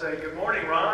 say good morning, Ron.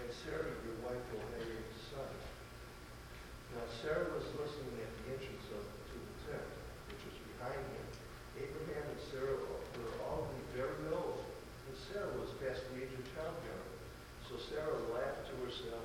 and Sarah, your wife, will have a son. Now Sarah was listening at the entrance of, to the tent, which was behind him. Abraham and Sarah were already very old, and Sarah was past the age of childbearing. So Sarah laughed to herself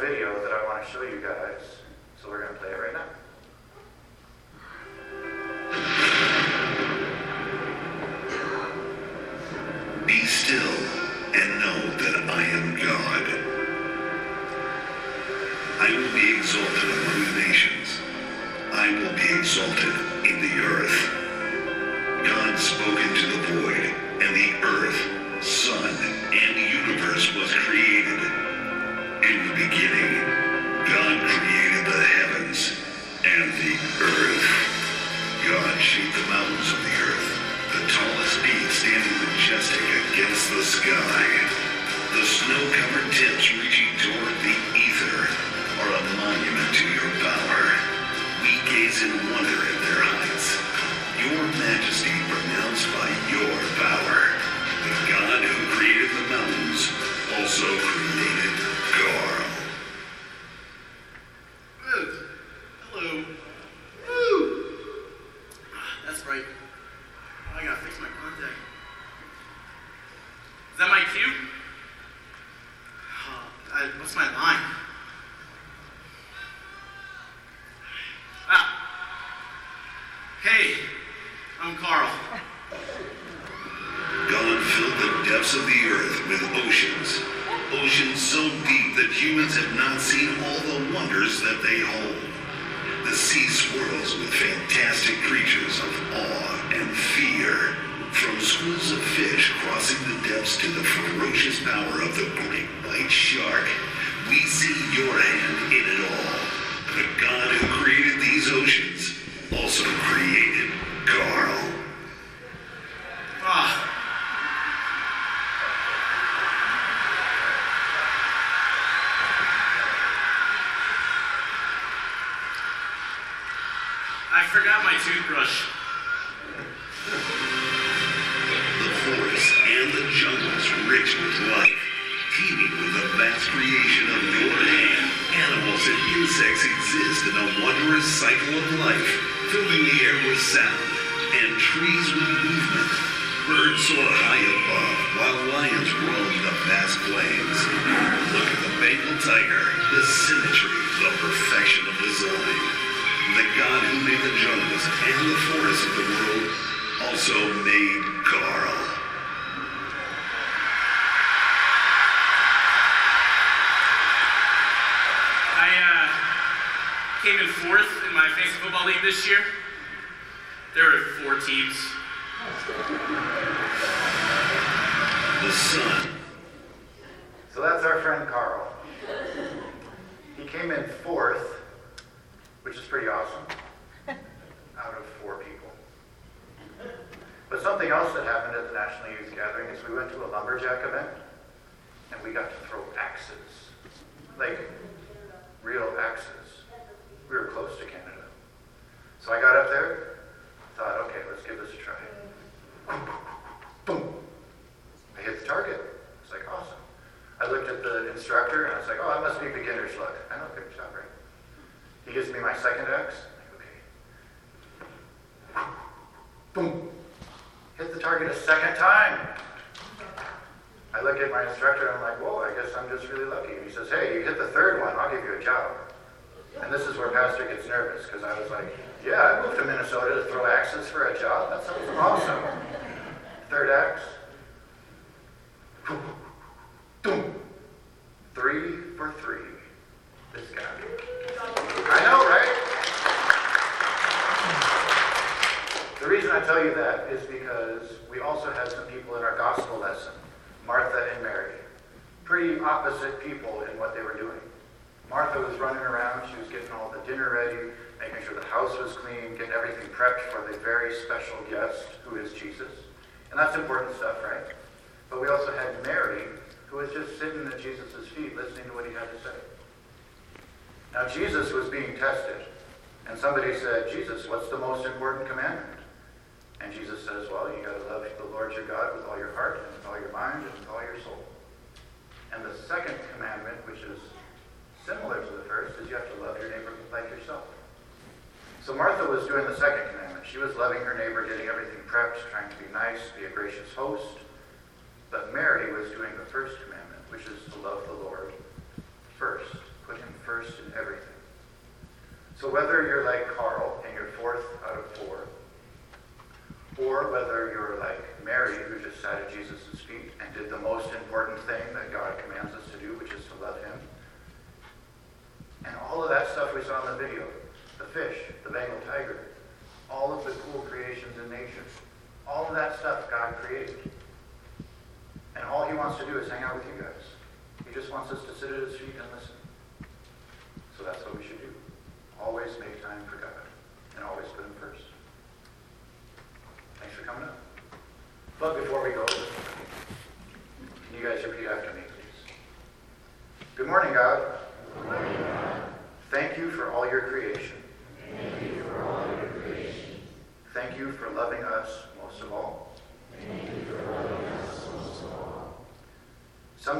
video that I want to show you guys, so we're going to play it right now. Be still and know that I am God. I will be exalted among the nations. I will be exalted in the earth. God spoke into the void, and the earth, sun, and Earth. God shaped the mountains of the earth, the tallest peak standing majestic against the sky. The snow-covered tips reaching toward the ether are a monument to your power. We gaze in wonder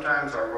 Sometimes our world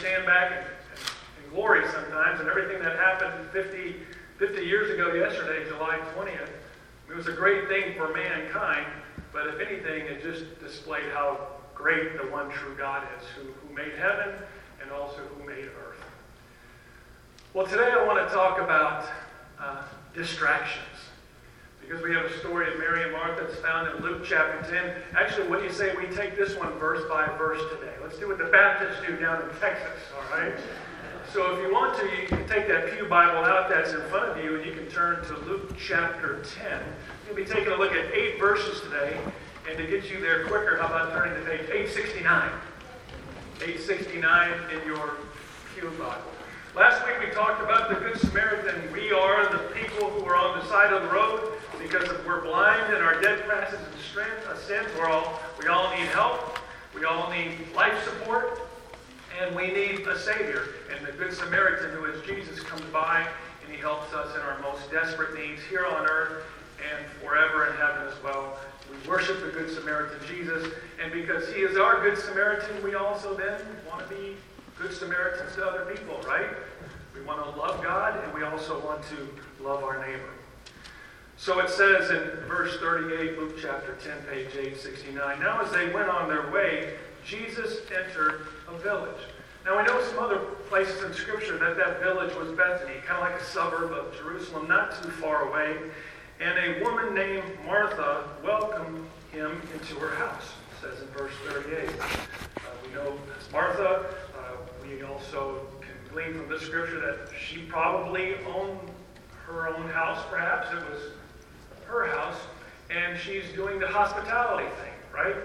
stand back and, and, glory sometimes. And everything that happened 50, 50 years ago yesterday, July 20th, it was a great thing for mankind. But if anything, it just displayed how great the one true God is, who, who made heaven and also who made earth. Well, today I want to talk about uh, distractions. Because we have a story of Mary and Martha that's found in Luke chapter 10. Actually, what do you say we take this one verse by verse today? Let's do what the Baptists do down in Texas, all right? So if you want to, you can take that Pew Bible out that's in front of you and you can turn to Luke chapter 10. We'll be taking a look at eight verses today. And to get you there quicker, how about turning to page 869? 869 in your Pew Bible. Last week we talked about the Good Samaritan. We are the people who are on the side of the road because if we're blind and our dead passes in strength, a sin, we're all, we all need help. We all need life support. And we need a Savior. And the Good Samaritan, who is Jesus, comes by and he helps us in our most desperate needs here on earth and forever in heaven as well. We worship the Good Samaritan Jesus. And because he is our Good Samaritan, we also then want to be Good Samaritans to other people, right? We want to love God and we also want to love our neighbor. So it says in verse 38, Luke chapter 10, page 869. Now, as they went on their way, Jesus entered a village. Now, we know some other places in Scripture that that village was Bethany, kind of like a suburb of Jerusalem, not too far away. And a woman named Martha welcomed him into her house, it says in verse 38. Uh, we know Martha. We also can glean from this scripture that she probably owned her own house, perhaps. It was her house, and she's doing the hospitality thing, right?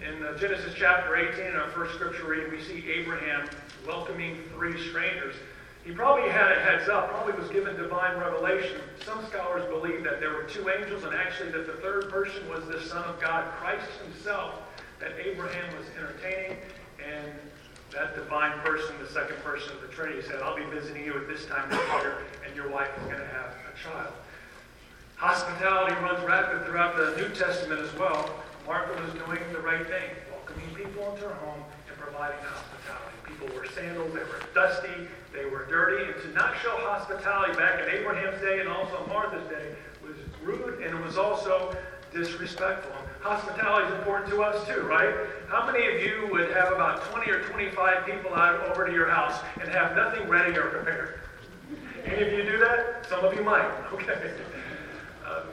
In uh, Genesis chapter 18, in our first scripture reading, we see Abraham welcoming three strangers. He probably had a heads up, probably was given divine revelation. Some scholars believe that there were two angels, and actually that the third person was the Son of God, Christ himself, that Abraham was entertaining, and that divine person, the second person of the Trinity, said, I'll be visiting you at this time this year, and your wife is going to have a child. Hospitality runs rapid throughout the New Testament as well. Martha was doing the right thing, welcoming people into her home and providing hospitality. People were sandals, they were dusty, they were dirty, and to not show hospitality back in Abraham's day and also Martha's day was rude and it was also disrespectful. Hospitality is important to us too, right? How many of you would have about 20 or 25 people out over to your house and have nothing ready or prepared? Any of you do that? Some of you might. Okay. Um,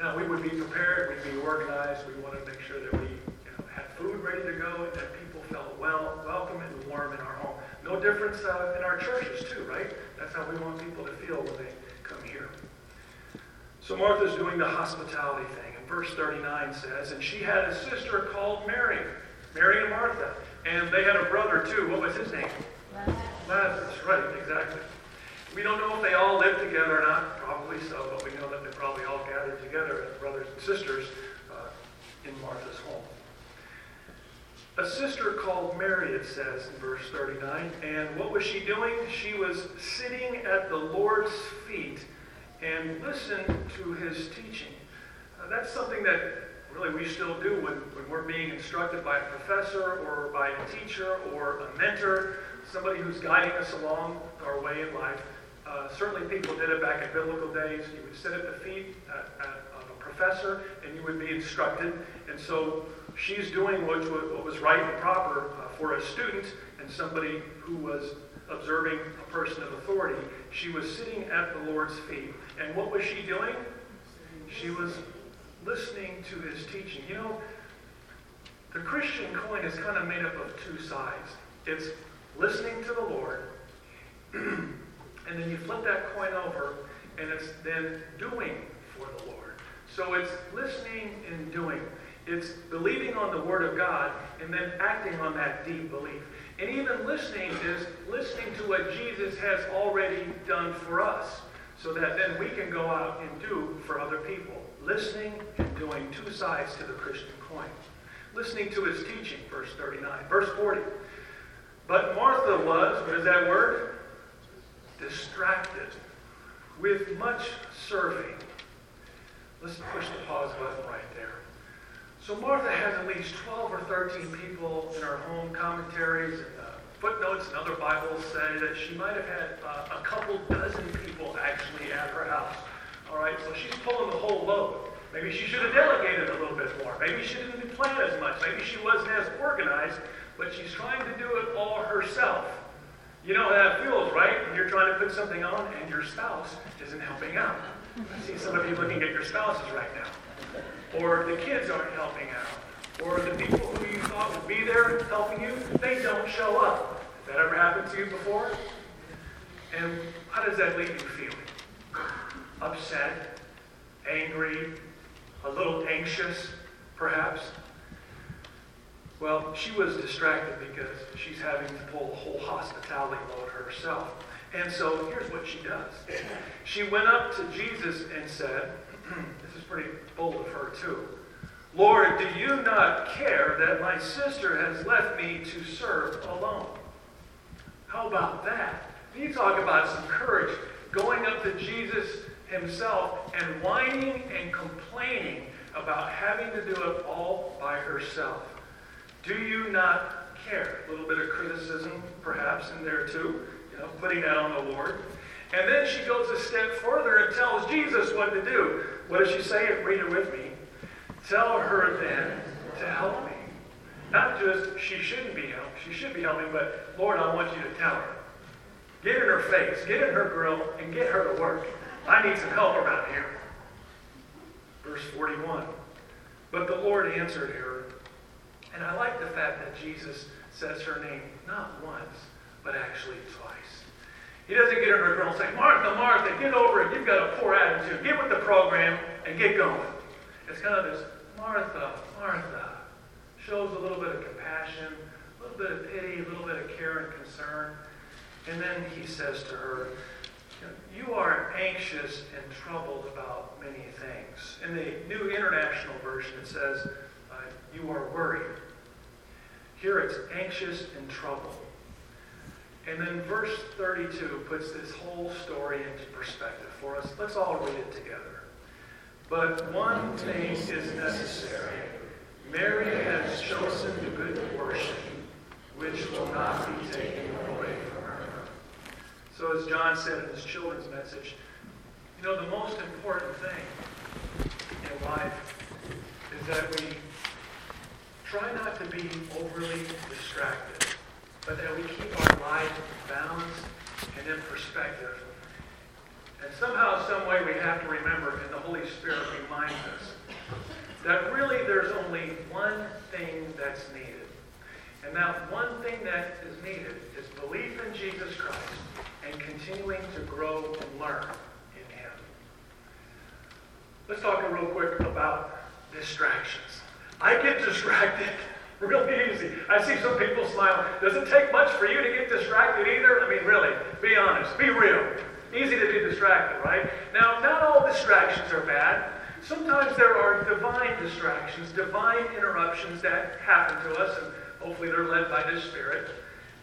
now, we would be prepared, we'd be organized, we want to make sure that we you know, had food ready to go and that people felt well, welcome and warm in our home. No difference uh, in our churches, too, right? That's how we want people to feel when they come here. So Martha's doing the hospitality thing. Verse 39 says, And she had a sister called Mary, Mary and Martha. And they had a brother, too. What was his name? Lazarus, right, exactly. We don't know if they all lived together or not, probably so, but we know that they probably all gathered together as brothers and sisters uh, in Martha's home. A sister called Mary, it says in verse 39, and what was she doing? She was sitting at the Lord's feet and listened to his teaching. Uh, that's something that really we still do when, when we're being instructed by a professor or by a teacher or a mentor, somebody who's guiding us along our way in life. Uh, certainly people did it back in biblical days. You would sit at the feet at, at, of a professor and you would be instructed. And so she's doing what, what was right and proper uh, for a student and somebody who was observing a person of authority. She was sitting at the Lord's feet. And what was she doing? She was listening to his teaching. You know, the Christian coin is kind of made up of two sides. It's listening to the Lord, and then you flip that coin over, and it's then doing for the Lord. So it's listening and doing. It's believing on the Word of God and then acting on that deep belief. And even listening is listening to what Jesus has already done for us so that then we can go out and do for other people. Listening and doing, two sides to the Christian coin. Listening to his teaching, verse 39. Verse 40. But Martha was, what is that word? Distracted with much serving. Let's push the pause button right there. So Martha has at least 12 or 13 people in her home. Commentaries and uh, footnotes and other Bibles say that she might have had uh, a couple dozen people actually at her house. All right, so she's pulling the whole load. Maybe she should have delegated a little bit more. Maybe she didn't plan as much. Maybe she wasn't as organized, but she's trying to do it all herself. You know how that feels, right? When you're trying to put something on and your spouse isn't helping out. I see some of you looking at your spouses right now. Or the kids aren't helping out. Or the people who you thought would be there helping you, they don't show up. Has that ever happened to you before? And how does that leave you feeling? Upset, angry, a little anxious, perhaps? Well, she was distracted because she's having to pull the whole hospitality load herself. And so here's what she does. She went up to Jesus and said, This is pretty bold of her, too. Lord, do you not care that my sister has left me to serve alone? How about that? You talk about some courage going up to Jesus himself and whining and complaining about having to do it all by herself. Do you not care? A little bit of criticism, perhaps, in there too, you know, putting that on the Lord. And then she goes a step further and tells Jesus what to do. What does she say? Read it with me. Tell her then to help me. Not just she shouldn't be helped, she should be helping, but Lord, I want you to tell her. Get in her face, get in her grill, and get her to work. I need some help around here. Verse 41. But the Lord answered her, and I like the fact that Jesus says her name not once, but actually twice. He doesn't get in her grill and say, Martha, Martha, get over it. You've got a poor attitude. Get with the program and get going. It's kind of this Martha, Martha. Shows a little bit of compassion, a little bit of pity, a little bit of care and concern. And then he says to her, You are anxious and troubled about many things. In the New International Version, it says, uh, You are worried. Here it's anxious and troubled. And then verse 32 puts this whole story into perspective for us. Let's all read it together. But one thing is necessary. Mary has chosen the good portion, which will not be taken away from. So, as John said in his children's message, you know, the most important thing in life is that we try not to be overly distracted, but that we keep our lives balanced and in perspective. And somehow, some way, we have to remember, and the Holy Spirit reminds us, that really there's only one thing that's needed. And that one thing that is needed is belief in Jesus Christ and continuing to grow and learn in Him. Let's talk real quick about distractions. I get distracted really easy. I see some people smile. Does it take much for you to get distracted either? I mean, really, be honest, be real. Easy to be distracted, right? Now, not all distractions are bad. Sometimes there are divine distractions, divine interruptions that happen to us, and hopefully they're led by the Spirit.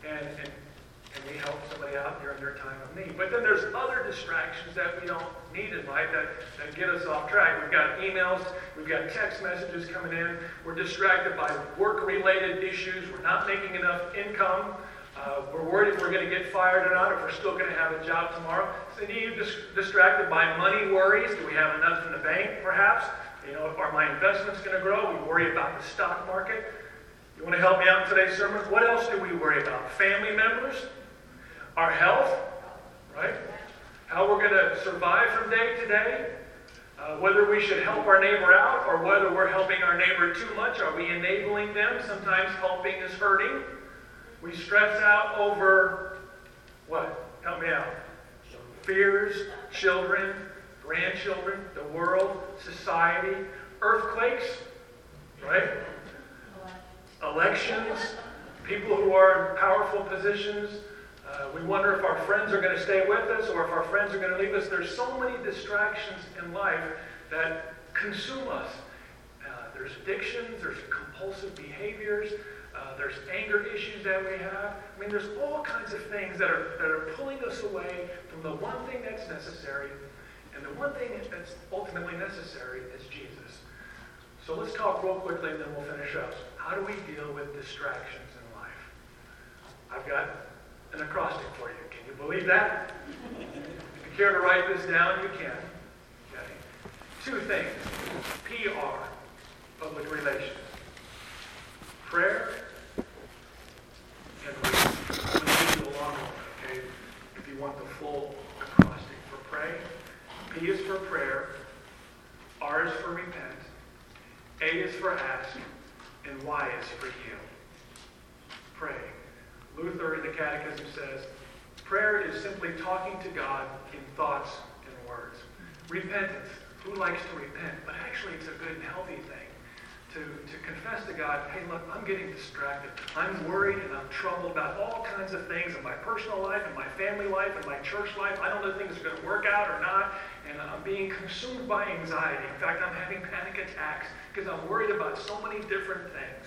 And, and, we help somebody out during their time of need. But then there's other distractions that we don't need in life that, that get us off track. We've got emails, we've got text messages coming in, we're distracted by work-related issues, we're not making enough income, uh, we're worried if we're going to get fired or not, if we're still going to have a job tomorrow. So you dis- distracted by money worries. Do we have enough in the bank, perhaps? You know, are my investments going to grow? We worry about the stock market. You want to help me out in today's sermon? What else do we worry about? Family members? Our health? Right? How we're going to survive from day to day? Uh, whether we should help our neighbor out or whether we're helping our neighbor too much. Are we enabling them? Sometimes helping is hurting. We stress out over what? Help me out. Fears, children, grandchildren, the world, society, earthquakes, right? Elections, people who are in powerful positions. Uh, we wonder if our friends are going to stay with us or if our friends are going to leave us. There's so many distractions in life that consume us. Uh, there's addictions, there's compulsive behaviors, uh, there's anger issues that we have. I mean, there's all kinds of things that are, that are pulling us away from the one thing that's necessary. And the one thing that's ultimately necessary is Jesus. So let's talk real quickly and then we'll finish up. How do we deal with distractions in life? I've got an acrostic for you. Can you believe that? If you care to write this down, you can. Okay. Two things. PR, public relations. Prayer and reading. Okay? If you want the full acrostic for pray. P is for prayer. R is for repent. A is for ask. And Y is for heal. Pray. Luther in the Catechism says, prayer is simply talking to God in thoughts and words. Repentance. Who likes to repent? But actually, it's a good and healthy thing to, to confess to God, hey, look, I'm getting distracted. I'm worried and I'm troubled about all kinds of things in my personal life, in my family life, in my church life. I don't know if things are going to work out or not. And I'm being consumed by anxiety. In fact, I'm having panic attacks because I'm worried about so many different things.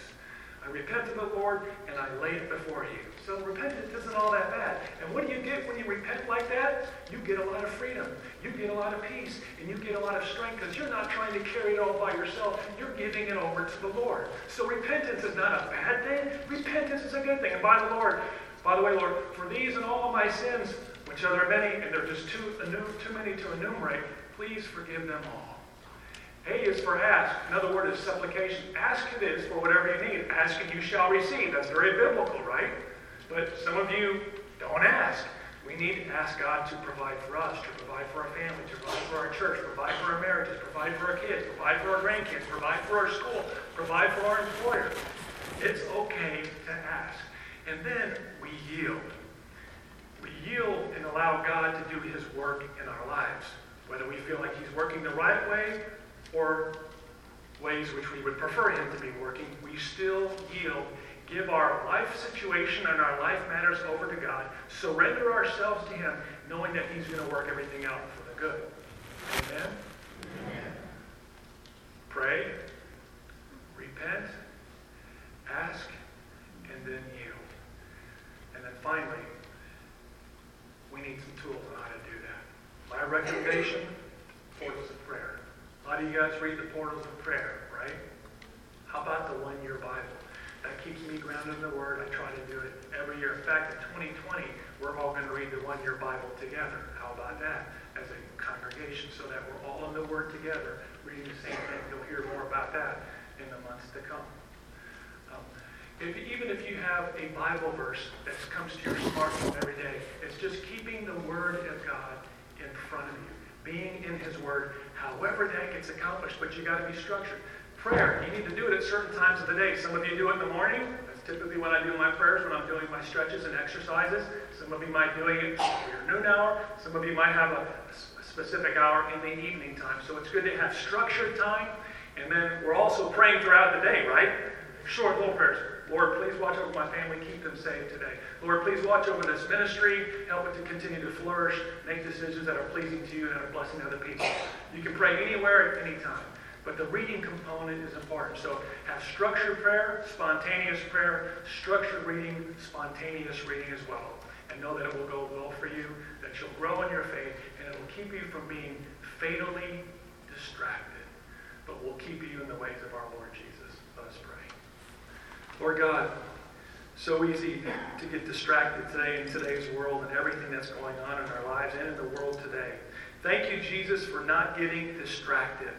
I repent to the Lord and I lay it before you. So repentance isn't all that bad. And what do you get when you repent like that? You get a lot of freedom. You get a lot of peace. And you get a lot of strength because you're not trying to carry it all by yourself. You're giving it over to the Lord. So repentance is not a bad thing. Repentance is a good thing. And by the Lord, by the way, Lord, for these and all of my sins, which are there many, and they're just too, too many to enumerate, please forgive them all. A is for ask. Another word is supplication. Ask it is for whatever you need. Ask and you shall receive. That's very biblical, right? But some of you don't ask. We need to ask God to provide for us, to provide for our family, to provide for our church, provide for our marriages, provide for our kids, provide for our grandkids, provide for our school, provide for our employer. It's okay to ask. And then we yield. We yield and allow God to do his work in our lives. Whether we feel like he's working the right way or ways which we would prefer him to be working, we still yield, give our life situation and our life matters over to God, surrender ourselves to him, knowing that he's going to work everything out for the good. Amen? Amen. Pray, repent, ask, and then yield. And then finally, we need some tools on how to do that. My recommendation, portals of prayer. A lot of you guys read the portals of prayer, right? How about the one-year Bible? That keeps me grounded in the Word. I try to do it every year. In fact, in 2020, we're all going to read the one-year Bible together. How about that? As a congregation, so that we're all in the Word together, reading the same thing. You'll hear more about that in the months to come. Um, if, even if you have a Bible verse that comes to your smartphone every day, it's just keeping the Word of God in front of you, being in His Word, however that gets accomplished, but you got to be structured. Prayer, you need to do it at certain times of the day. Some of you do it in the morning. That's typically when I do my prayers, when I'm doing my stretches and exercises. Some of you might doing it for your noon hour. Some of you might have a, a specific hour in the evening time. So it's good to have structured time. And then we're also praying throughout the day, right? Short little prayers. Lord, please watch over my family, keep them safe today. Lord, please watch over this ministry, help it to continue to flourish, make decisions that are pleasing to you and are blessing other people. You can pray anywhere at any time. But the reading component is important. So have structured prayer, spontaneous prayer, structured reading, spontaneous reading as well. And know that it will go well for you, that you'll grow in your faith, and it will keep you from being fatally distracted, but will keep you in the ways of our Lord Jesus. Let us pray. Lord God, so easy to get distracted today in today's world and everything that's going on in our lives and in the world today. Thank you, Jesus, for not getting distracted.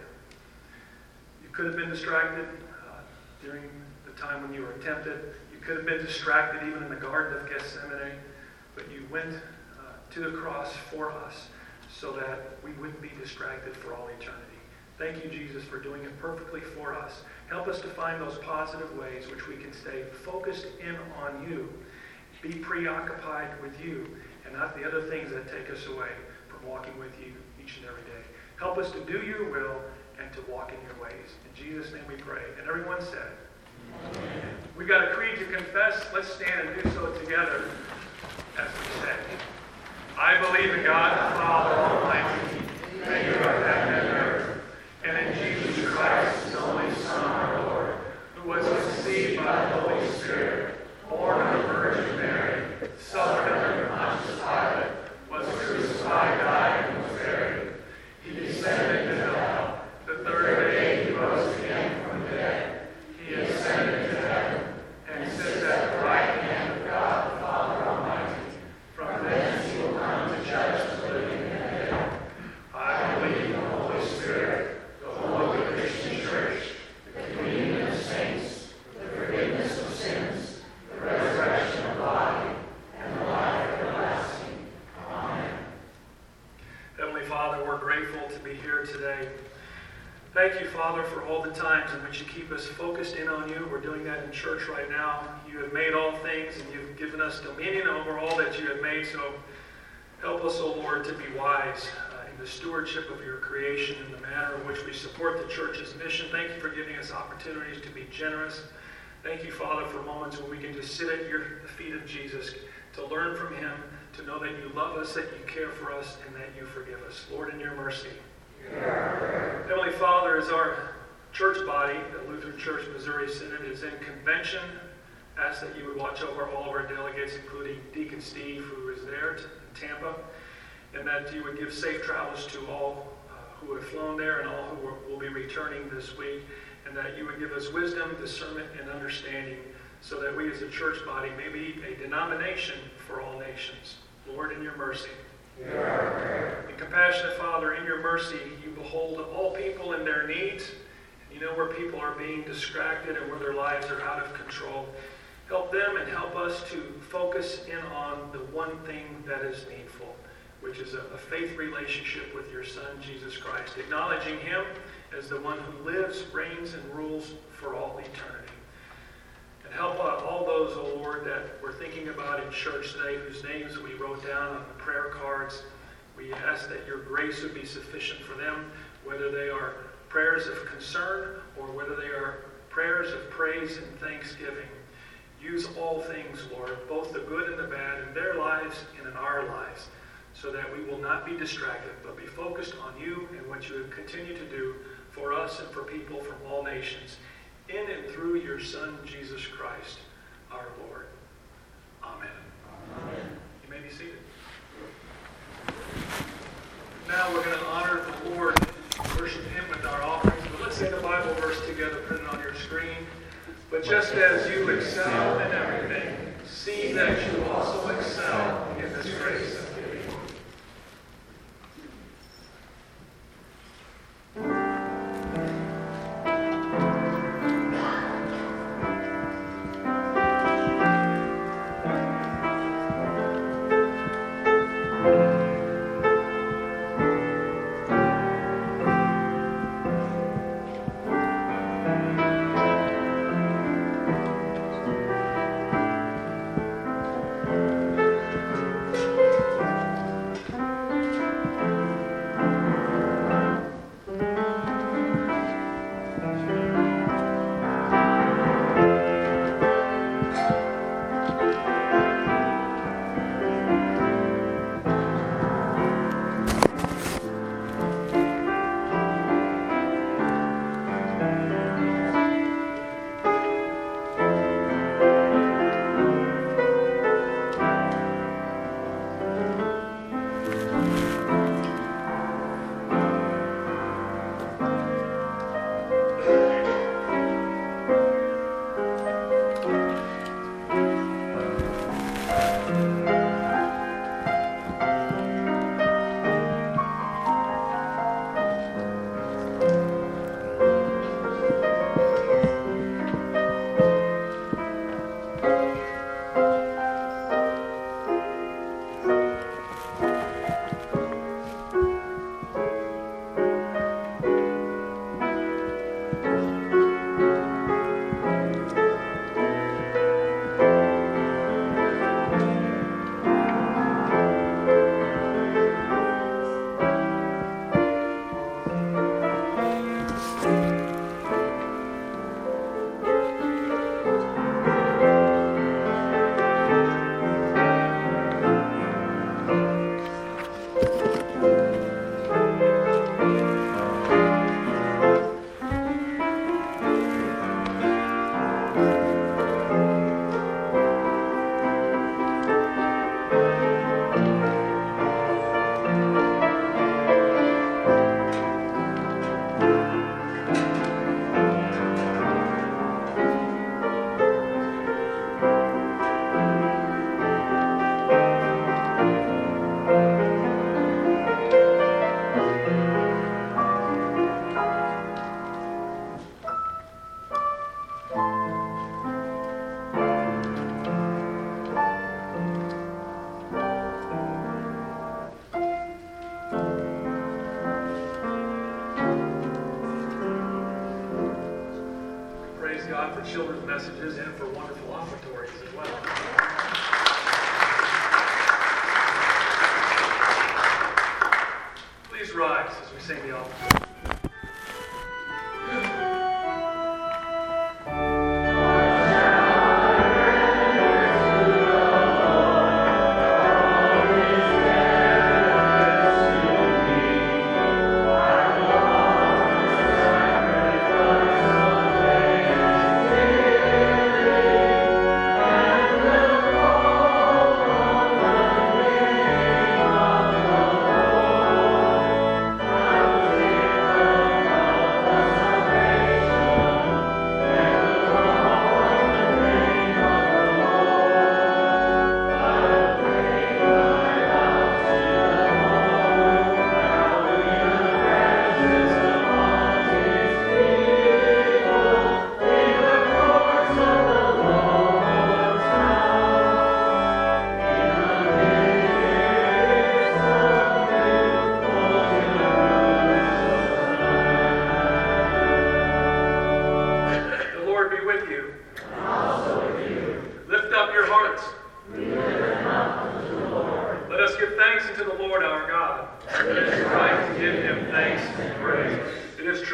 Could have been distracted uh, during the time when you were tempted. You could have been distracted even in the Garden of Gethsemane, but you went uh, to the cross for us so that we wouldn't be distracted for all eternity. Thank you, Jesus, for doing it perfectly for us. Help us to find those positive ways which we can stay focused in on you, be preoccupied with you, and not the other things that take us away from walking with you each and every day. Help us to do your will and to walk in your ways. In Jesus' name we pray. And everyone said, Amen. We got a creed to confess. Let's stand and do so together as we say. I believe in God the Father Almighty, maker of heaven and earth, and in Jesus Christ, his only Son, our Lord, who was conceived by the Holy Spirit, born of the Virgin Mary, suffered under Pontius Pilate, was crucified, died, and was buried. He descended into hell. The third day he rose again from the dead. He ascended to heaven and sits at the right hand of God the Father Almighty. From thence he will come to judge the living and the dead. I believe in the Holy Spirit, the holy Christian church, the communion of saints, the forgiveness of sins, the resurrection of the body, and the life everlasting. Amen. Heavenly Father, we're grateful to be here today. Thank you, Father, for all the times in which you keep us focused in on you. We're doing that in church right now. You have made all things, and you've given us dominion over all that you have made. So help us, O Lord, to be wise uh, in the stewardship of your creation and the manner in which we support the church's mission. Thank you for giving us opportunities to be generous. Thank you, Father, for moments when we can just sit at your feet of Jesus to learn from him, to know that you love us, that you care for us, and that you forgive us. Lord, in your mercy. Heavenly Father, as our church body, the Lutheran Church Missouri Synod, is in convention, ask that you would watch over all of our delegates, including Deacon Steve, who is there in Tampa, and that you would give safe travels to all uh, who have flown there and all who will be returning this week, and that you would give us wisdom, discernment, and understanding so that we as a church body may be a denomination for all nations. Lord, in your mercy. And compassionate Father, in your mercy, you behold all people in their needs. You know where people are being distracted and where their lives are out of control. Help them and help us to focus in on the one thing that is needful, which is a, a faith relationship with your Son, Jesus Christ, acknowledging him as the one who lives, reigns, and rules for all eternity. Help all those, O oh Lord, that we're thinking about in church today, whose names we wrote down on the prayer cards. We ask that your grace would be sufficient for them, whether they are prayers of concern or whether they are prayers of praise and thanksgiving. Use all things, Lord, both the good and the bad, in their lives and in our lives, so that we will not be distracted, but be focused on you and what you have continued to do for us and for people from all nations in and through your Son, Jesus Christ, our Lord. Amen. Amen. You may be seated. Now we're going to honor the Lord, worship Him with our offerings. But let's say the Bible verse together, it on your screen. But just as you excel in everything, see that you also excel in this grace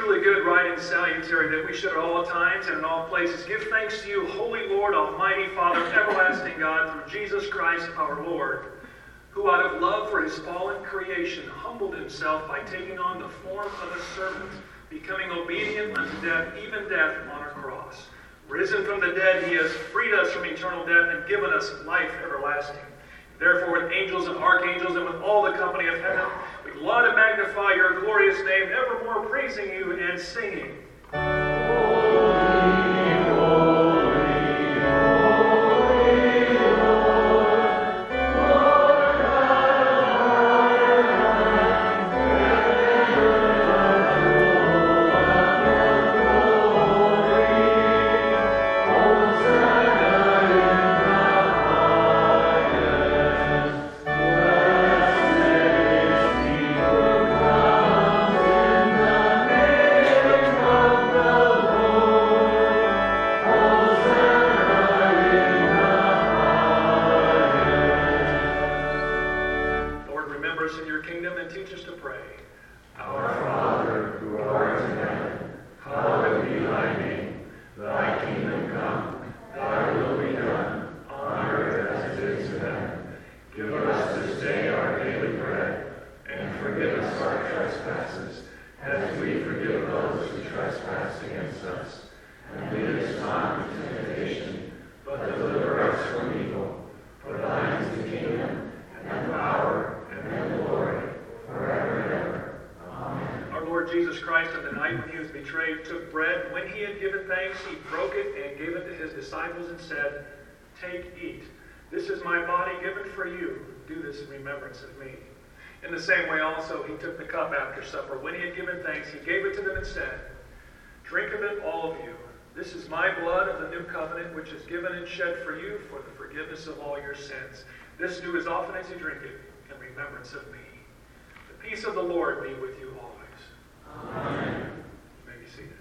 truly good, right, and salutary that we should at all times and in all places give thanks to you, Holy Lord, Almighty Father, everlasting God, through Jesus Christ our Lord, who out of love for his fallen creation humbled himself by taking on the form of a servant, becoming obedient unto death, even death on a cross. Risen from the dead, he has freed us from eternal death and given us life everlasting. Therefore, with angels and archangels and with all the company of heaven, laud and magnify your glorious name, evermore praising you and singing. Forgiveness of all your sins. This do as often as you drink it in remembrance of me. The peace of the Lord be with you always. Amen. You may be seated.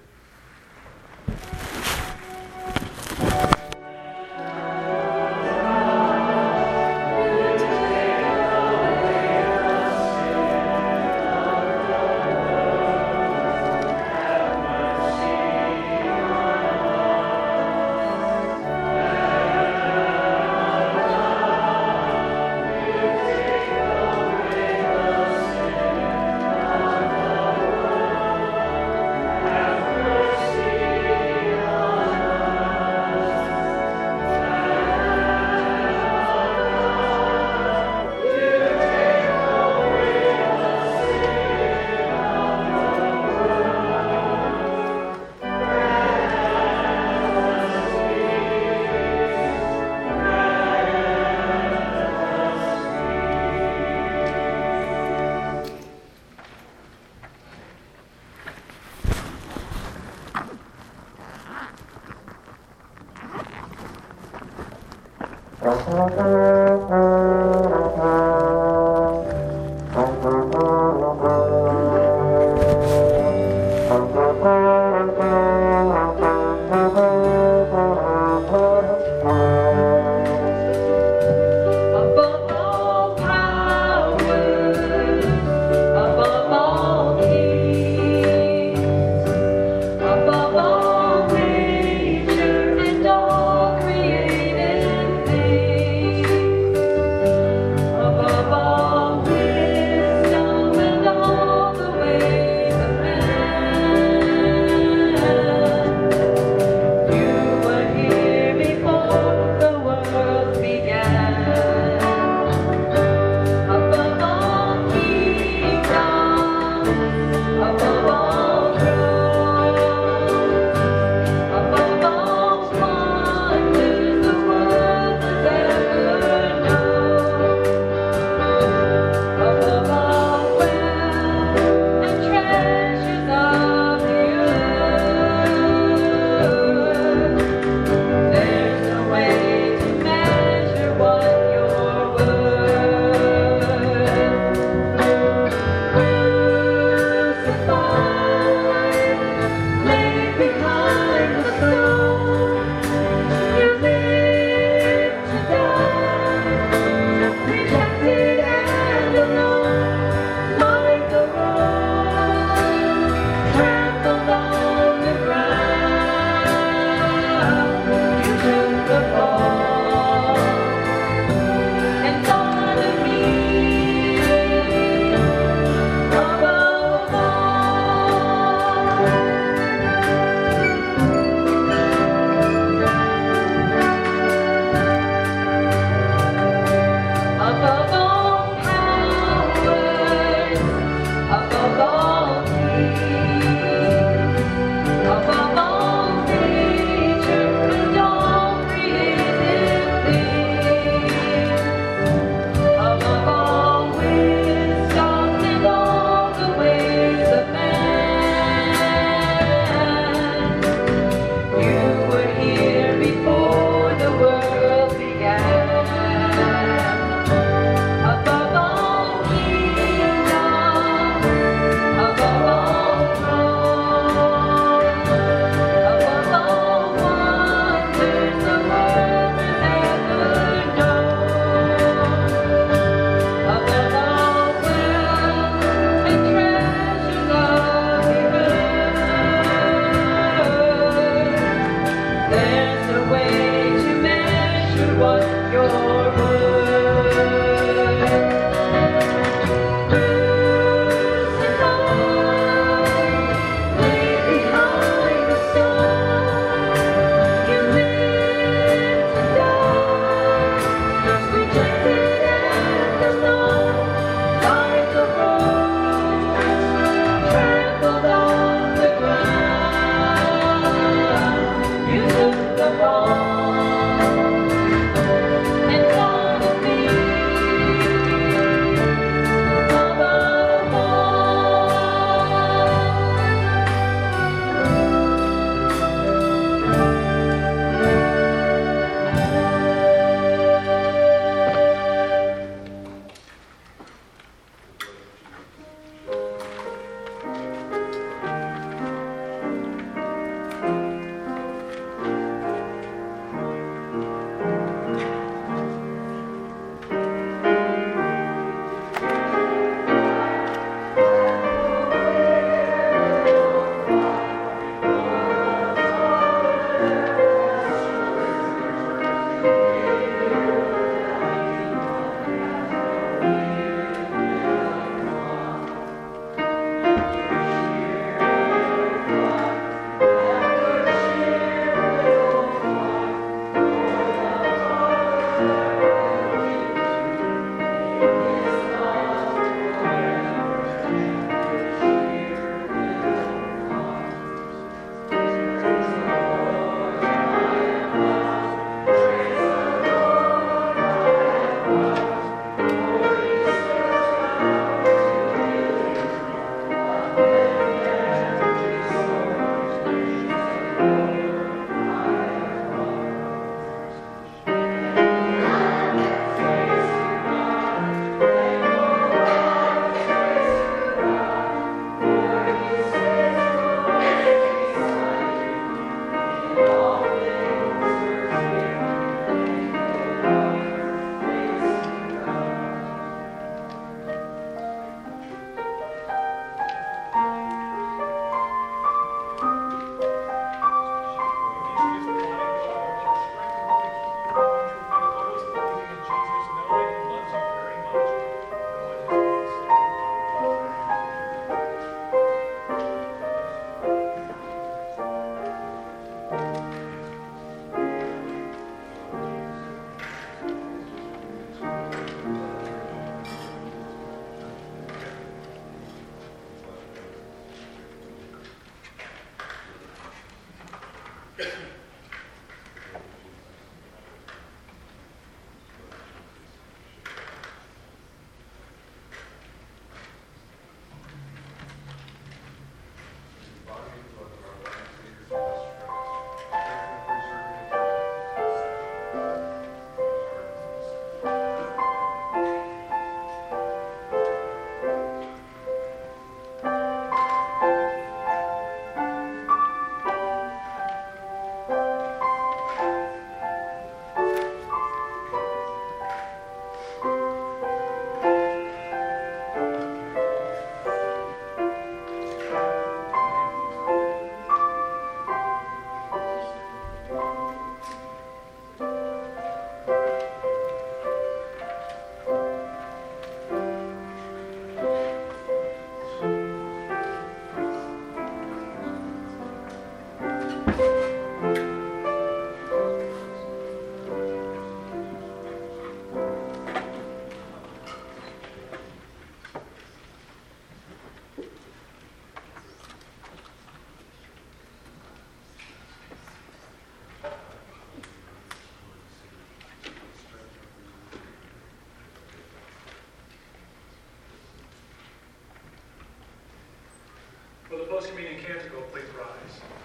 For the post-communion canticle, please rise.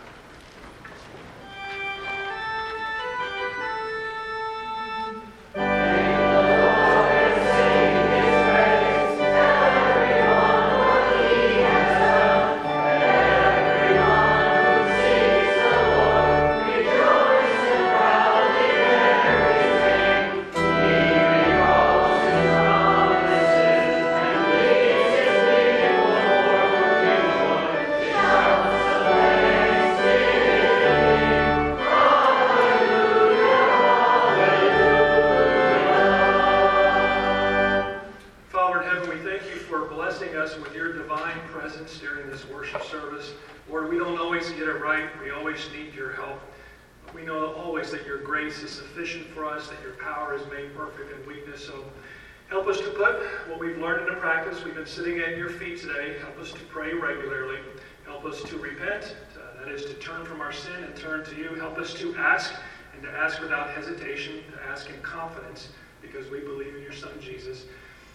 Us to ask and to ask without hesitation, to ask in confidence because we believe in your Son, Jesus.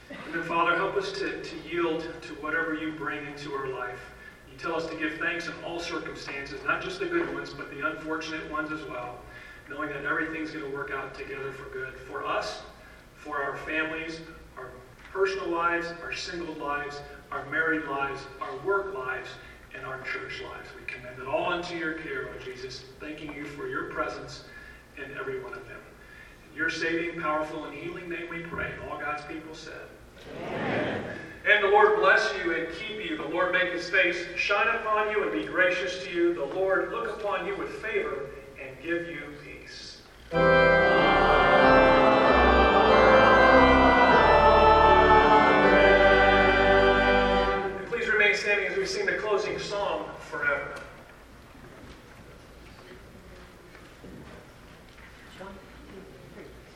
And then, Father, help us to, to yield to whatever you bring into our life. You tell us to give thanks in all circumstances, not just the good ones, but the unfortunate ones as well, knowing that everything's going to work out together for good for us, for our families, our personal lives, our single lives, our married lives, our work lives, and our church lives. Commend it all unto your care, Lord Jesus, thanking you for your presence in every one of them. In your saving, powerful, and healing name we pray. All God's people said, Amen. And the Lord bless you and keep you. The Lord make his face shine upon you and be gracious to you. The Lord look upon you with favor and give you peace.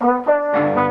Give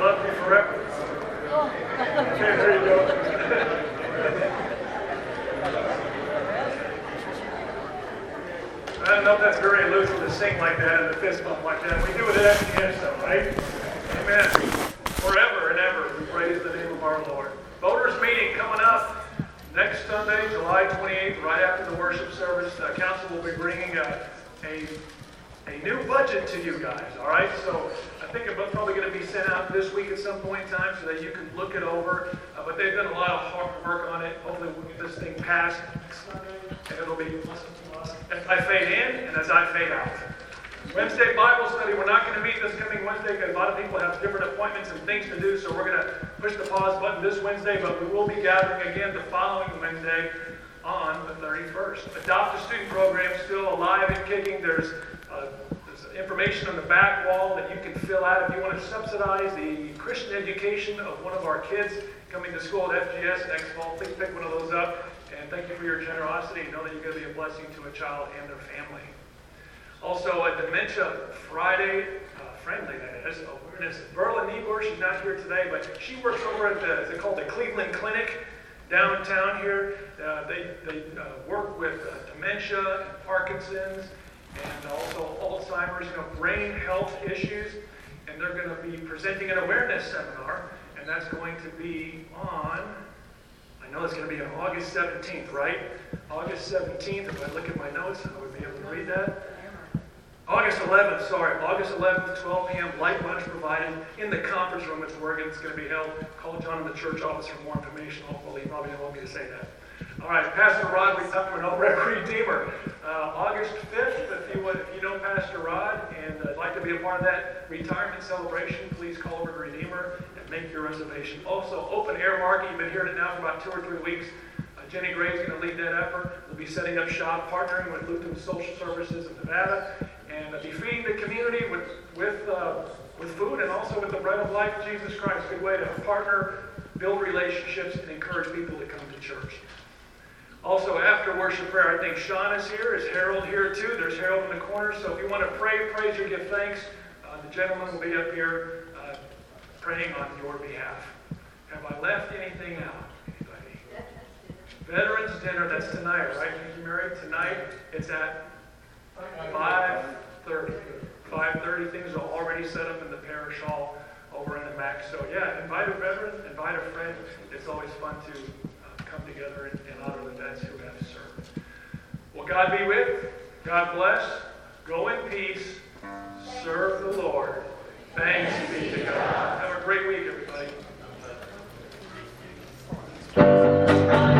God loves you forever. There you go. I don't know if that's very loose to sing like that and a fist bump like that. We do it at the end, though, right? Amen. Forever and ever, we praise the name of our Lord. Voters meeting coming up next Sunday, July 28th, right after the worship service. Uh, council will be bringing a, a a new budget to you guys, all right? So I think it's probably going to be sent out this week at some point in time so that you can look it over. Uh, but they've done a lot of hard work on it. Hopefully we'll get this thing passed and it'll be as I fade in and as I fade out. Wednesday Bible study, we're not going to meet this coming Wednesday because a lot of people have different appointments and things to do, so we're going to push the pause button this Wednesday, but we will be gathering again the following Wednesday on the 31st. Adopt a Student program still alive and kicking. There's, uh, there's information on the back wall that you can fill out if you want to subsidize the Christian education of one of our kids coming to school at FGS next fall. Please pick one of those up, and thank you for your generosity. Know that you're going to be a blessing to a child and their family. Also, a Dementia Friday, uh, friendly that is, awareness. Verla Niebuhr, she's not here today, but she works over at the, is it called the Cleveland Clinic downtown here. Uh, they they uh, work with uh, dementia and Parkinson's and also Alzheimer's, you know, brain health issues. And they're going to be presenting an awareness seminar, and that's going to be on, I know it's going to be on August 17th, right? August 17th, if I look at my notes, I would be able to read that. August 11th, sorry, August 11th, 12 p.m., light lunch provided in the conference room at Oregon. It's going to be held. Call John in the church office for more information. Hopefully, he probably didn't want me to say that. All right, Pastor Rod Redeemer, over at Redeemer. Uh, August 5th, if you, would, if you know Pastor Rod and uh, like to be a part of that retirement celebration, please call over to Redeemer and make your reservation. Also, open air market. You've been hearing it now for about two or three weeks. Uh, Jenny Gray's going to lead that effort. We'll be setting up shop, partnering with Lutheran Social Services of Nevada, and uh, be feeding the community with with uh, with food and also with the bread of life, Jesus Christ. Good way to partner, build relationships, and encourage people to come to church. Also, after worship prayer, I think Sean is here. Is Harold here too? There's Harold in the corner. So if you want to pray, praise, or give thanks, uh, the gentleman will be up here uh, praying on your behalf. Have I left anything out? Anybody? Veterans Dinner, that's tonight, right? Thank you, Mary. Tonight, it's at 5.30. 5.30, things are already set up in the parish hall over in the MAC. So yeah, invite a veteran, invite a friend. It's always fun to uh, come together and, and honor the vets who have serve. Well, God be with, God bless, go in peace, serve the Lord. Thanks be to God. Have a great week, everybody.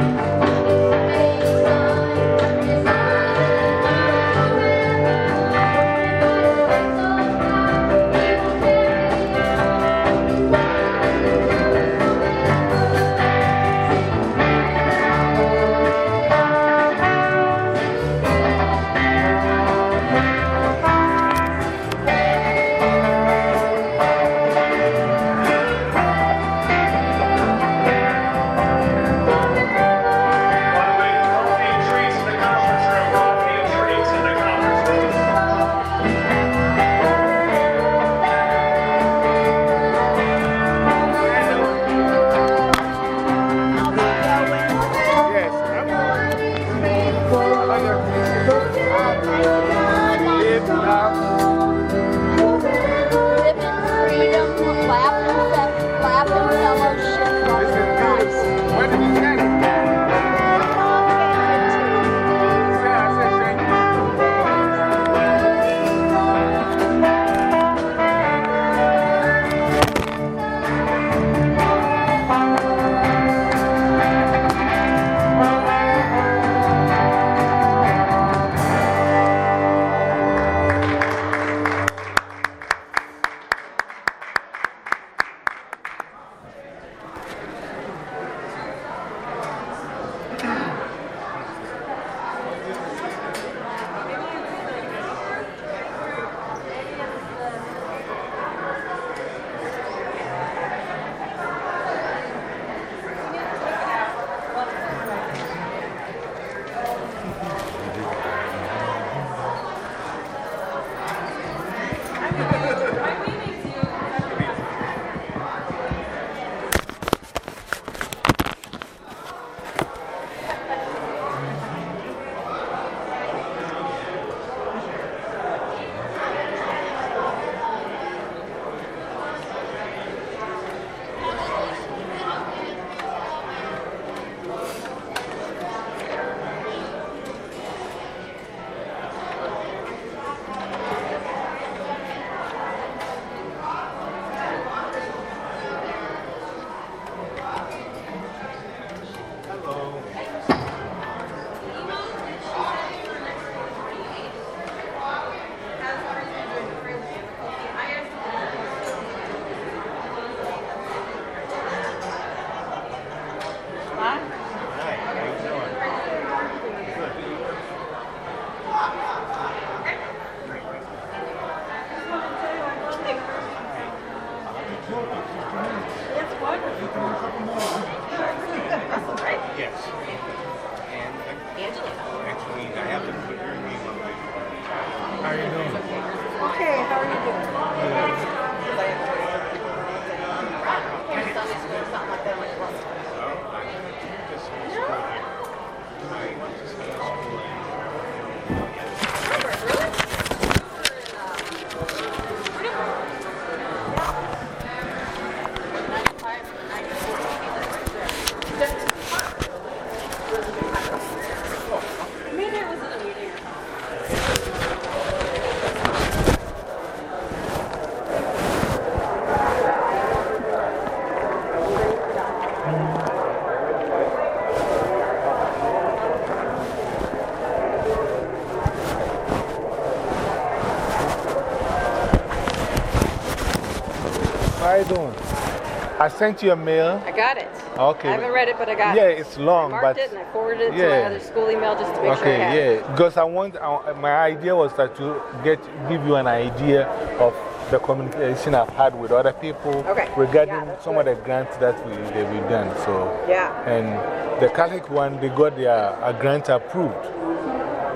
I sent you a mail. I got it. Okay. I haven't read it, but I got Yeah, it. Yeah, it's long, I but. marked it and I forwarded it to yeah. my other school email just to make sure Okay, yeah. Because I want, uh, my idea was that to get, give you an idea of the communication I've had with other people Okay. regarding Yeah, some of the grants that we, that we've done. So, Yeah. and the Catholic one, they got their uh, grant approved.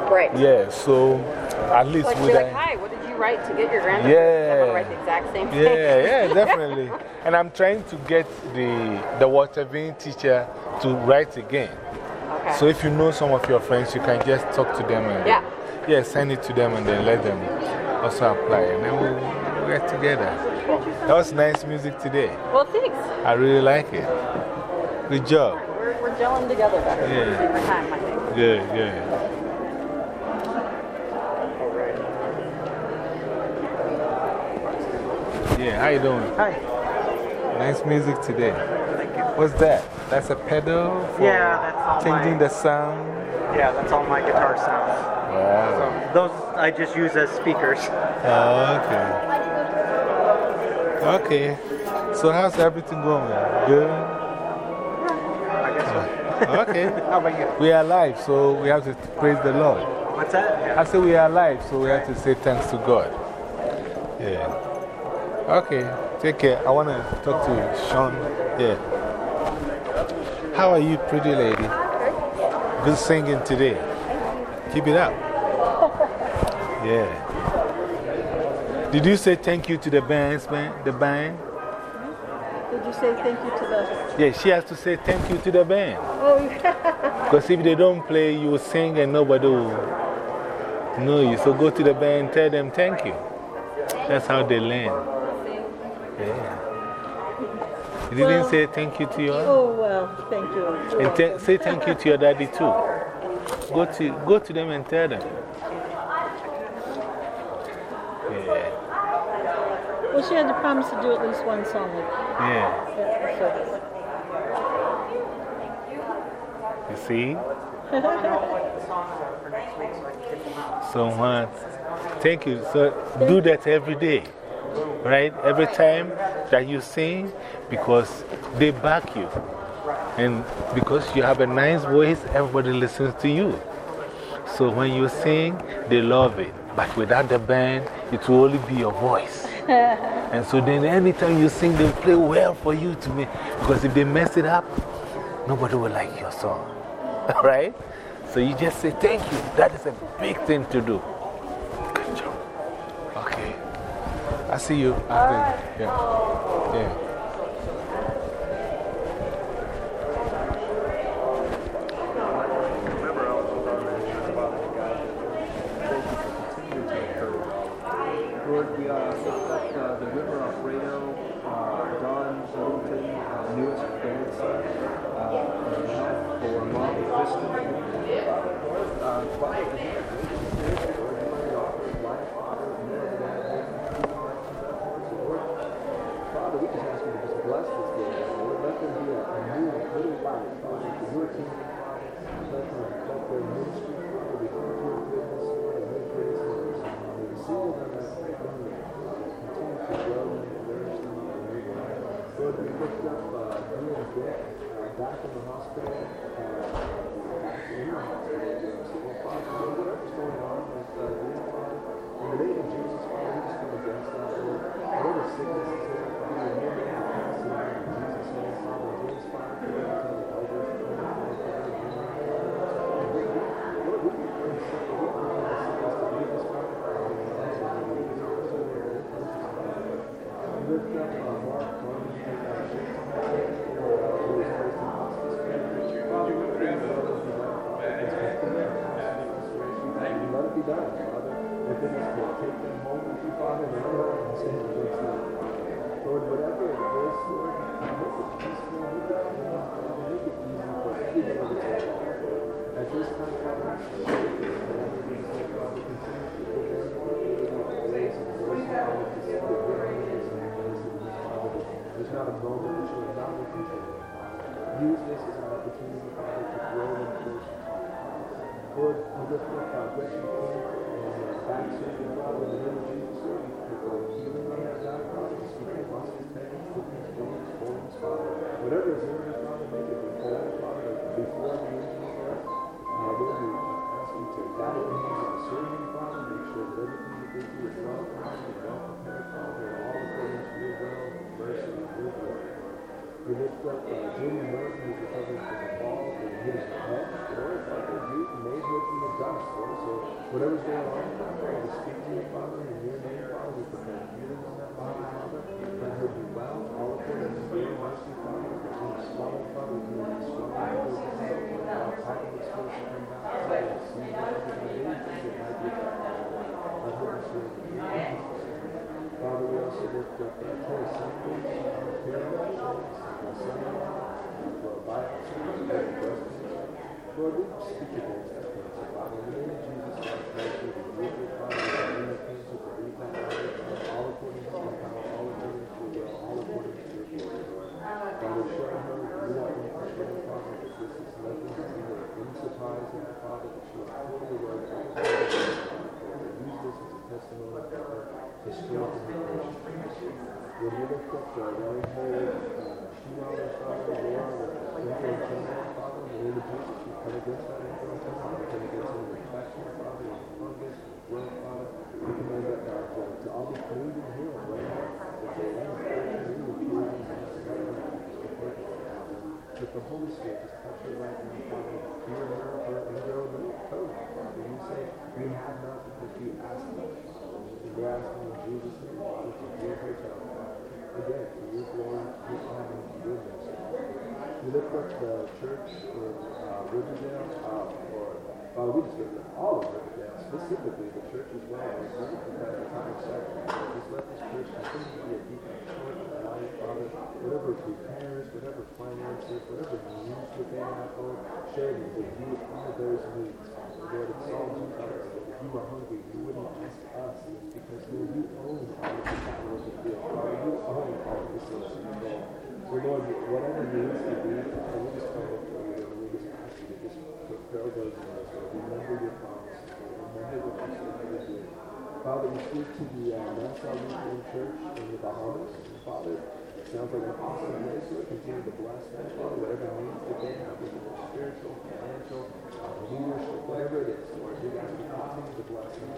Great. Yeah, so at least Like, with be like, hi, what did you write to get your grant? Yeah. I want to write the exact same thing. Yeah, yeah, definitely. and I'm trying to get the, the water vein teacher to write again. Okay. So if you know some of your friends, you can just talk to them and Yeah. yeah, send it to them and then let them also apply. And then we'll, we'll get together. That was nice music today. Well, thanks. I really like it. Good job. We're, we're gelling together better. Yeah. Time, I think. Good, good. Yeah, how you doing? Hi. Nice music today. Thank you. What's that? That's a pedal for Yeah, that's all changing my- the sound? Yeah, that's all my guitar sounds. Wow. Those I just use as speakers. Oh, okay. Okay. So, how's everything going? Good? I guess so. Okay. How about you? We are alive, so we have to praise the Lord. What's that? I say we are alive, so we have to say thanks to God. Yeah. Okay. Take care. I want to talk to Sean. Yeah. How are you, pretty lady? Good singing today. Keep it up. Yeah. Did you say thank you to the bands, man? The band? Did you say thank you to the. Yeah, she has to say thank you to the band. Oh, yeah. Because if they don't play, you will sing and nobody will know you. So go to the band and tell them thank you. That's how they learn. Yeah. You didn't say thank you to your oh, well, thank you. And say thank you to your daddy too. Go to, go to them and tell them. Yeah. Well, she had to promise to do at least one song with Yeah. at. You see? So what? Thank you. So do that every day, right? Every time that you sing, because they back you. And because you have a nice voice, everybody listens to you. So when you sing, they love it. But without the band, it will only be your voice. And so then anytime you sing, they play well for you to me. Because if they mess it up, nobody will like your song. right? So you just say thank you. That is a big thing to do. I see you. after. Yeah. Yeah. The Holy Spirit just touch her right now, Father. Heal her, her, and grow a little toe, Father. You say, we have not because we ask. And we're asking in Jesus' name, Father, to heal her toe, Again, for your glory, your honor, your mercy. We lift up the church in uh, Riverdale, uh, or, Father, we just lift up all of Riverdale, specifically the church as well. We lift up that entire section. Lord, Just let this church continue to be a deep of Father. Whatever repairs, whatever finances, whatever needs that have, Lord, share them with you all those needs. Lord, it's all you that if you were hungry, you wouldn't ask us. Because, Lord, you own all of the cattle of the field. Father, you own all of the silver and gold. So, Lord, whatever needs to be, Father, we just come before you, and we just ask you to just fulfill those needs, Lord. Remember your promises, Lord. Remember what you said you do. Father, we speak to the uh, Nassau Lutheran Church in the Bahamas. Father, it sounds awesome Continue to bless them, Father, whatever that it's spiritual, financial, leadership, whatever it is, Lord. We ask you continue to bless them,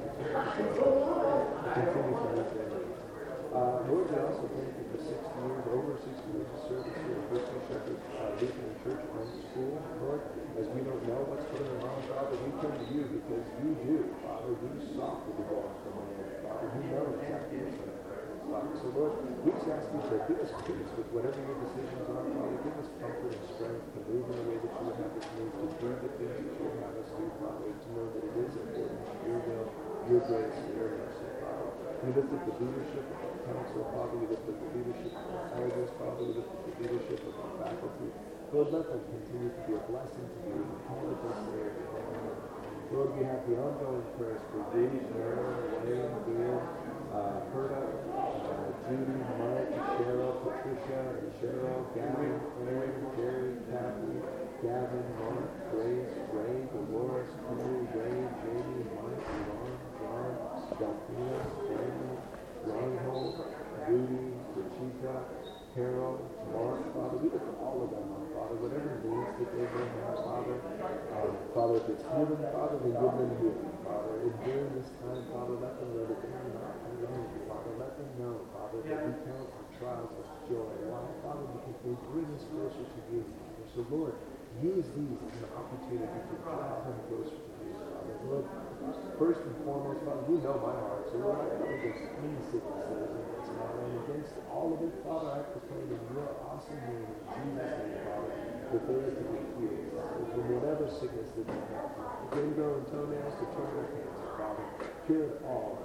continue to. Uh, Lord, we also thank you for 60 years, over 60 years of service here at Bristol Shepherd uh, Lutheran Church and School. Lord, as we don't know what's going on, Father, we come to you because you do, Father. You saw the divorce from land, Father. You know exactly what's going Father. So, Lord, we just ask you to give us peace with whatever your decisions are, Father. Give us comfort and strength to move in the way that you would have us move, to do the things that you have us do, Father, to know that it is important your will, your grace, and your mercy, Father. We lift up the leadership of our council, Father. We lift up the leadership of our elders, Father. We lift up the leadership of our faculty. Lord, let them continue to be a blessing to you and all of us there. Lord, we have the ongoing prayers for Ruth, Marilyn, Wayne, Herta, uh, Judy, Mike, Cheryl, Patricia, Cheryl, Gavin, Aaron, Jerry, Kathy, Gavin, Mark, Grace, Ray, Dolores, Henry, Ray, Jamie, Mike, Ron, John, Delphina, Daniel, Reinhold, Rudy, Rachita, Carol, Mark, Father, we lift all of them Father, whatever needs that they may have, Father. Um, Father, if it's healing, Father, then give them healing, Father. And during this time, Father, let them know that they are not alone, Father. Father, that we count our trials as joy. Why, Father? Because they bring us closer to you, Father. So, Lord, use these as an opportunity to draw them closer to you, Father. Lord, first and foremost, Father, you know my heart. So, Lord, I come against any sickness that is in this now. And against all of it, Father, I proclaim in your awesome name, Jesus' name, Father, that they are to be healed, Father, from whatever sickness that they have. They grow in toenails to terminal cancer, Father, cure it all,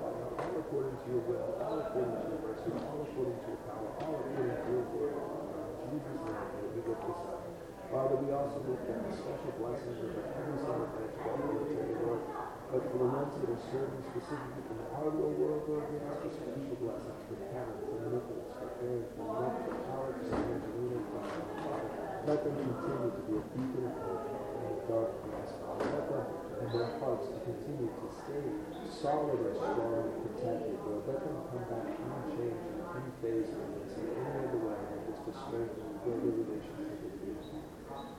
all according to your will, all according to your mercy, all according to your power, all according to your word, Jesus' name, we lift this up. Father, we also lift up a special blessing over every single branch of our military, Lord. But for the ones that are serving specifically in the outer world, Lord, we ask for special blessings for Kevin, for Nicholas, for Aaron, for Nick, for Alex, for Angelina, for Father. Let them continue to be a beacon of hope in the dark Father. Let them and their hearts to continue to stay solid and strong and protected, Lord. Let them come back unchanged and unfazed from this in any other way than just to strengthen and build a relationship with you.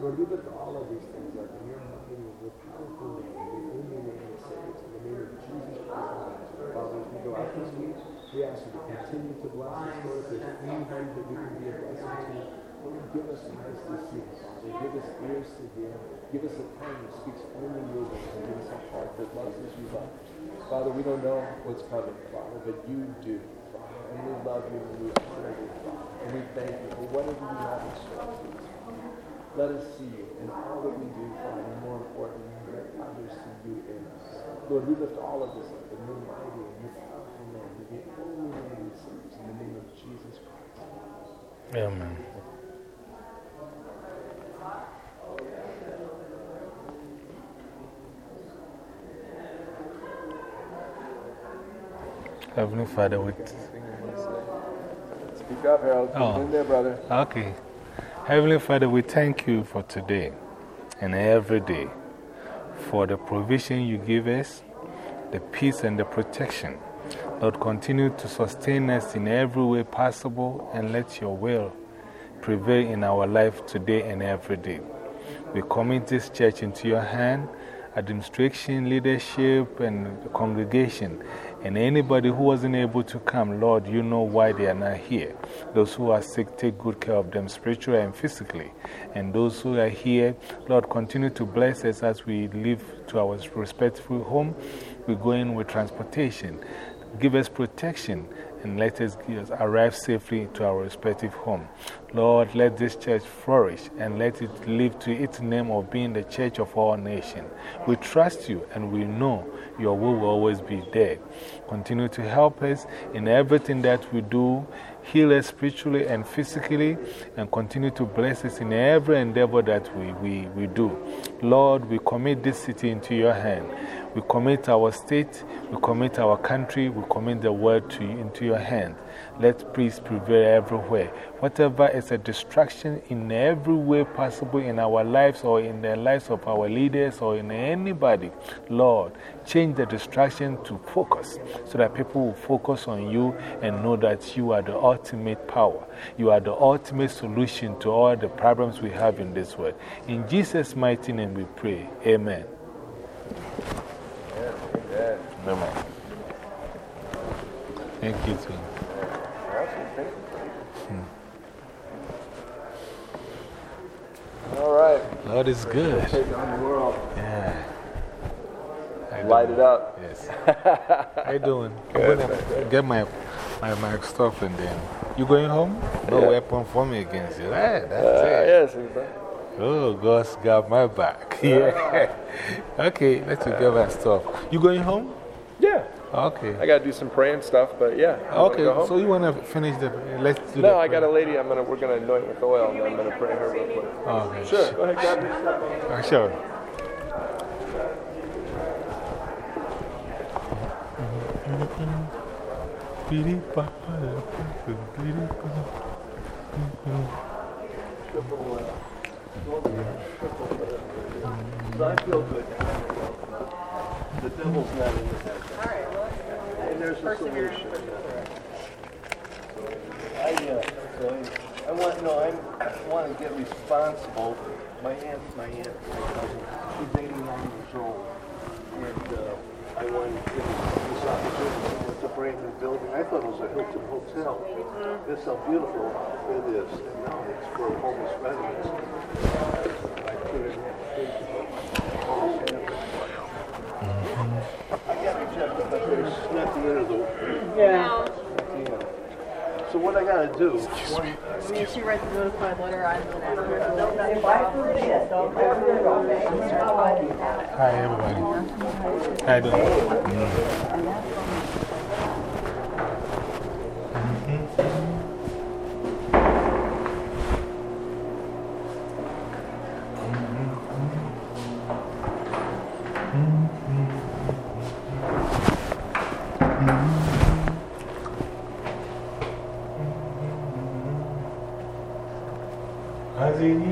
Lord, we lift all of these things up in your mighty and your powerful name, the only name that saves, in the name of Jesus Christ. Father, as we go out this week, we ask you to continue to bless us, Lord. If there's anybody that we can be a blessing to, Lord, give us eyes to see, Father. Give us ears to hear. Give us a tongue that speaks only your words, and give us a heart that loves as you love. Father, we don't know what's coming, Father, but you do, Father. And we love you and we honor you, Father. And we thank you for whatever you have in store for us. Let us see you in all that we do, Father. And more importantly, let others see you in us. Lord, we lift all of this up in your mighty and your powerful name, in the only name that saves, in the name of Jesus Christ. Amen. Heavenly Father, we. Speak up, Harold. Oh. In there, brother. Okay. Heavenly Father, we thank you for today and every day for the provision you give us, the peace and the protection. Lord, continue to sustain us in every way possible and let your will prevail in our life today and every day. We commit this church into your hand, administration, leadership, and congregation. And anybody who wasn't able to come, Lord, you know why they are not here. Those who are sick, take good care of them spiritually and physically. And those who are here, Lord, continue to bless us as we leave to our respectful home. We go in with transportation. Give us protection and let us arrive safely to our respective home. Lord, let this church flourish and let it live to its name of being the church of all nations. We trust you and we know your will will always be there. Continue to help us in everything that we do, heal us spiritually and physically, and continue to bless us in every endeavor that we, we, we do. Lord, we commit this city into your hand. We commit our state, we commit our country, we commit the world to into your hand. Let peace prevail everywhere. Whatever is a distraction in every way possible in our lives or in the lives of our leaders or in anybody, Lord, change the distraction to focus so that people will focus on you and know that you are the ultimate power. You are the ultimate solution to all the problems we have in this world. In Jesus' mighty name we pray. Amen. Amen. Thank you, too. All right. Lord is good. Take on the world. Yeah. Light it up. Yes. How you doing? Good, get my, my, my stuff and then. You going home? No Yeah. weapon formed against you. Right, that's Uh, it. yes. Oh, God's got my back. Yeah. okay, let's get my stuff. You going home? Yeah. Okay. I got to do some praying stuff, but yeah. I'm Okay, go so you want to finish the. Let's do No, the I got a lady I'm gonna, we're going to anoint with oil, and I'm going to pray her real quick. Oh, okay. Sure, go ahead, grab your stuff. Sure. I feel good. The devil's not in the head. And there's a solution. I, uh, so I I want, no, I'm- I want to get responsible. My aunt, my aunt, my cousin, she's 89 years old. And uh, I want to give this opportunity. It's a brand new building. I thought it was a Hilton Hotel. That's how beautiful it is. And now it's for homeless residents. I put it in the application. I got rejected, but there's not the end of the. Yeah. Yeah. So what I gotta do? We need to write the notified letter on the Hi, everybody. How you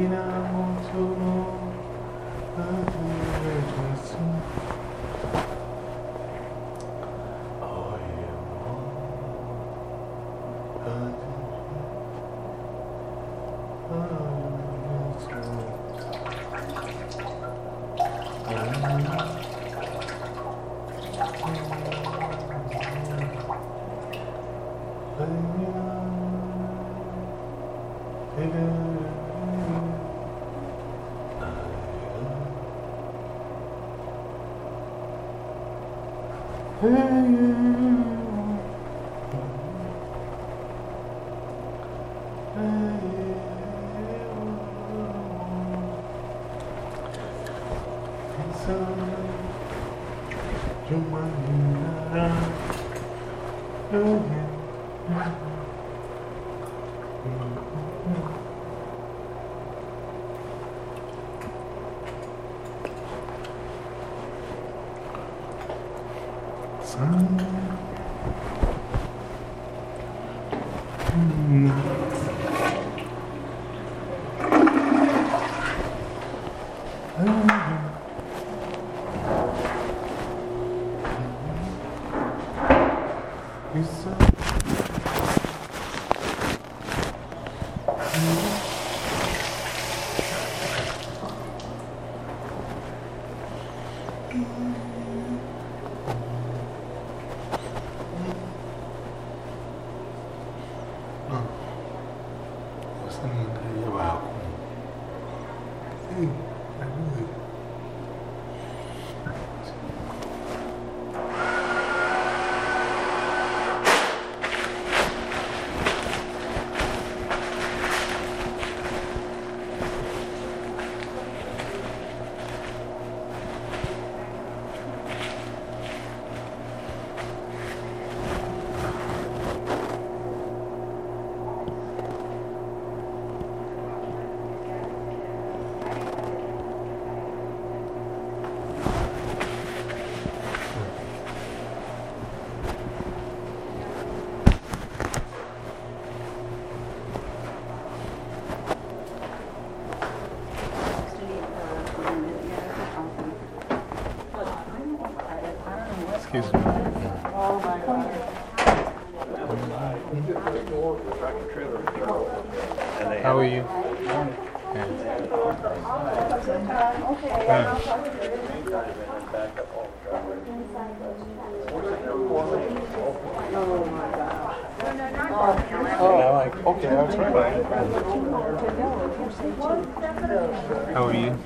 How are you?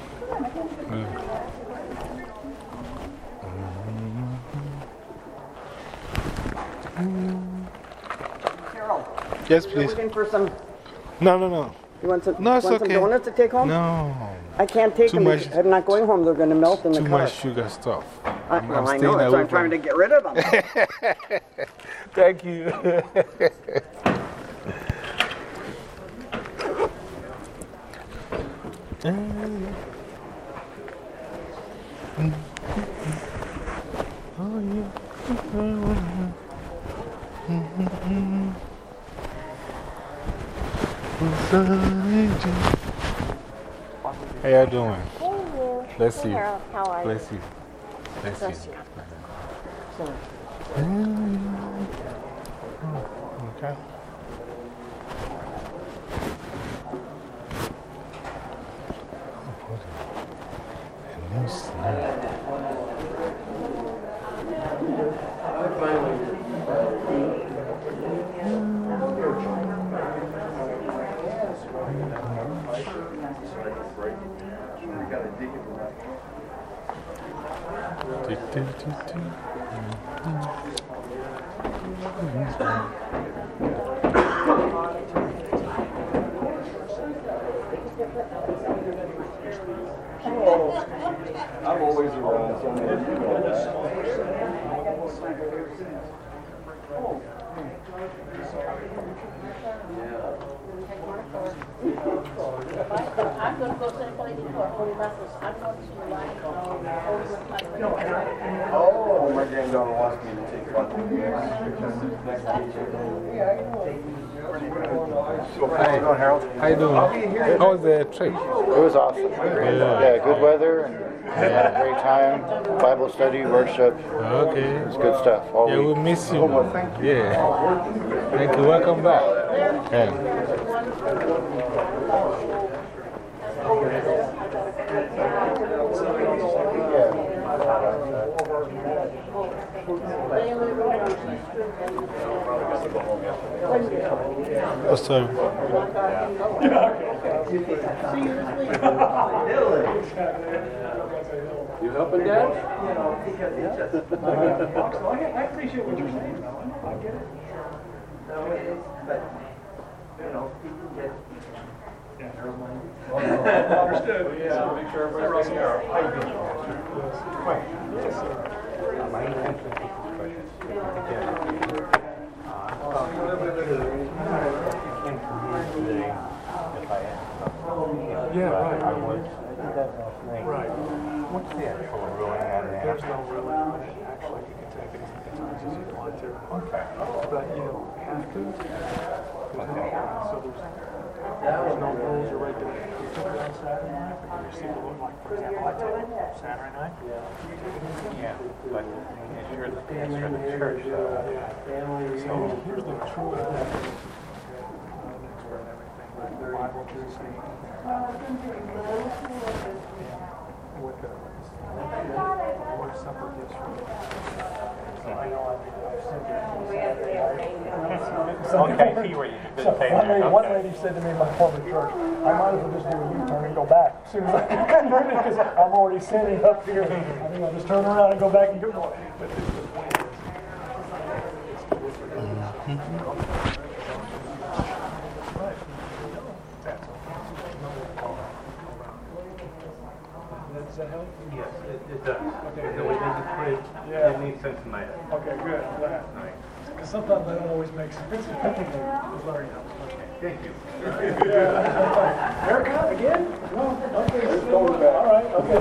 Carol, Yes, please. looking for some, No, no, no. you want some, No, it's want some okay. donuts to take home? No. I can't take Too them. much- I'm not going home. They're going to melt in the Too car. much sugar stuff. I, I'm- well, I'm I know. That's why I'm trying to get rid of them. Thank you. How you doing? Bless you. How are you? Bless you. Bless you. Bless you. Okay. I'm always around, so I'm gonna do that. I'm gonna go someplace for holy vessels. I'm going to the Oh, my granddaughter wants me to take one. How you doing, Harold? How you doing? How was the trip? It was awesome. Yeah, good weather and we had a great time. Bible study, worship. Okay. It's good stuff. All Yeah, week. we miss oh, you. Yeah. Thank you. Welcome back. Yeah. Oh, sorry. You helping, Dad? I appreciate what you're saying, though. I get it. No, it is, but, you know, people get. Understood. Yeah, make sure everybody's taken care My intention is to question. Yeah, right. I would. Right. What's the actual ruling on that? There's no really, actually, you can take it as many times as you want to. Okay. But you don't have to. There's no, so there's, there's no rules or regulations. You took it on Saturday night, but you received a look like, for example, I took it Saturday night. Yeah, Yeah, but it's your, it's for the church, so. So here's the truth. uh, Next word and everything, but the Bible does say. With the, Lord's Supper gifts from. So I know I've, I've sent it. Okay, see where you did So one there, lady, one lady said to me in my former church, I might as well just do a U-turn and go back as soon as I can, because I'm already sitting up here. I think I'll just turn around and go back and go. But this is the way it is. It's different. Right. That's okay. Does that help? Yes, it, it does. Okay, The way they put it, Yeah. it makes sense in my head. Okay, good, glad. Because sometimes I don't always make sense. It's Larry knows. Thank you. Haircut again? No, okay. All right, okay.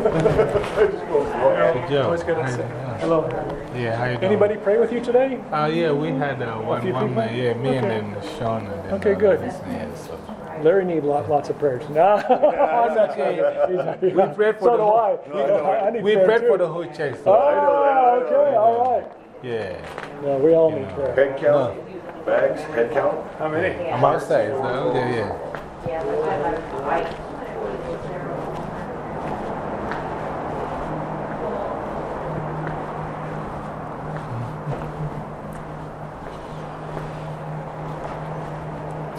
Good job. Always good to How see. Hello. Yeah, how you doing? Anybody pray with you today? Uh, yeah, we had uh, one, few one people? man, yeah, me Okay. and then Sean. And then, Okay, uh, good. Yeah, so. Larry need lot, lots of prayers. No, That's okay. We prayed for so the do whole- I. I need We prayer prayed too. for the whole church. Ah, so. Oh, okay, all right. Yeah. No, we all need prayer. Head count, bags, head count. How many? I'm outside, so okay, yeah.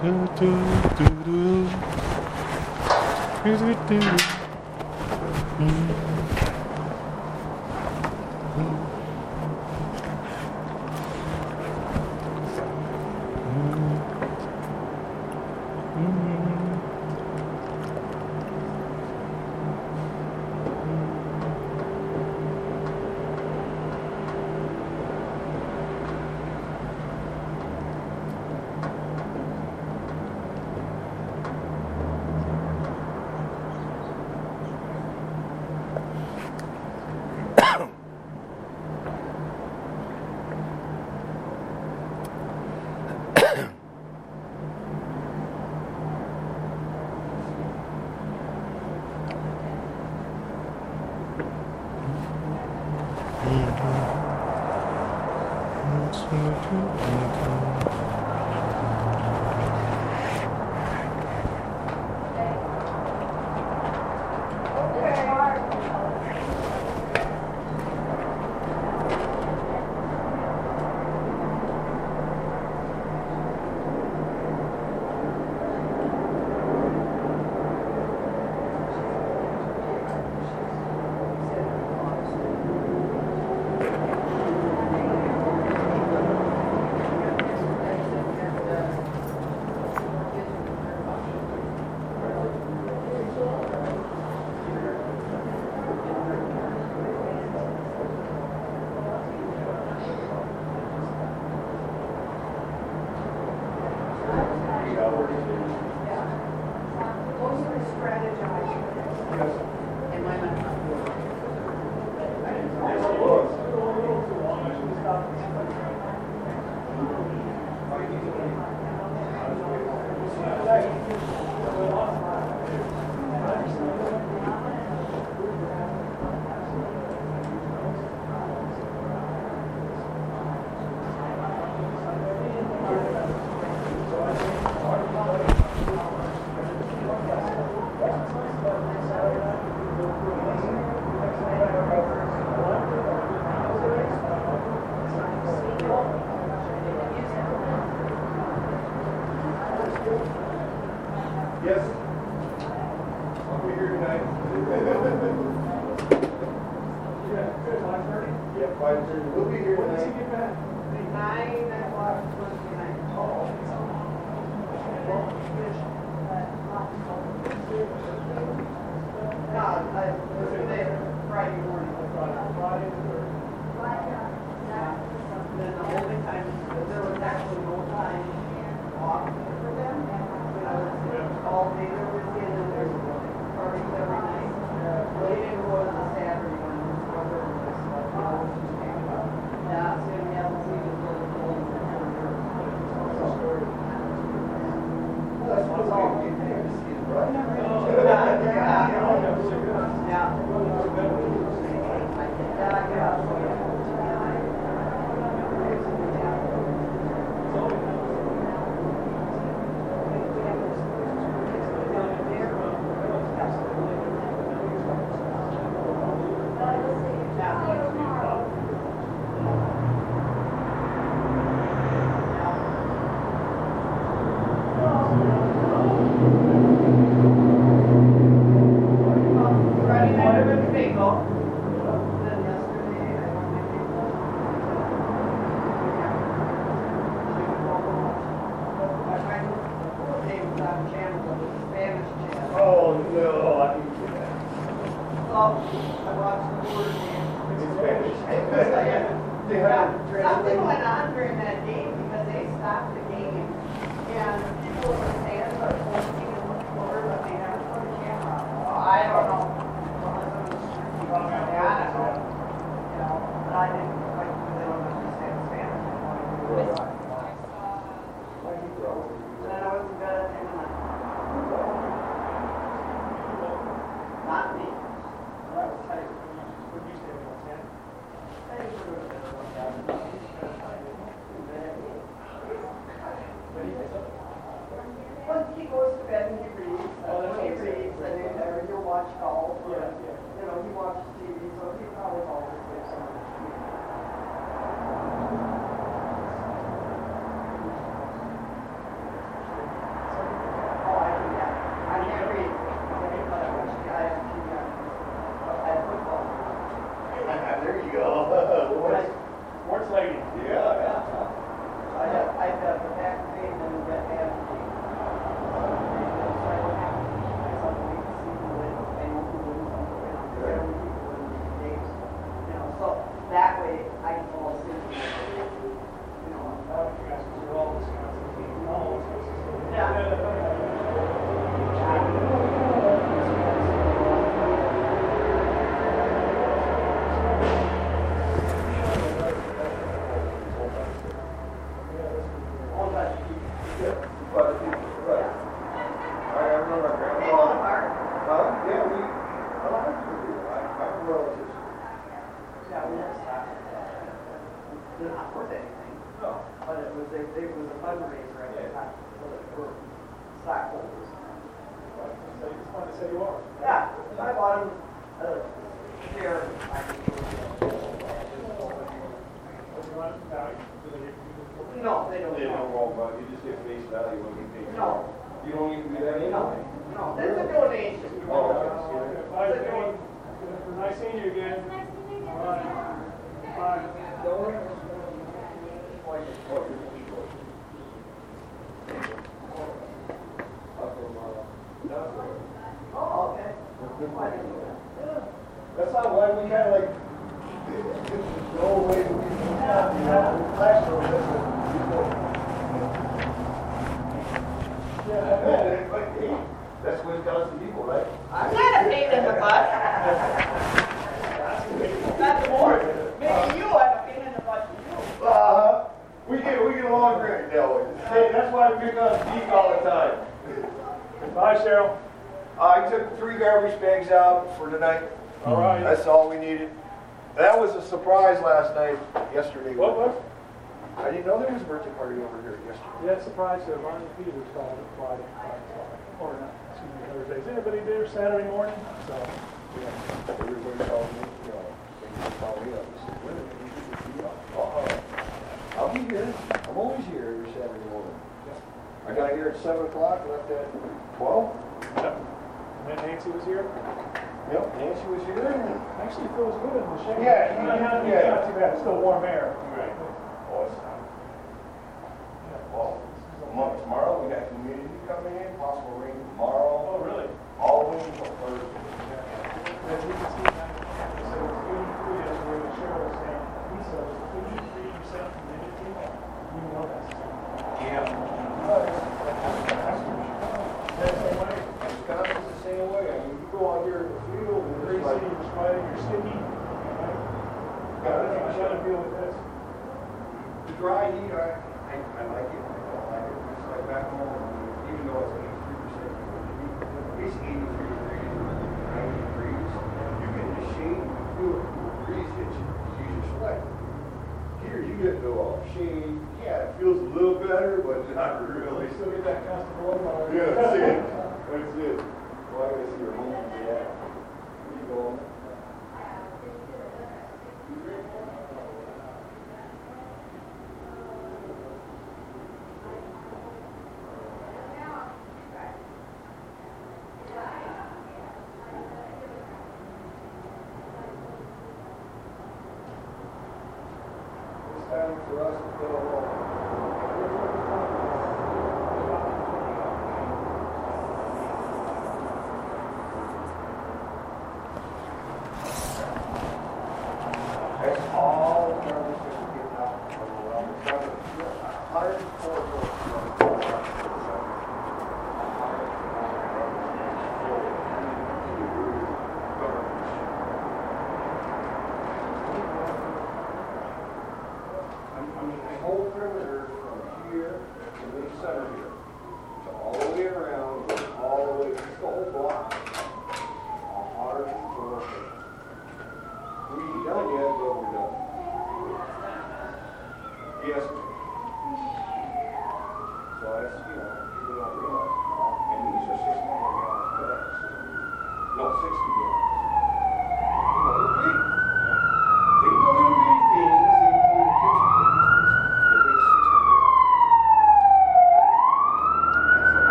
Do, do, do, do. Do, do, do.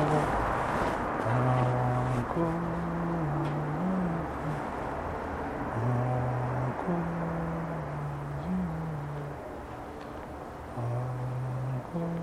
Igalaiko. Anko. Anko. Anko.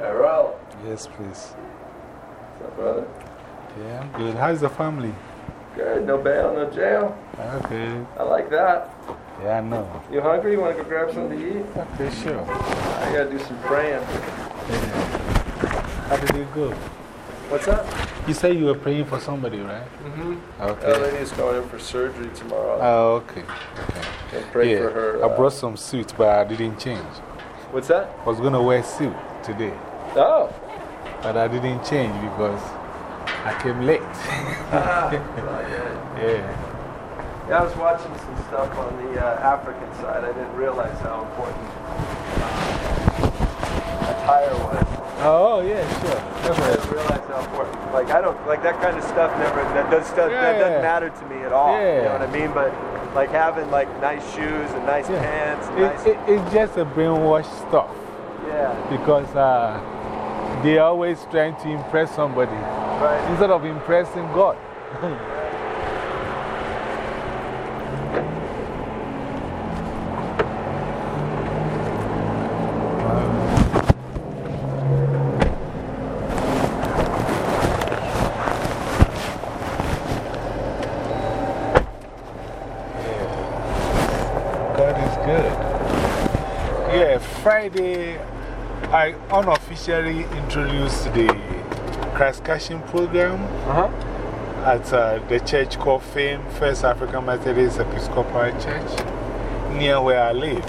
Errol. Yes, please. What's up, brother? Yeah, I'm good. How's the family? Good. No bail, no jail. Okay. I like that. Yeah, I know. You hungry? You want to go grab something to eat? Okay, sure. I gotta do some praying. How did it go? What's that? You said you were praying for somebody, right? Mm-hmm. Okay. That lady's going in for surgery tomorrow. Oh, okay. okay. And pray yeah, for her. I uh, brought some suits, but I didn't change. What's that? I was going to wear suit today, Oh. but I didn't change because I came late. Ah, not yet. yeah. Yeah, I was watching some stuff on the uh, African side. I didn't realize how important uh, attire was. Oh, yeah, sure. I didn't realize how important. Like I don't like that kind of stuff. Never that does stuff that Yeah. doesn't matter to me at all. You know what I mean? But like having like nice shoes and nice Yeah. pants. And It, nice, it, it's just a brainwash stuff yeah. because uh, they're always trying to impress somebody Right. instead of impressing. God is good. Yeah, Friday, I unofficially introduced the Christ Cashing program Uh huh. at uh, the church called Fame First African Methodist Episcopal Church near where I live.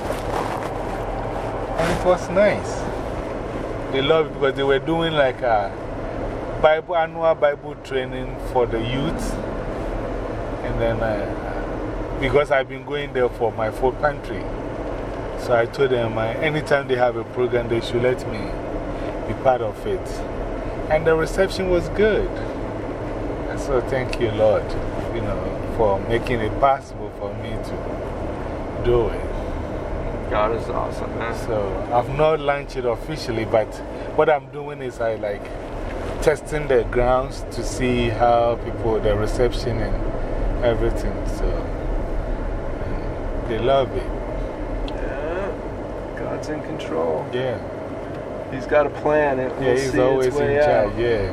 And it was nice. They loved it because they were doing like a Bible, annual Bible training for the youth. And then, uh, because I've been going there for my full country, so I told them uh, anytime they have a program, they should let me be part of it. And the reception was good. And so thank you, Lord, you know, for making it possible for me to do it. God is awesome, man. So I've not launched it officially, but what I'm doing is I like testing the grounds to see how people, the reception and everything. So they love it. Yeah. God's in control. Yeah. He's got a plan. It, Yeah, he's see always in charge. Yeah.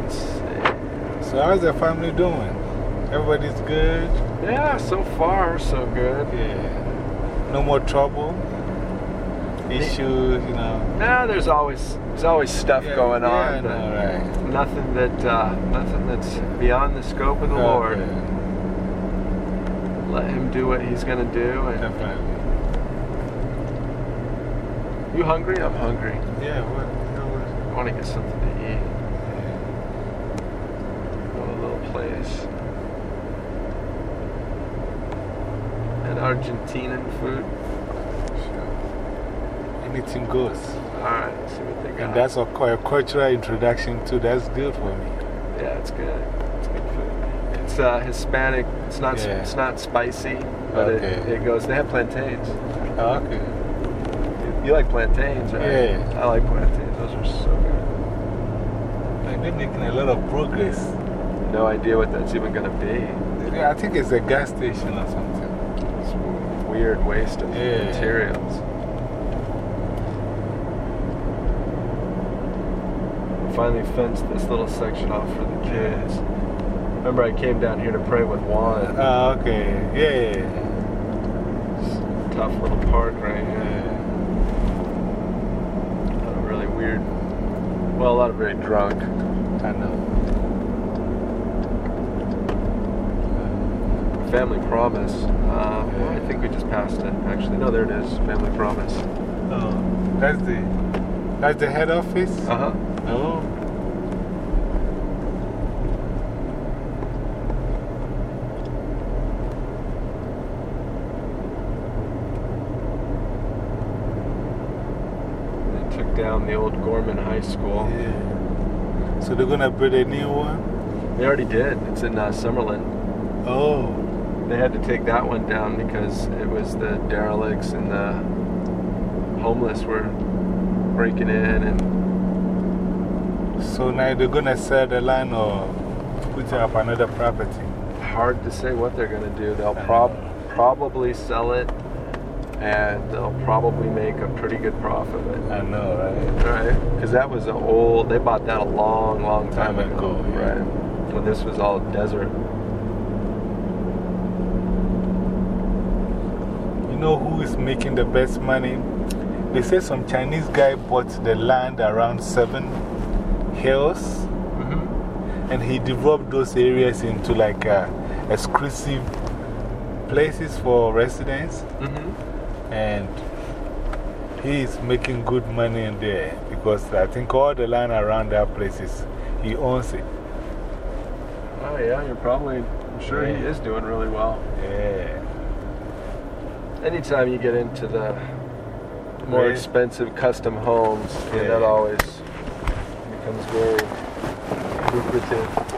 Let's see. So, how's the family doing? Everybody's good? Yeah, so far, so good. Yeah. No more trouble? Issues, you know? Nah, there's always, there's always stuff Yeah, going yeah, on. I know, right. Nothing, that, uh, nothing that's beyond the scope of the Lord. Let Him do what He's going to do. And Definitely. You hungry? I'm hungry. Yeah, what? what- I want to get something to eat. Go to a little place. And Argentinian food. Sure. Anything goes. Alright, see what they got. And that's a, a cultural introduction, too. That's good for me. Yeah, it's good. It's good food. It's uh, Hispanic. It's not. Yeah. It's not spicy, but it, it goes. They have plantains. Oh, okay. You like plantains, right? Yeah. I like plantains. Those are so good. Like they're making a lot of progress. No idea what that's even gonna be. I think it's a gas station or something. It's weird waste of Yeah. materials. Finally fenced this little section off for the kids. Remember, I came down here to pray with Juan. Oh, okay. Yeah. Tough little park right here. yeah. A lot of really weird. Well, a lot of very drunk. I know. Family Promise. Uh, well, I think we just passed it. Actually, no, there it is. Family Promise. Oh, that's the, that's the head office? Uh huh. They took down the old Gorman High School. Yeah. So they're going to build a new one? They already did. It's in uh, Summerlin. Oh. They had to take that one down because it was the derelicts and the homeless were breaking in and So now they're going to sell the land or put up another property? hard to say what they're going to do. They'll prob probably sell it and they'll probably make a pretty good profit. I know, right? Right? Because that was an old, they bought that a long, long time, Time ago, ago, yeah. right? When this was all desert. You know who is making the best money? They say some Chinese guy bought the land around Seven Hills Mm-hmm. and he developed those areas into like uh, exclusive places for residents. Mm-hmm. And he is making good money in there because I think all the land around that place is, he owns it. Oh, yeah, you're probably, I'm sure he is doing really well. Yeah. Anytime you get into the more expensive custom homes, Yeah. that always becomes very lucrative.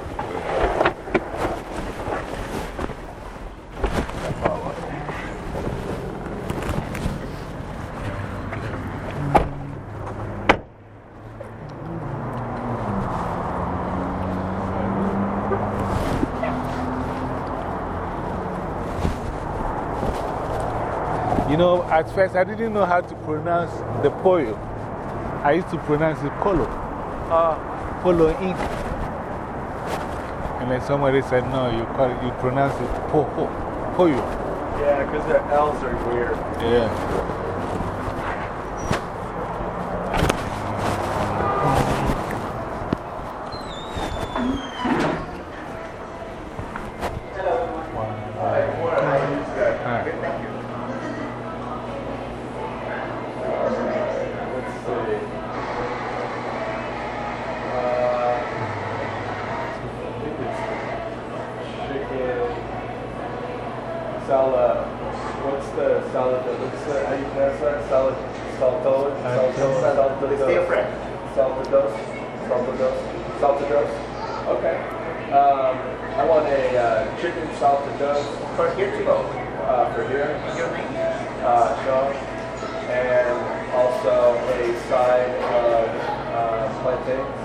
You know, at first I didn't know how to pronounce the poyo. I used to pronounce it polo. Ah. Polo ink. And then somebody said, no, you, call it, you pronounce it po, po, poyo. Yeah, because their L's are weird. Yeah. Let's see. Uh, I think it's chicken. Salad. What's the salad? What's the, how you pronounce that? Salad. Salto. Salto. Salto. It's different. Saltados. Saltados. Saltados. Okay. Um, I want a uh, chicken saltados. For here to go. Uh, for here. Your name? Uh, Sean. And also a side of uh, plantains.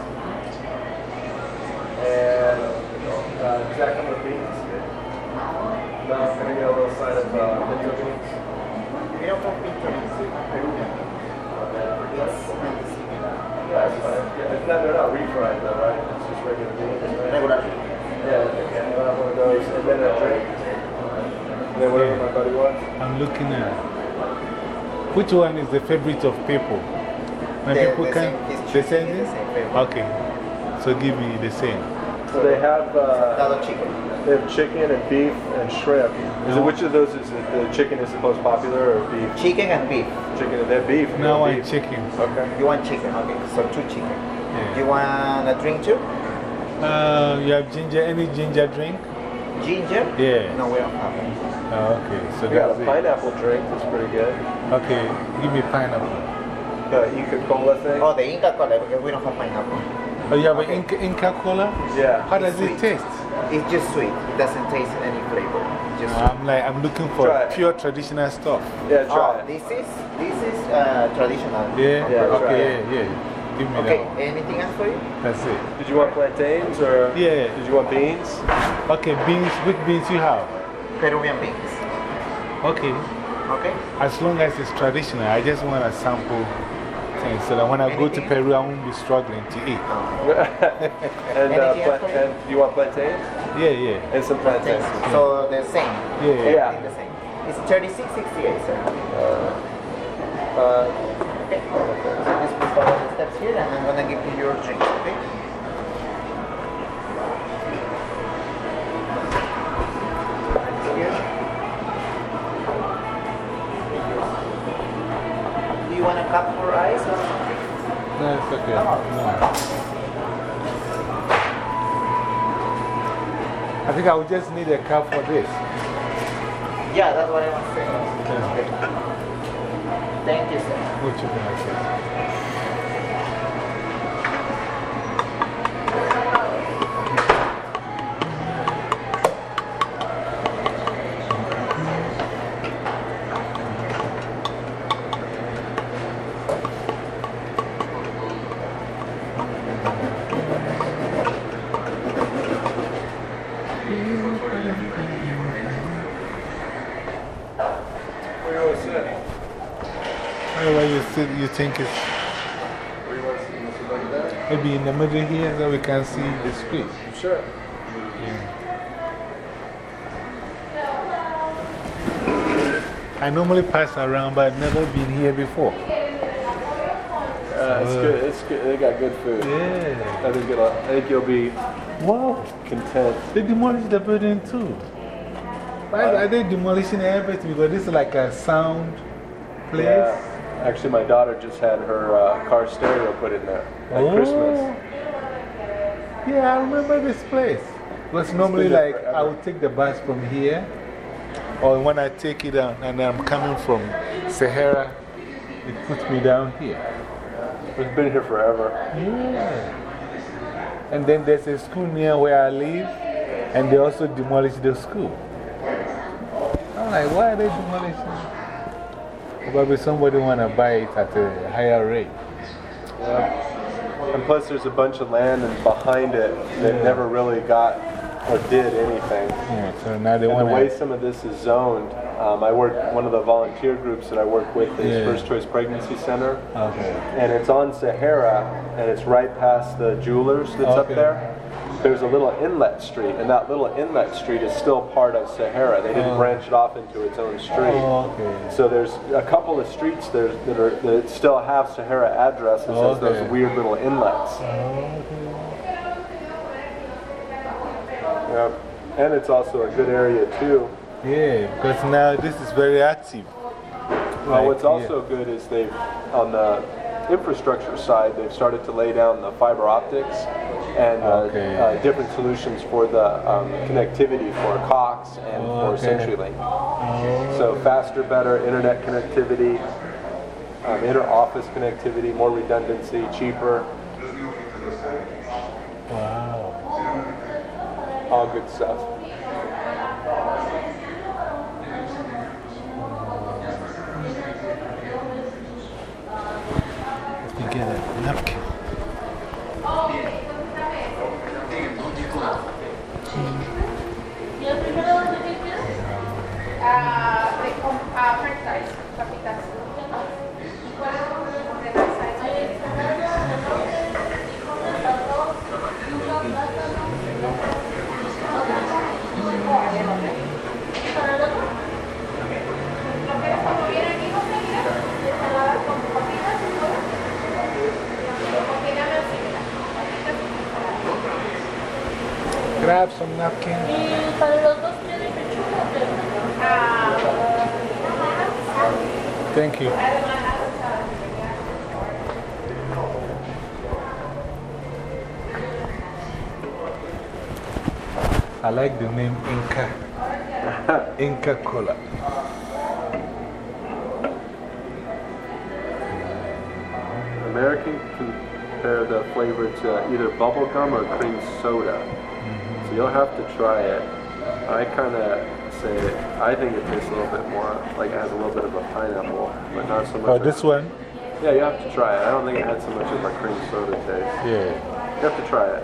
And uh, does that come with beans? No, can I get a little side of uh, pinto beans? We don't have pictures. That's fine. Yeah, it's not, they're not refried though, right? It's just regular beans, right? Regular. Yeah, okay. I'll have one of those. And then a drink. And then whatever my buddy wants. I'm looking at which one is the favorite of people? When The- people the can, same- it's the same the thing? same. Okay. So give me the same. So they have, uh, Another chicken. they have chicken and beef and shrimp. Is it, which of those is it? The chicken is the most popular or beef? Chicken and beef. Chicken, they're beef. No, they're I beef. chicken. Okay. You want chicken? Okay, so two chicken. Yeah. You want a drink too? Uh, you have ginger, any ginger drink? Ginger? Yeah. No, we don't have it. Oh, okay. So We got that's a it. pineapple drink that's pretty good. Okay. Give me pineapple. The Inca Cola thing. Oh, the Inca Cola, because we don't have pineapple. Oh, you have an Inca, Inca Cola? Yeah. How does it taste? It's just sweet. It doesn't taste any flavor. Just I'm like, I'm looking for Try it. pure traditional stuff. Yeah, Oh, try it. this is, this is uh, traditional. Yeah? Yeah, try okay, yeah, yeah. Give me Okay, that one. anything else for you? That's it. Did you want plantains or? Yeah. Did you want beans? Okay, beans, which beans you have? Peruvian beans. Okay. Okay. As long as it's traditional, I just want to sample things so that when I go to Peru, I won't be struggling to eat. and, uh, Anything pla- you? and you want plantains? Yeah, yeah. And some plantains. So the same. Yeah, yeah. Yeah. The same. It's 3668, sir. Uh, Okay. So just please follow the steps here and I'm gonna give you your drink, cup for ice or something? No, it's okay. No. I think I would just need a cup for this. Yeah, that's what I was saying. Okay. Thank you, sir. What you gonna maybe in the middle here so we can see the screen. Sure. I normally pass around, but I've never been here before. Uh, it's good. It's good. They got good food. Yeah. I think, it'll, I think you'll be wow. content. They demolished the building too. Why are they demolishing everything? Because this is like a sound place. Yeah. Actually, my daughter just had her uh, car stereo put in there at Oh. Christmas. Yeah, I remember this place. Because normally, like, forever. I would take the bus from here, or when I take it down and I'm coming from Sahara, it puts me down here. It's been here forever. Yeah. And then there's a school near where I live, and they also demolished the school. I'm like, why are they demolishing? Probably somebody want to buy it at a higher rate. Yeah. And plus, there's a bunch of land behind it that never really got or did anything. Yeah, so now they want the way some of this is zoned, um, I work, one of the volunteer groups that I work with is Yeah. First Choice Pregnancy Center. Okay. And it's on Sahara, and it's right past the jewelers that's up there. There's a little inlet street, and that little inlet street is still part of Sahara. They didn't Oh. branch it off into its own street. Oh, okay. So there's a couple of streets there that, are, that still have Sahara addresses as those weird little inlets. Oh, yeah. And it's also a good area too. Yeah, because now this is very active. Well, Like, what's also good is they've, on the infrastructure side, they've started to lay down the fiber optics and uh, Okay. uh, different solutions for the um, connectivity for Cox and Oh, for okay. CenturyLink. So faster, better internet connectivity, um, inter-office connectivity, more redundancy, cheaper, Wow. all good stuff. Let me get a napkin. ¿Y el primero dónde vives? Ah, like the name Inca. Inca Cola. American compare the flavor to either bubble gum or cream soda. Mm-hmm. So you'll have to try it. I kind of say I think it tastes a little bit more like it has a little bit of a pineapple, but not so much. Oh, this one? Yeah, you have to try it. I don't think it had so much of a cream soda taste. Yeah. You have to try it.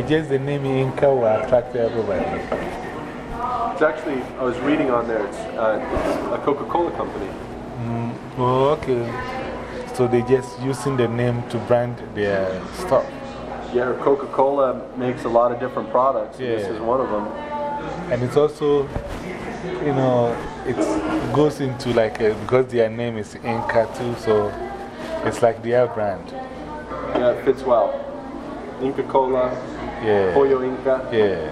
Yeah, just the name Inca will attract everybody. It's actually I was reading on there. It's, uh, it's a Coca-Cola company. Mm, oh, okay. So they're just using the name to brand their stuff. Yeah, Coca-Cola makes a lot of different products. and This is one of them. And it's also, you know, it goes into like, a, because their name is Inca too, so it's like their brand. Yeah, it fits well. Inca Cola, Yeah. Pollo Inca. Yeah.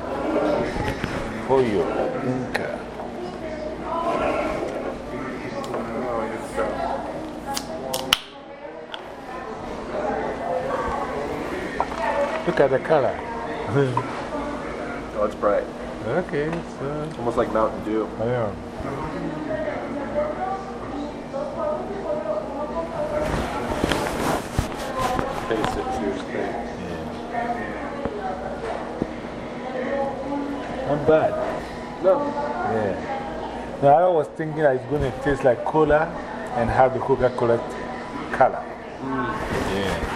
Pollo Inca. Oh. Look at the color. Oh, it's bright. okay, so. Uh, almost like Mountain Dew. Yeah. Taste it, see what you think. Not bad. No. Yeah. Now, I was thinking that it's going to taste like cola and have the Coca Cola color. Mm. Yeah.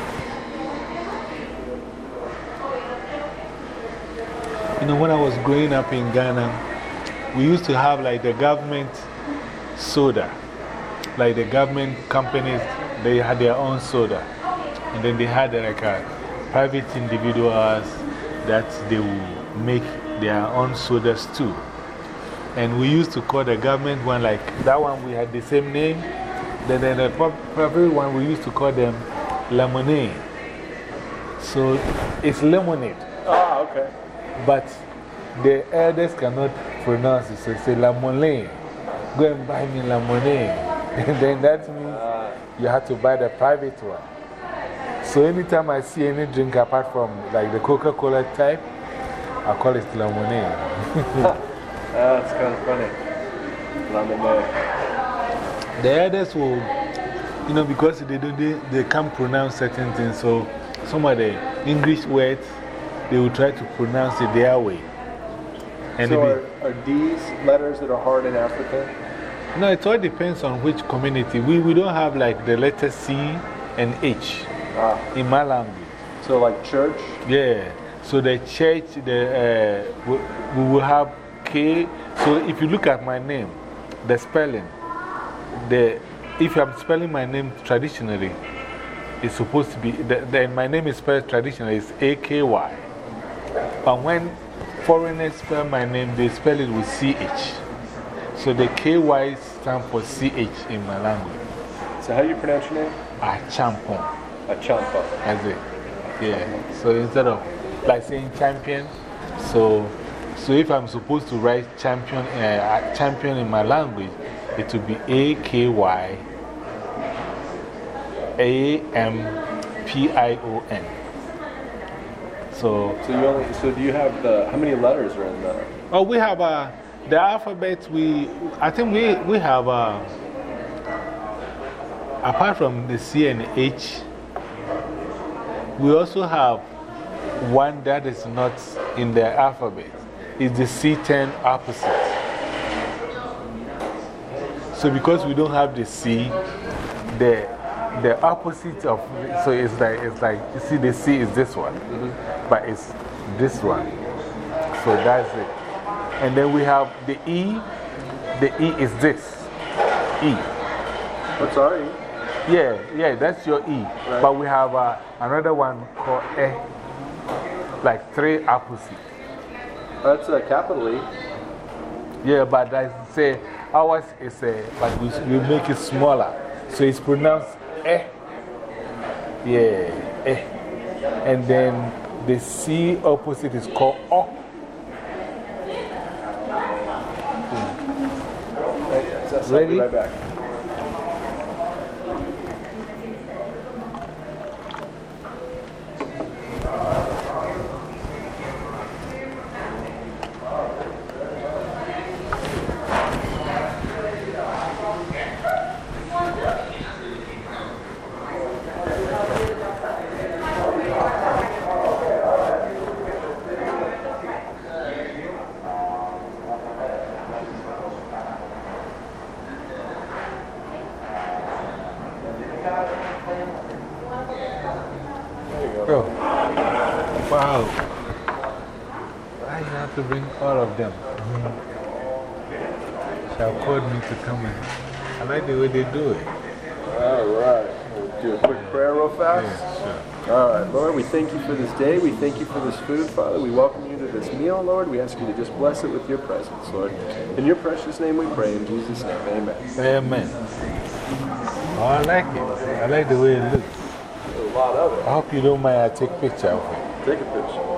You know, when I was growing up in Ghana, we used to have like the government soda. Like the government companies, they had their own soda. And then they had like a private individuals that they would make their own sodas too. And we used to call the government one like that one, we had the same name. Then, then the private one, we used to call them lemonade. So it's lemonade. Ah, okay. But the elders cannot pronounce it, so they say lemonade. Go and buy me lemonade. And then that means you have to buy the private one. So anytime I see any drink apart from like the Coca Cola type, I call it lemonade. That's ah, kind of funny. Lemonade. the elders will, you know, because they, don't, they, they can't pronounce certain things, so some of the English words, they will try to pronounce it their way. And so, are, are these letters that are hard in Africa? No, it all depends on which community. We, we don't have like the letter C and H ah. in my language. So, like church? Yeah. So the church, the, uh, we, we will have K. So if you look at my name, the spelling, the, if I'm spelling my name traditionally, it's supposed to be, the, the, my name is spelled traditionally, it's A K Y. But when foreigners spell my name, they spell it with CH. So the KY stand for CH in my language. So, how do you pronounce your name? Achampon. Achampa. That's it. Yeah. So instead of like saying champion, so, so if I'm supposed to write champion, uh, champion in my language, it would be A K Y A M P I O N. So, So, you only, so do you have the, how many letters are in the, Oh, we have uh, the alphabet. We, I think we, we have, uh, apart from the C and H, we also have one that is not in the alphabet. It's the C10 opposite. So, because we don't have the C, the, the opposite of, so it's like, it's like, you see, the C is this one, but it's this one. So that's it. And then we have the E. The E is this. E. What's our E? Yeah, yeah, that's your E. But we have uh, another one called E. Like three opposite. That's a capital E. Yeah, but I say ours is a, but we, we make it smaller. So it's pronounced eh. Yeah, eh. And then the C opposite is called O. Ready? Right back. Oh. Wow. Why you have to bring all of them? Shall called me to come in. I like the way they do it. All right. We'll do a quick prayer real fast. All right. Lord, we thank you for this day. We thank you for this food, Father. We welcome you to this meal, Lord. We ask you to just bless it with your presence, Lord. In your precious name we pray. In Jesus' name, amen. Amen. Oh, I like it. I like the way it looks. A lot of it. I hope you don't mind I take a picture of it. Take a picture.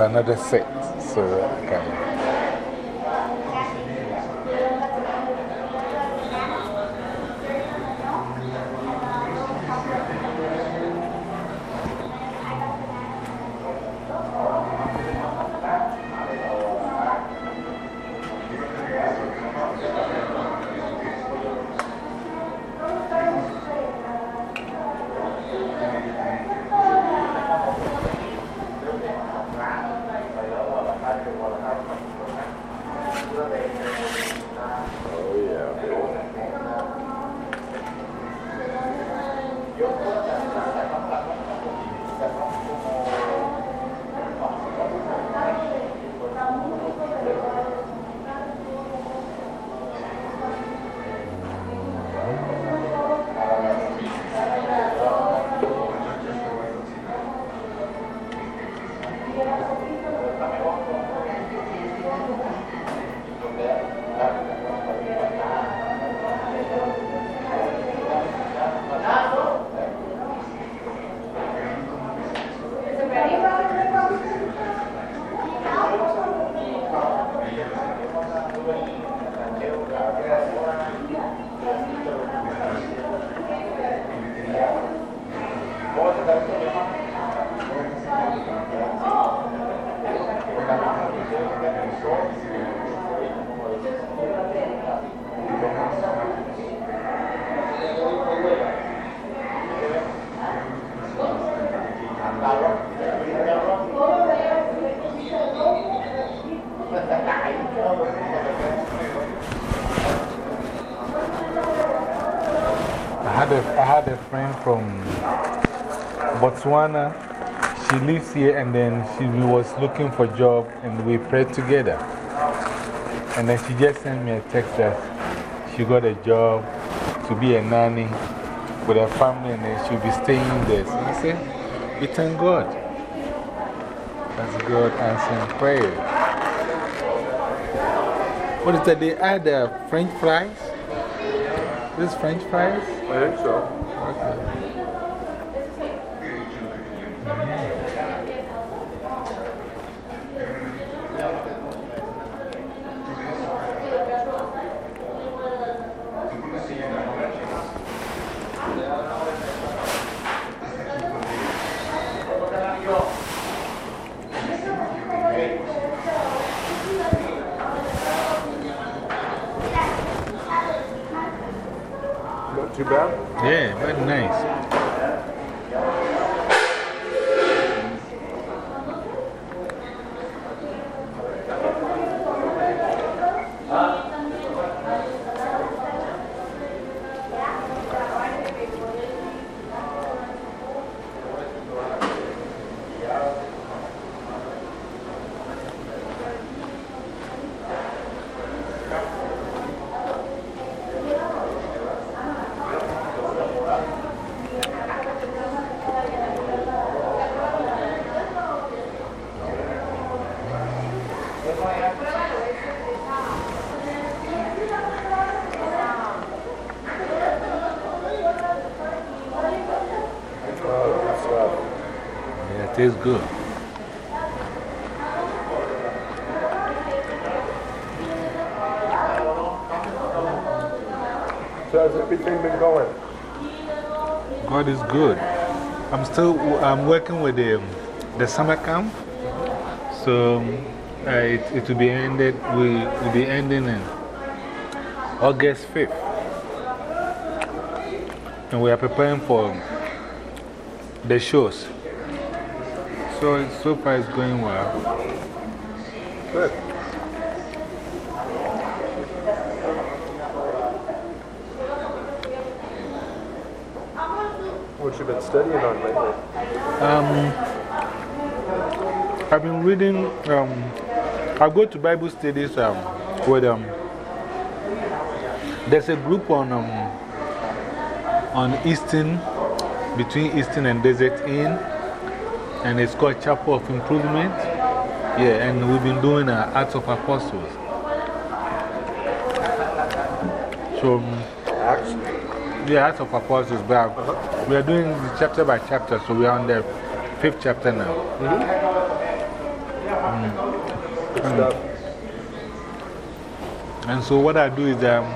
Another set. So, okay had, a, I had a friend from Botswana. She lives here and then she was looking for a job and we prayed together. And then she just sent me a text that she got a job to be a nanny with her family and then she'll be staying there. So I said, we thank God. That's God answering prayer. What is that? They add uh, French fries? This French fries? I think so. So uh, it, it will be ended, we will be ending in August 5th. And we are preparing for the shows. So, so far it's going well. Good. What you been studying on lately? Um, I've been reading, um, I go to Bible studies um, with, um, there's a group on, um, on Eastern, between Eastern and Desert Inn, and it's called Chapel of Improvement. Yeah, and we've been doing uh, Acts of Apostles. So, um, Acts? yeah, Acts of Apostles, but we are doing chapter by chapter, so we are on the fifth chapter now. -hmm. And so what I do is, um,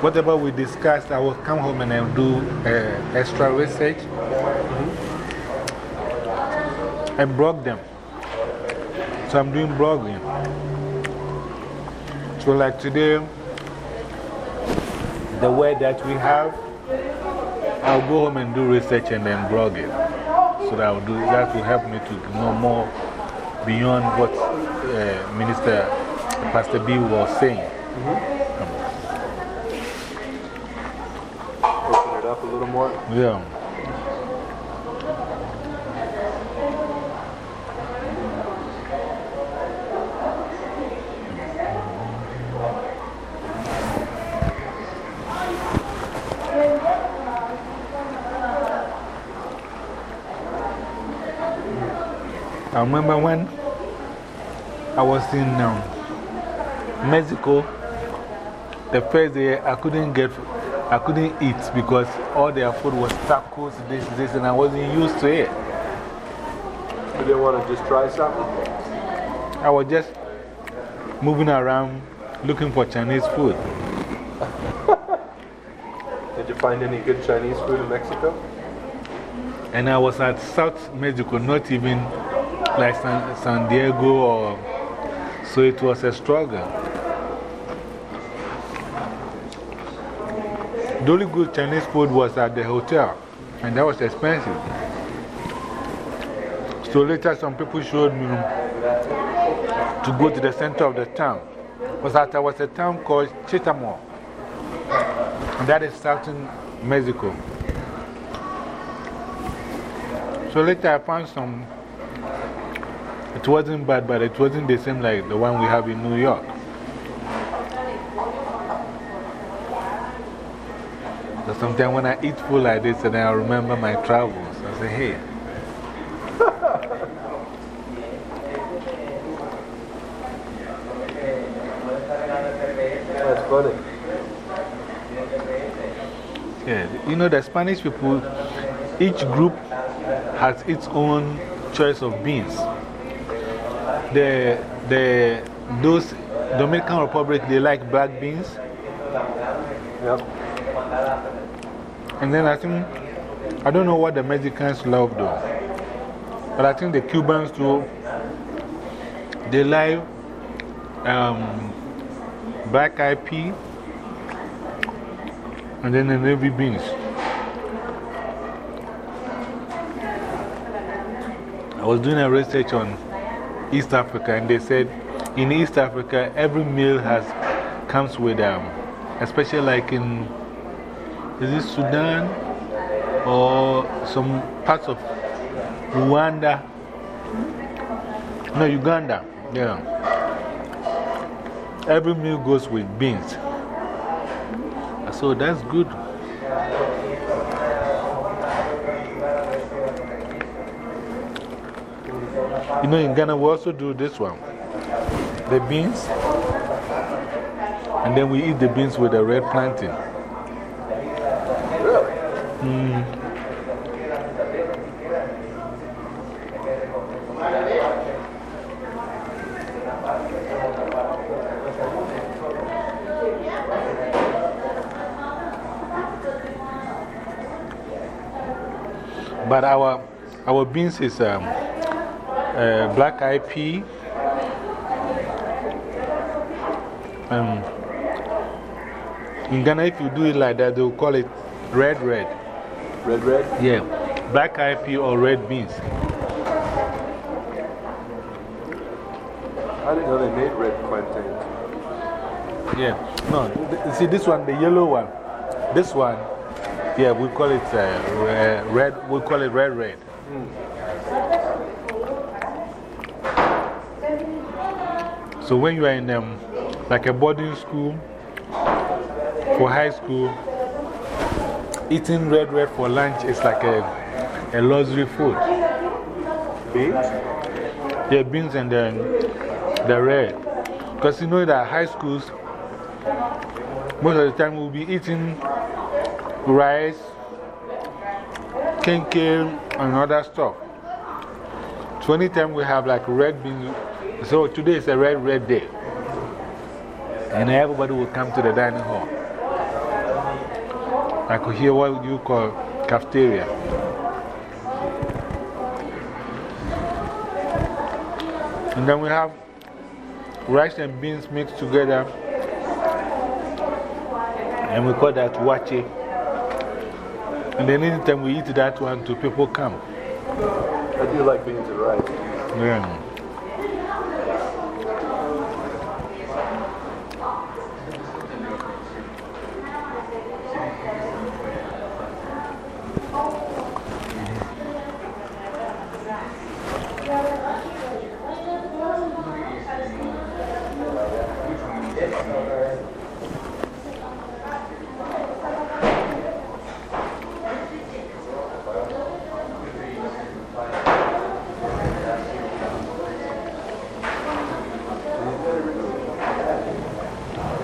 whatever we discuss, I will come home and I'll do uh, extra research and blog them. So I'm doing blogging. So, like today, the word that we have, I'll go home and do research and then blog it. So that, I'll do, that will help me to know more beyond what uh, Minister Pastor B was saying. Open it up a little more. Yeah. I remember when I was in um, Mexico, the first day I couldn't get, I couldn't eat because all their food was tacos, this, this, and I wasn't used to it. You didn't want to just try something? I was just moving around looking for Chinese food. Did you find any good Chinese food in Mexico? And I was at South Mexico, not even like San, San Diego or. So it was a struggle. The only good Chinese food was at the hotel, and that was expensive. So later, some people showed me to go to the center of the town. Because there was a town called Chetumal, and that is southern Mexico. So later, I found some. It wasn't bad, but it wasn't the same like the one we have in New York. Sometimes when I eat food like this, and I remember my travels, I say, hey. That's funny. Yeah, you know, the Spanish people, each group has its own choice of beans. The, the, those Dominican Republic, they like black beans. Yep. And then I think, I don't know what the Mexicans love though. But I think the Cubans too, they like um, black eyed pea and then the navy beans. I was doing a research on East Africa and they said in East Africa, every meal has, comes with, um, especially like in, is it Sudan or some parts of Rwanda? No, Uganda, yeah. Every meal goes with beans. Ah, so that's good. You know, in Ghana, we also do this one the beans, and then we eat the beans with the red plantain. Mm. But our, our beans is um, uh, black pea. Um, in Ghana, if you do it like that, they'll call it red, red. Red, red? Yeah. Black IP or red beans. I didn't know they made red plantains. Yeah. No, th see this one, the yellow one. This one, yeah, we call it uh, red, we call it red, red. So when you are in um, like a boarding school, for high school, eating red, red for lunch is like a, a luxury food. Beans? Yeah, beans and then the red. Because you know that high schools, most of the time we'll be eating rice, kenkey, and other stuff. So anytime we have like red beans, So today is a red, red day. And everybody will come to the dining hall. I could hear what you call cafeteria. And then we have rice and beans mixed together. And we call that waakye. And then anytime we eat that one, two people come. I do like beans and rice.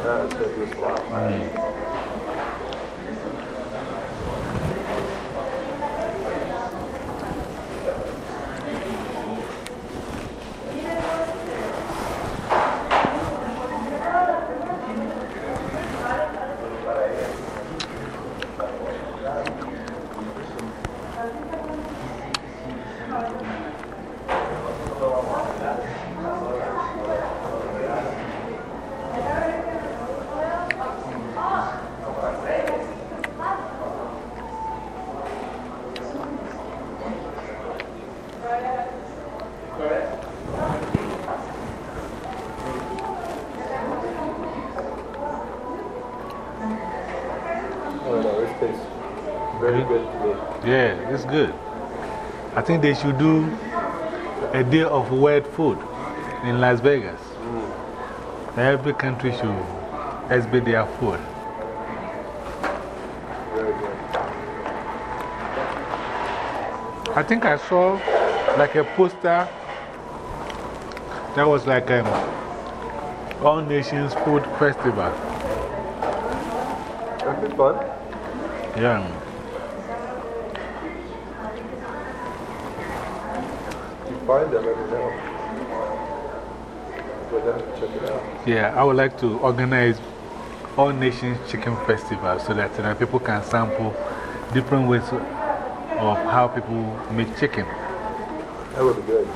Yeah, it's good. It's a lot. Oh, no, this tastes very good to me. Yeah, it's good. I think they should do a day of word food in Las Vegas. Every country should exhibit their food. I think I saw like a poster that was like an All Nations Food Festival. That'd be fun. Yeah. You find them every now. Go down and check it out. Yeah, I would like to organize All Nations Chicken Festival so that you know, people can sample different ways of how people make chicken. That would be good.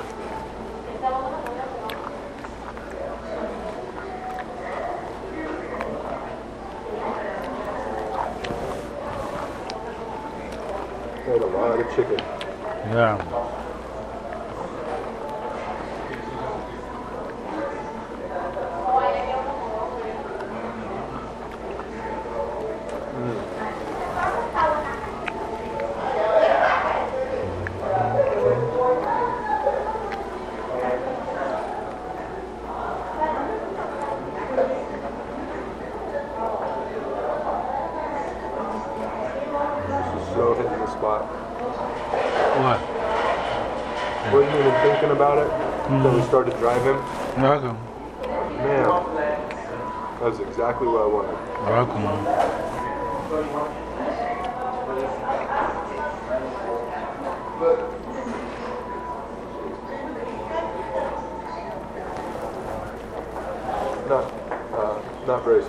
A lot of chicken. Yeah.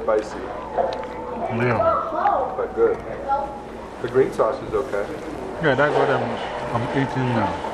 Spicy, Yeah. but good. The green sauce is okay. Yeah, that's what I'm, I'm eating now.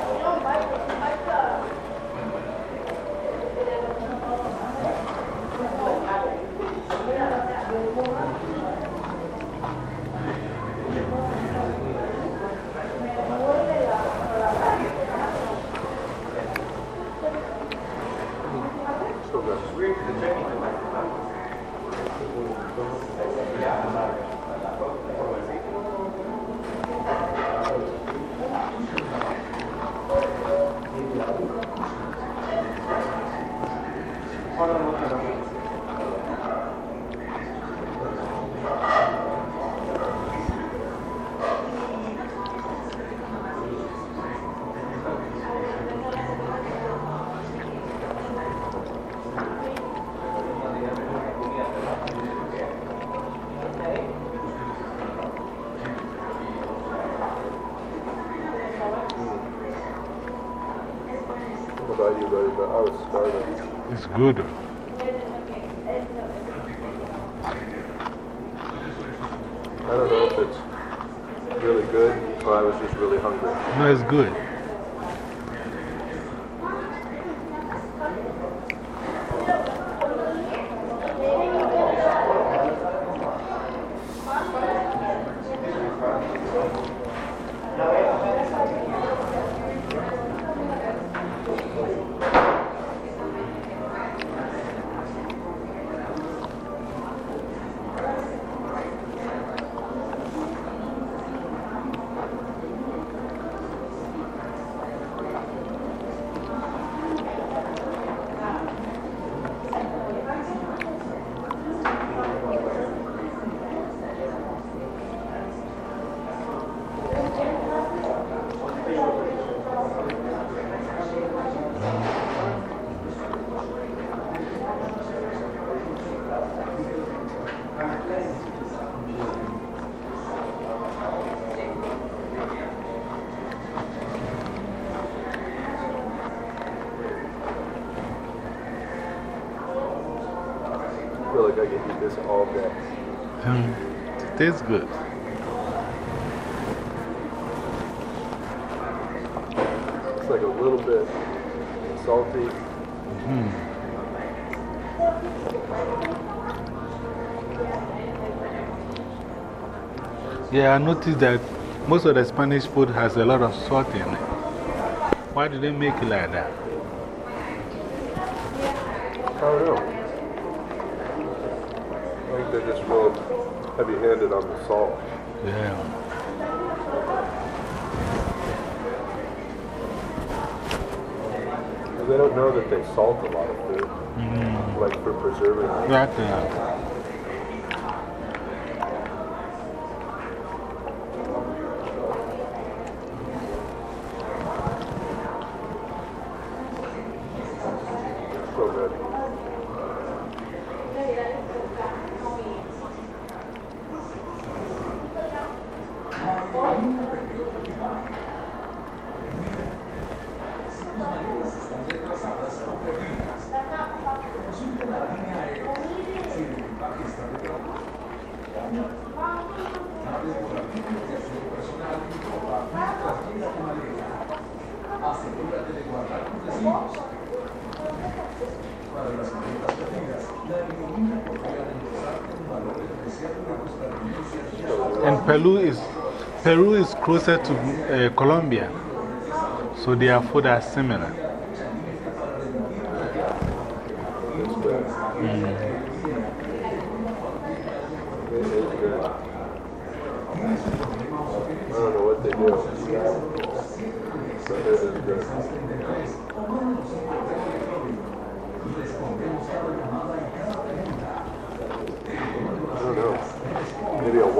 Good. Tastes good. It's like a little bit salty. Hmm. Yeah, I noticed that most of the Spanish food has a lot of salt in it. Why do they make it like that? I don't know. I think they're just real heavy handed on the salt. Yeah. They don't know that they salt a lot of food, Mm. like for preserving it. Closer to uh, Colombia, so their food are similar.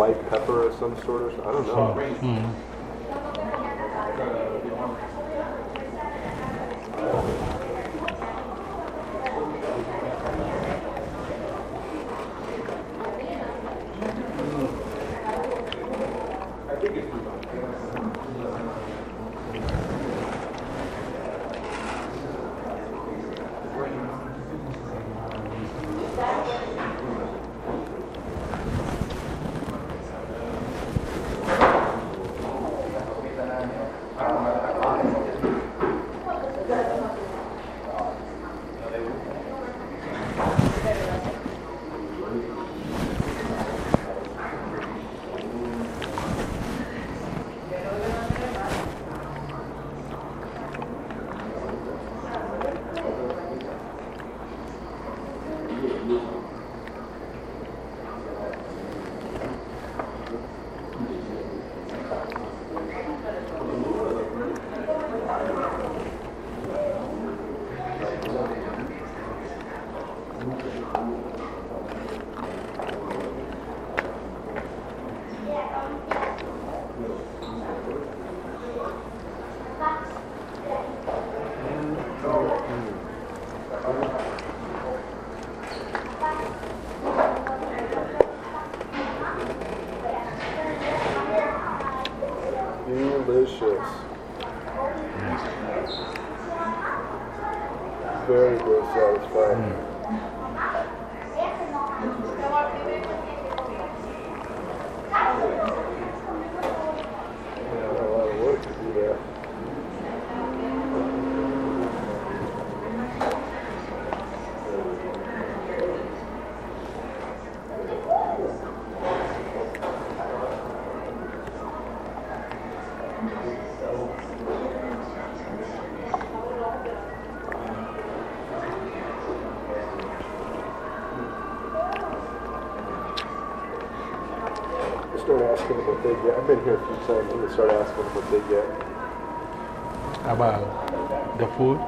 White pepper of some sort or something. I don't know. Mm. I've been here a few times. I'm going to start asking them what they get. About the food?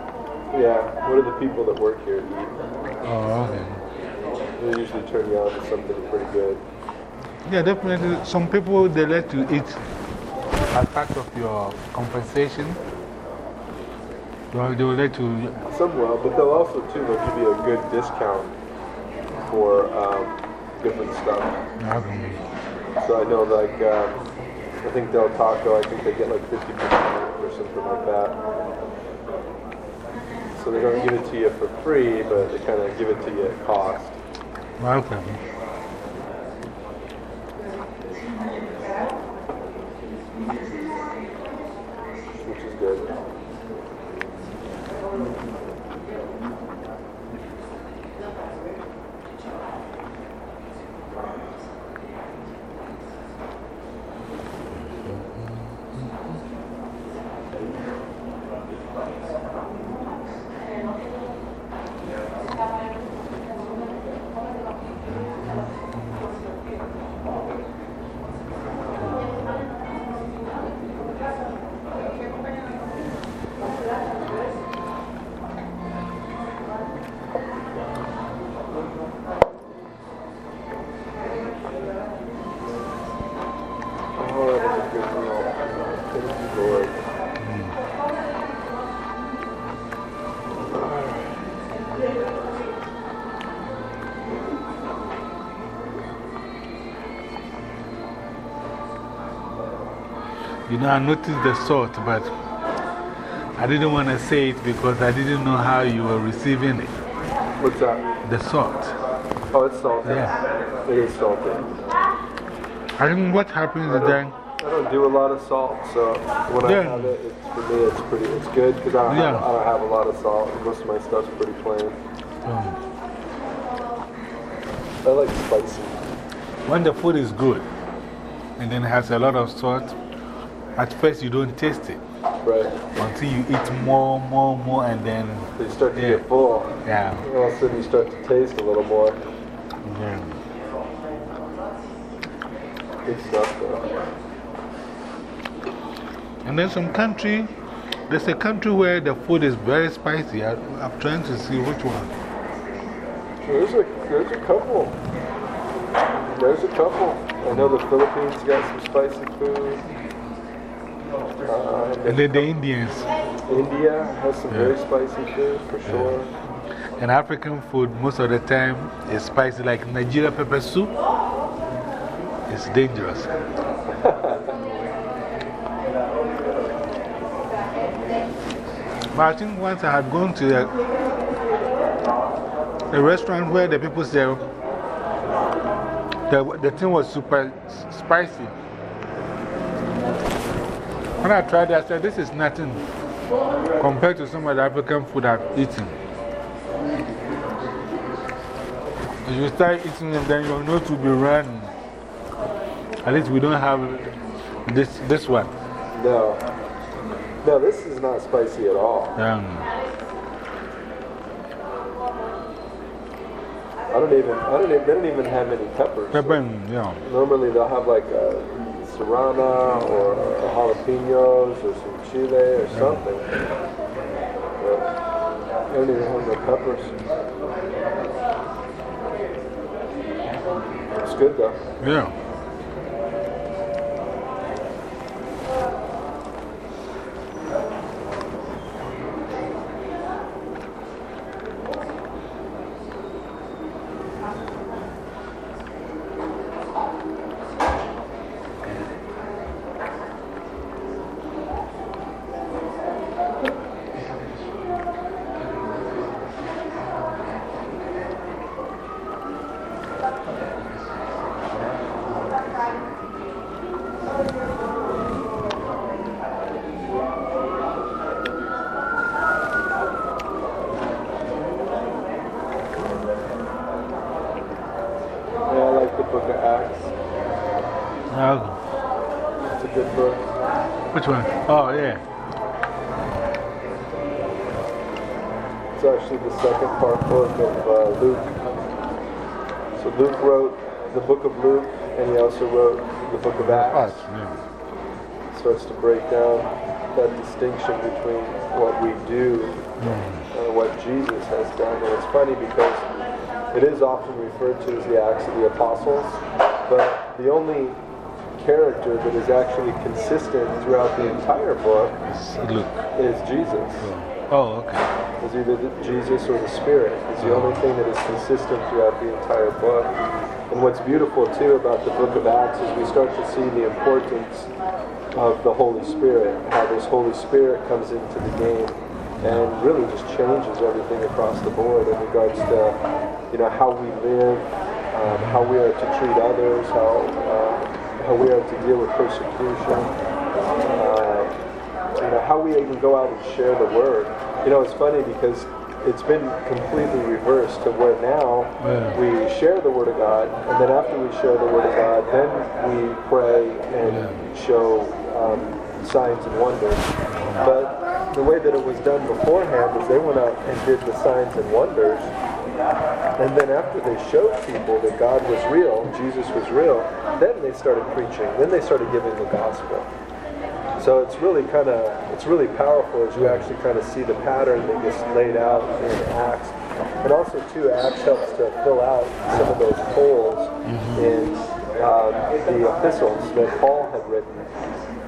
Yeah, what do the people that work here eat? Oh, okay. They usually turn you on to something pretty good. Yeah, definitely. Some people, they like to eat as part of your compensation. Well, they would like to. Some will, but they'll also, too, they'll give you a good discount for um, different stuff. Okay. So I know, like, um, I think Del Taco, I think they get like 50% or something like that. So they don't give it to you for free, but they kind of give it to you at cost. Welcome. which You know, I noticed the salt, but I didn't want to say it because I didn't know how you were receiving it. What's that? The salt. Oh, it's salty. Yeah. It is salty. I think what happens is that. I don't do a lot of salt, so when Yeah. I have it, it's, for me, it's pretty, it's good because I, don't have- Yeah. I don't have a lot of salt. Most of my stuff's pretty plain. um, I like spicy. when the food is good and then has a lot of salt, at first you don't taste it. Right. Until you eat more, more, more, and then. You start to get full. Yeah. And all of a sudden you start to taste a little more. Yeah. Good stuff, though. And then some country, there's a country where the food is very spicy. I, I'm trying to see which one. There's a, there's a couple. There's a couple. I know the Philippines got some spicy food. And then the Indians. India has some very spicy food, for sure. And African food, most of the time, is spicy, like Nigeria pepper soup. It's dangerous. but I think once I had gone to a, a restaurant where the people say the, the thing was super spicy. When I tried it, I said, This is nothing compared to some of the African food I've eaten. If you start eating them, then you'll know to be running. At least we don't have this, this one. No. No, this is not spicy at all. Um, I don't even, I don't even, they don't even have any peppers. pepper, yeah. Normally they'll have like a serrano or jalapenos or some chile or something. But they don't even have no peppers. It's good though. Yeah. Often referred to as the Acts of the Apostles, but the only character that is actually consistent throughout the entire book is Luke. is Jesus. Oh, oh okay. Is either the, Jesus or the Spirit. Is the only uh-huh. thing that is consistent throughout the entire book. And what's beautiful too about the book of Acts is we start to see the importance of the Holy Spirit, how this Holy Spirit comes into the game and really just changes everything across the board in regards to you know how we live, um, how we are to treat others, how uh, how we are to deal with persecution. Uh, you know, how we even go out and share the word. You know, it's funny because it's been completely reversed to where now Yeah. we share the word of God, and then after we share the word of God, then we pray and show um, signs and wonders. But the way that it was done beforehand is they went out and did the signs and wonders, and then after they showed people that God was real, Jesus was real, then they started preaching. Then they started giving the gospel. So it's really kind of it's really powerful as you actually kind of see the pattern that gets laid out in Acts, and also too Acts helps to fill out some of those holes in um, the epistles that Paul had written.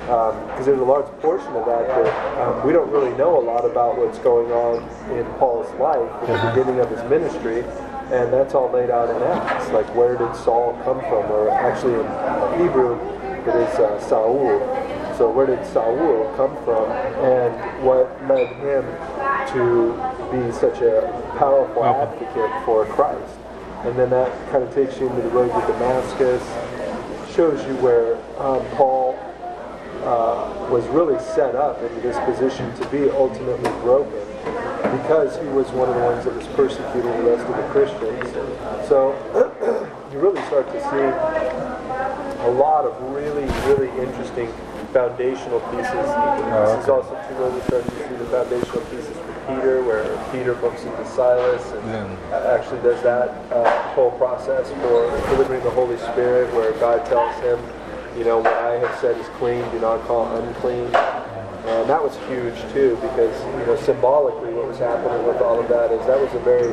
Because there's a large portion of that that um, we don't really know a lot about what's going on in Paul's life at the beginning of his ministry, and that's all laid out in Acts. Like where did Saul come from? Or actually in Hebrew, it is uh, Saul. So where did Saul come from, and what led him to be such a powerful advocate for Christ? And then that kind of takes you into the road to Damascus, shows you where um, Paul uh, was really set up into this position to be ultimately broken because he was one of the ones that was persecuting the rest of the Christians. So you really start to see a lot of really, really interesting foundational pieces. This is also too where we start to see the foundational pieces for Peter, where Peter bumps into Silas and actually does that uh, whole process for delivering the Holy Spirit, where God tells him, you know, what I have said is clean, do not call unclean. And that was huge too, because you know, symbolically, what was happening with all of that is that was a very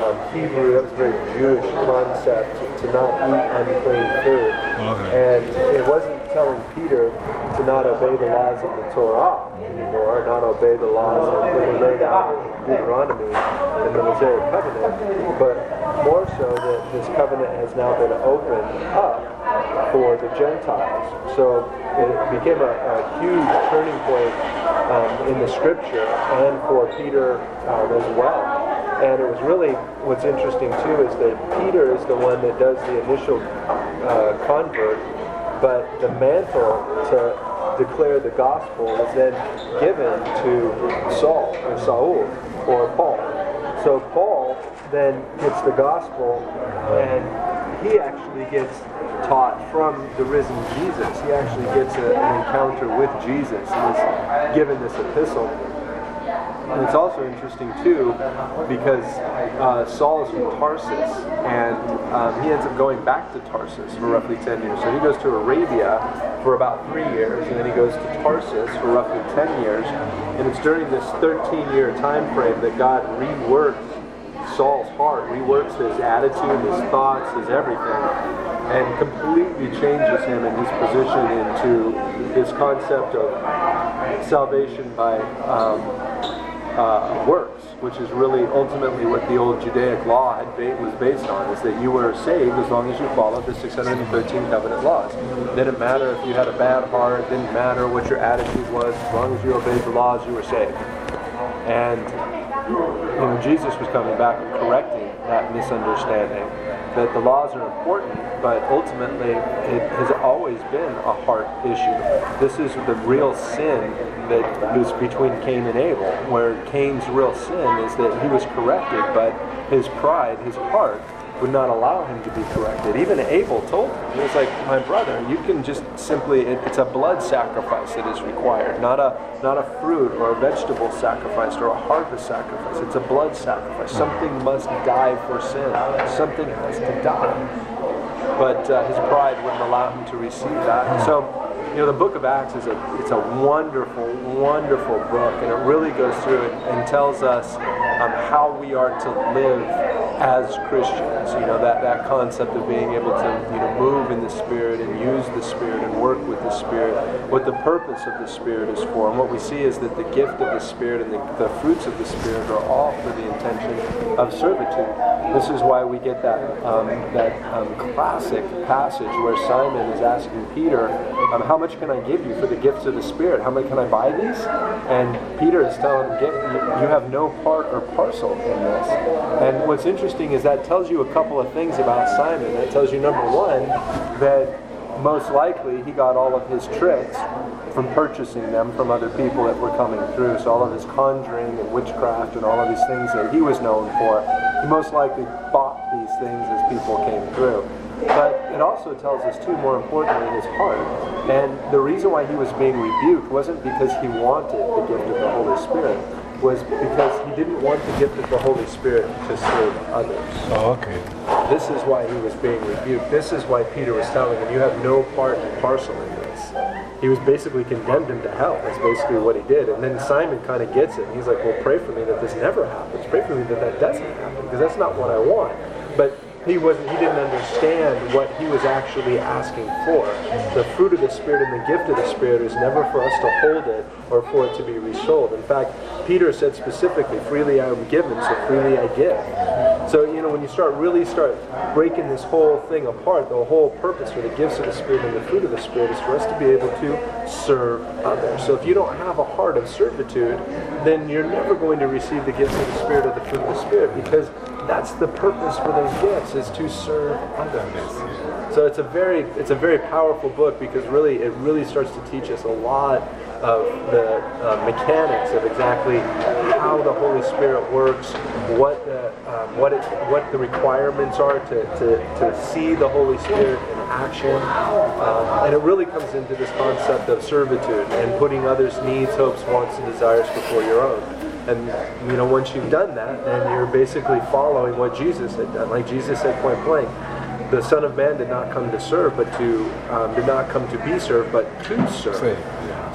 um, Hebrew, that was a very Jewish concept to not eat unclean food. And it wasn't telling Peter to not obey the laws of the Torah anymore, not obey the laws that were laid out in Deuteronomy and the Mosaic covenant, but more so that this covenant has now been opened up for the Gentiles. So it became a, a huge turning point um, in the scripture and for Peter um, as well. And it was really, what's interesting too is that Peter is the one that does the initial uh, convert, but the mantle to declare the gospel is then given to Saul or Saul or Paul. So Paul then gets the gospel and he actually gets taught from the risen Jesus. He actually gets a, an encounter with Jesus and is given this epistle. And it's also interesting too because uh, Saul is from Tarsus and um, he ends up going back to Tarsus for roughly 10 years. So he goes to Arabia for about three years and then he goes to Tarsus for roughly 10 years. And it's during this 13 year time frame that God reworks Saul's heart, reworks his attitude, his thoughts, his everything, and completely changes him and his position into this concept of salvation by um, uh, works, which is really ultimately what the old Judaic law had ba- was based on, is that you were saved as long as you followed the 613 covenant laws. It didn't matter if you had a bad heart, it didn't matter what your attitude was, as long as you obeyed the laws, you were saved. And you know, Jesus was coming back and correcting that misunderstanding that the laws are important, but ultimately it has always been a heart issue. This is the real sin that was between Cain and Abel, where Cain's real sin is that he was corrected, but his pride, his heart, would not allow him to be corrected. Even Abel told him, he was like, "My brother, you can just simply it, it's a blood sacrifice that is required, not a not a fruit or a vegetable sacrifice or a harvest sacrifice. It's a blood sacrifice. Something must die for sin. Something has to die." But uh, his pride wouldn't allow him to receive that. So you know, the book of Acts is a it's a wonderful, wonderful book, and it really goes through it and tells us um, how we are to live as Christians. You know, that, that concept of being able to you know move in the Spirit and use the Spirit and work with the Spirit, what the purpose of the Spirit is for. And what we see is that the gift of the Spirit and the, the fruits of the Spirit are all for the intention of servitude. This is why we get that um, that um, classic passage where Simon is asking Peter, um, "How much can I give you for the gifts of the Spirit? How much can I buy these?" And Peter is telling him, "You you have no part or parcel in this." And what's interesting is that tells you a couple of things about Simon. That tells you number one that most likely he got all of his tricks from purchasing them from other people that were coming through. So all of his conjuring and witchcraft and all of these things that he was known for, he most likely bought these things as people came through. But it also tells us too, more importantly, his heart. And the reason why he was being rebuked wasn't because he wanted the gift of the Holy Spirit, was because he didn't want the gift of the Holy Spirit to serve others. Oh, okay. This is why he was being rebuked. This is why Peter was telling him, You have no part and parcel in this. He was basically condemned him to hell. That's basically what he did. And then Simon kind of gets it. He's like, Well, pray for me that this never happens. Pray for me that that doesn't happen, because that's not what I want. He wasn't he didn't understand what he was actually asking for. The fruit of the Spirit and the gift of the Spirit is never for us to hold it or for it to be resold. In fact, Peter said specifically, freely I am given, so freely I give. So, you know, when you start really start breaking this whole thing apart, the whole purpose for the gifts of the Spirit and the fruit of the Spirit is for us to be able to serve others. So if you don't have a heart of servitude, then you're never going to receive the gifts of the Spirit or the fruit of the Spirit because that's the purpose for those gifts is to serve others. So it's a very it's a very powerful book because really it really starts to teach us a lot of the uh, mechanics of exactly how the Holy Spirit works, what the um, what it what the requirements are to, to, to see the Holy Spirit in action, um, and it really comes into this concept of servitude and putting others' needs, hopes, wants, and desires before your own. And you know, once you've done that, then you're basically following what Jesus had done. Like Jesus said point blank, the Son of Man did not come to serve, but to um, did not come to be served, but to serve.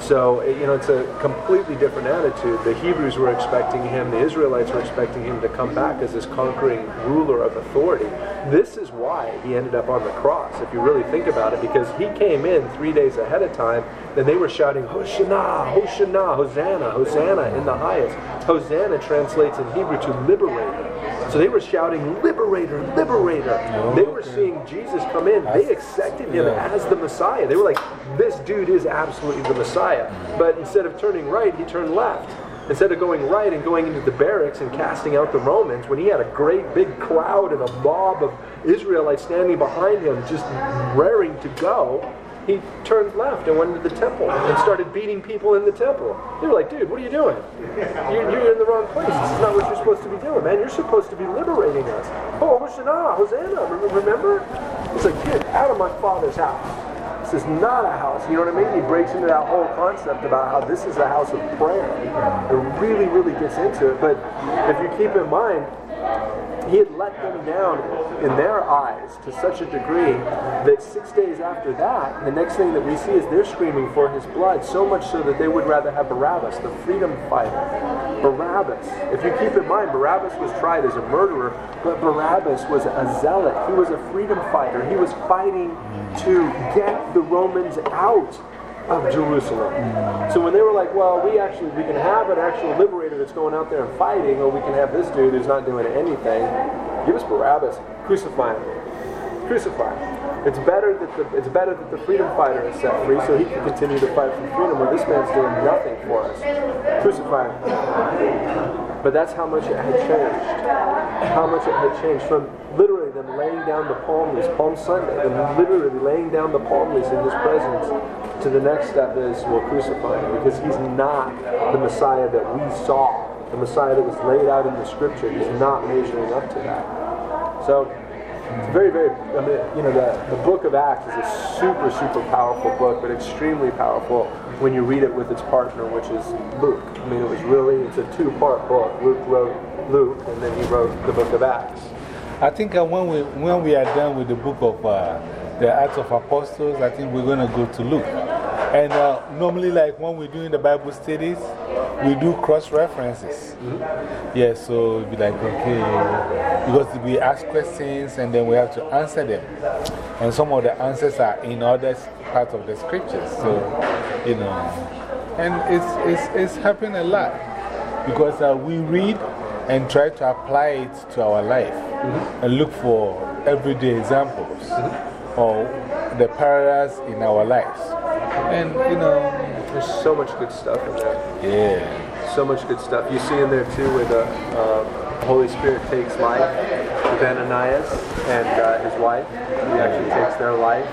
So it- you know, it's a completely different attitude. The Hebrews were expecting him, the Israelites were expecting him to come back as this conquering ruler of authority. This is why he ended up on the cross, if you really think about it, because he came in three days ahead of time, and they were shouting, Hosanna, Hosanna, Hosanna, Hosanna in the highest. Hosanna translates in Hebrew to liberator. So they were shouting, Liberator, Liberator. They were seeing Jesus come in. They accepted him as the Messiah. They were like, this dude is absolutely the Messiah. But instead of turning right, he turned left. Instead of going right and going into the barracks and casting out the Romans, when he had a great big crowd and a mob of Israelites standing behind him, just raring to go, he turned left and went into the temple and started beating people in the temple. They were like, dude, what are you doing? You're, you're in the wrong place. This is not what you're supposed to be doing, man. You're supposed to be liberating us. Oh, Hosanna, Hosanna. Remember? It's like, get out of my father's house. This is not a house. You know what I mean? He breaks into that whole concept about how this is a house of prayer. It really, really gets into it. But if you keep in mind, he had let them down in their eyes to such a degree that six days after that, the next thing that we see is they're screaming for his blood, so much so that they would rather have Barabbas, the freedom fighter. Barabbas. If you keep in mind, Barabbas was tried as a murderer, but Barabbas was a zealot. He was a freedom fighter. He was fighting to get the Romans out of Jerusalem. So when they were like, well, we actually we can have an actual liberator that's going out there and fighting, or we can have this dude who's not doing anything. Give us Barabbas, crucify him, crucify. It's better that the it's better that the freedom fighter is set free, so he can continue to fight for freedom. Where this man's doing nothing for us. Crucify him. But that's how much it had changed. How much it had changed from literally them laying down the palm leaves, Palm Sunday, them literally laying down the palm leaves in his presence, to the next step is we'll crucify him because he's not the Messiah that we saw, the Messiah that was laid out in the scripture. He's not measuring up to that. So It's very, very, I mean, you know, the, the book of Acts is a super, super powerful book, but extremely powerful when you read it with its partner, which is Luke. I mean, it was really, it's a two part book. Luke wrote Luke, and then he wrote the book of Acts. I think uh, when, we, when we are done with the book of uh, the Acts of Apostles, I think we're going to go to Luke. And uh, normally, like when we're doing the Bible studies, we do cross references. Mm-hmm. Yeah, so it'd be like, okay, because we ask questions and then we have to answer them. And some of the answers are in other parts of the scriptures. So, you know, and it's, it's, it's happening a lot because uh, we read and try to apply it to our life -hmm. and look for everyday examples -hmm. Or the parallels in our lives. And, you know, there's so much good stuff in there. Yeah. So much good stuff. You see in there too where the uh, Holy Spirit takes life with Ananias and uh, his wife. He actually takes their life.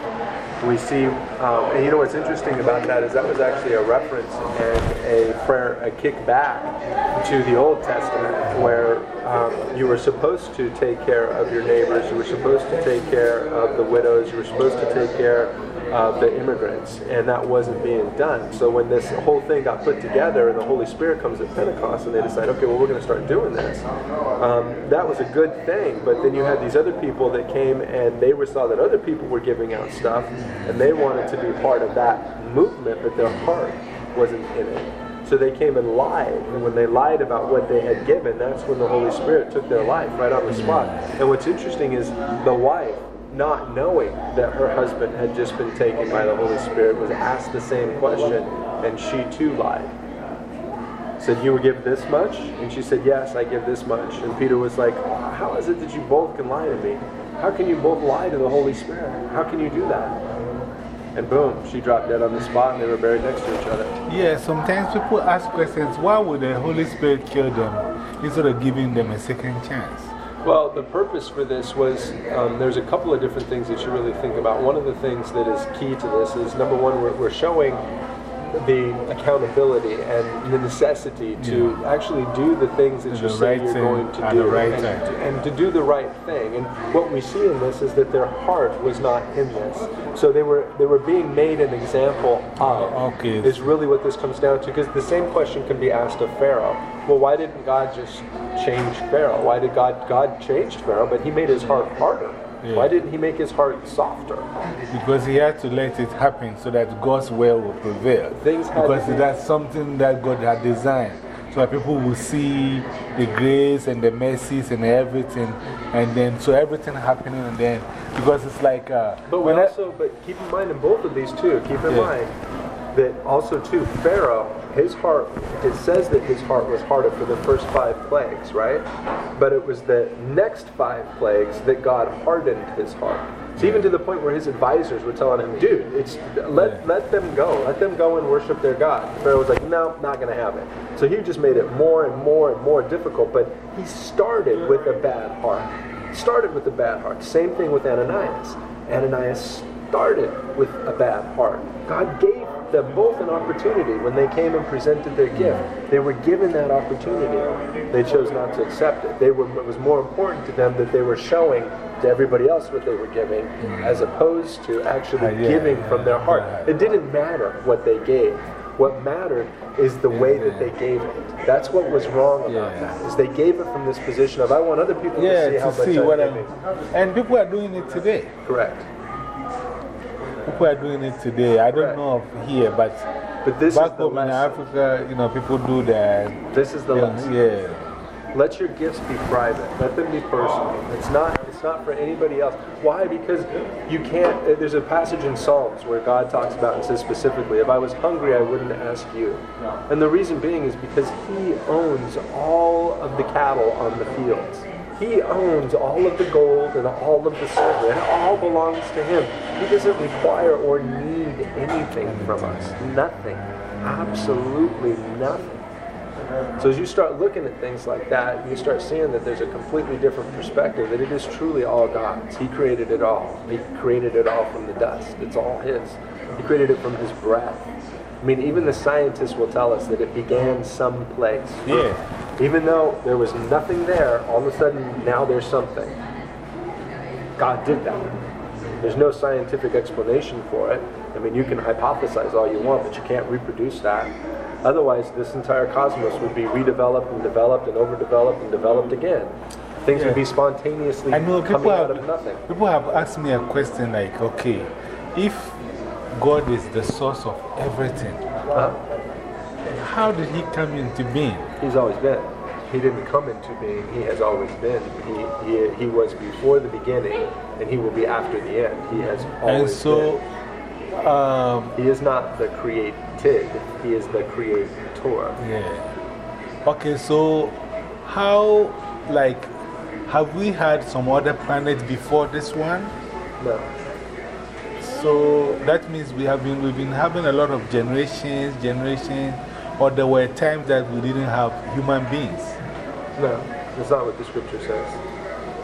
We see, um, and you know what's interesting about that is that was actually a reference and a prayer, a kickback to the Old Testament where um, you were supposed to take care of your neighbors, you were supposed to take care of the widows, you were supposed to take care of the immigrants, and that wasn't being done. So when this whole thing got put together and the Holy Spirit comes at Pentecost and they decide, okay, well, we're going to start doing this, um, that was a good thing. But then you had these other people that came and they were, saw that other people were giving out stuff and they wanted to be part of that movement, but their heart wasn't in it. So they came and lied. And when they lied about what they had given, that's when the Holy Spirit took their life right on the spot. And what's interesting is the wife, not knowing that her husband had just been taken by the Holy Spirit, was asked the same question, and she too lied. Said, You will give this much? And she said, Yes, I give this much. And Peter was like, How is it that you both can lie to me? How can you both lie to the Holy Spirit? How can you do that? And boom, she dropped dead on the spot and they were buried next to each other. Yeah, sometimes people ask questions why would the Holy Spirit kill them instead of giving them a second chance? Well, the purpose for this was um, there's a couple of different things that you really think about. One of the things that is key to this is number one, we're, we're showing the accountability and the necessity to actually do the things that you say right you're thing going to do the right and, and to do the right thing. And what we see in this is that their heart was not in this. So they were they were being made an example of. Okay. Is really what this comes down to. Because the same question can be asked of Pharaoh. Well, why didn't God just change Pharaoh? Why did God God changed Pharaoh, but He made his heart harder? Yeah. Why didn't He make his heart softer? Because he had to let it happen so that God's will would prevail. Things because be- that's something that God had designed. So that people will see the grace and the mercies and everything. And then, so everything happening and then, because it's like. Uh, But we when I- also, but keep in mind in both of these too, keep in Yeah. mind that also too, Pharaoh, his heart, it says that his heart was harder for the first five plagues, right? But it was the next five plagues that God hardened his heart. So even to the point where his advisors were telling him, dude, it's, let, let them go. Let them go and worship their God. Pharaoh was like, no, not going to have it. So he just made it more and more and more difficult. But he started with a bad heart. Started with a bad heart. Same thing with Ananias. Ananias started with a bad heart. God gave them both an opportunity when they came and presented their gift. They were given that opportunity. They chose not to accept it. They were, it was more important to them that they were showing to everybody else what they were giving as opposed to actually Uh, yeah, giving yeah, from their heart. yeah. It didn't matter what they gave. What mattered is the way that they gave it. That's what was wrong about that. Is they gave it from this position of I want other people yeah, to see how to much see I'm what I'm. giving. And people are doing it today. Correct. People are doing it today. I don't know of here, but, but this back home in Africa, you know, people do that. This is the lesson. Yeah. Let your gifts be private. Let them be personal. It's not, it's not for anybody else. Why? Because you can't. uh, There's a passage in Psalms where God talks about and says specifically, if I was hungry, I wouldn't ask you. And the reason being is because He owns all of the cattle on the fields. He owns all of the gold and all of the silver. It all belongs to Him. He doesn't require or need anything from us. Nothing. Absolutely nothing. So as you start looking at things like that, you start seeing that there's a completely different perspective, that it is truly all God's. He created it all. He created it all from the dust. It's all His. He created it from His breath. I mean, even the scientists will tell us that it began someplace. Yeah. Even though there was nothing there, all of a sudden now there's something. God did that. There's no scientific explanation for it. I mean, you can hypothesize all you want, but you can't reproduce that. Otherwise, this entire cosmos would be redeveloped and developed and overdeveloped and developed again. Things would be spontaneously I know people coming out of nothing. people have asked me a question like, okay, if God is the source of everything, Uh-huh. How did He come into being? He's always been. He didn't come into being. He has always been. He, he, he was before the beginning, and he will be after the end. He has always And so, been. um, He is not the created. He is the creator. yeah. Okay, so how, like, have we had some other planets before this one? No. So that means we have been, we've been having a lot of generations, generations, or there were times that we didn't have human beings. No, that's not what the scripture says.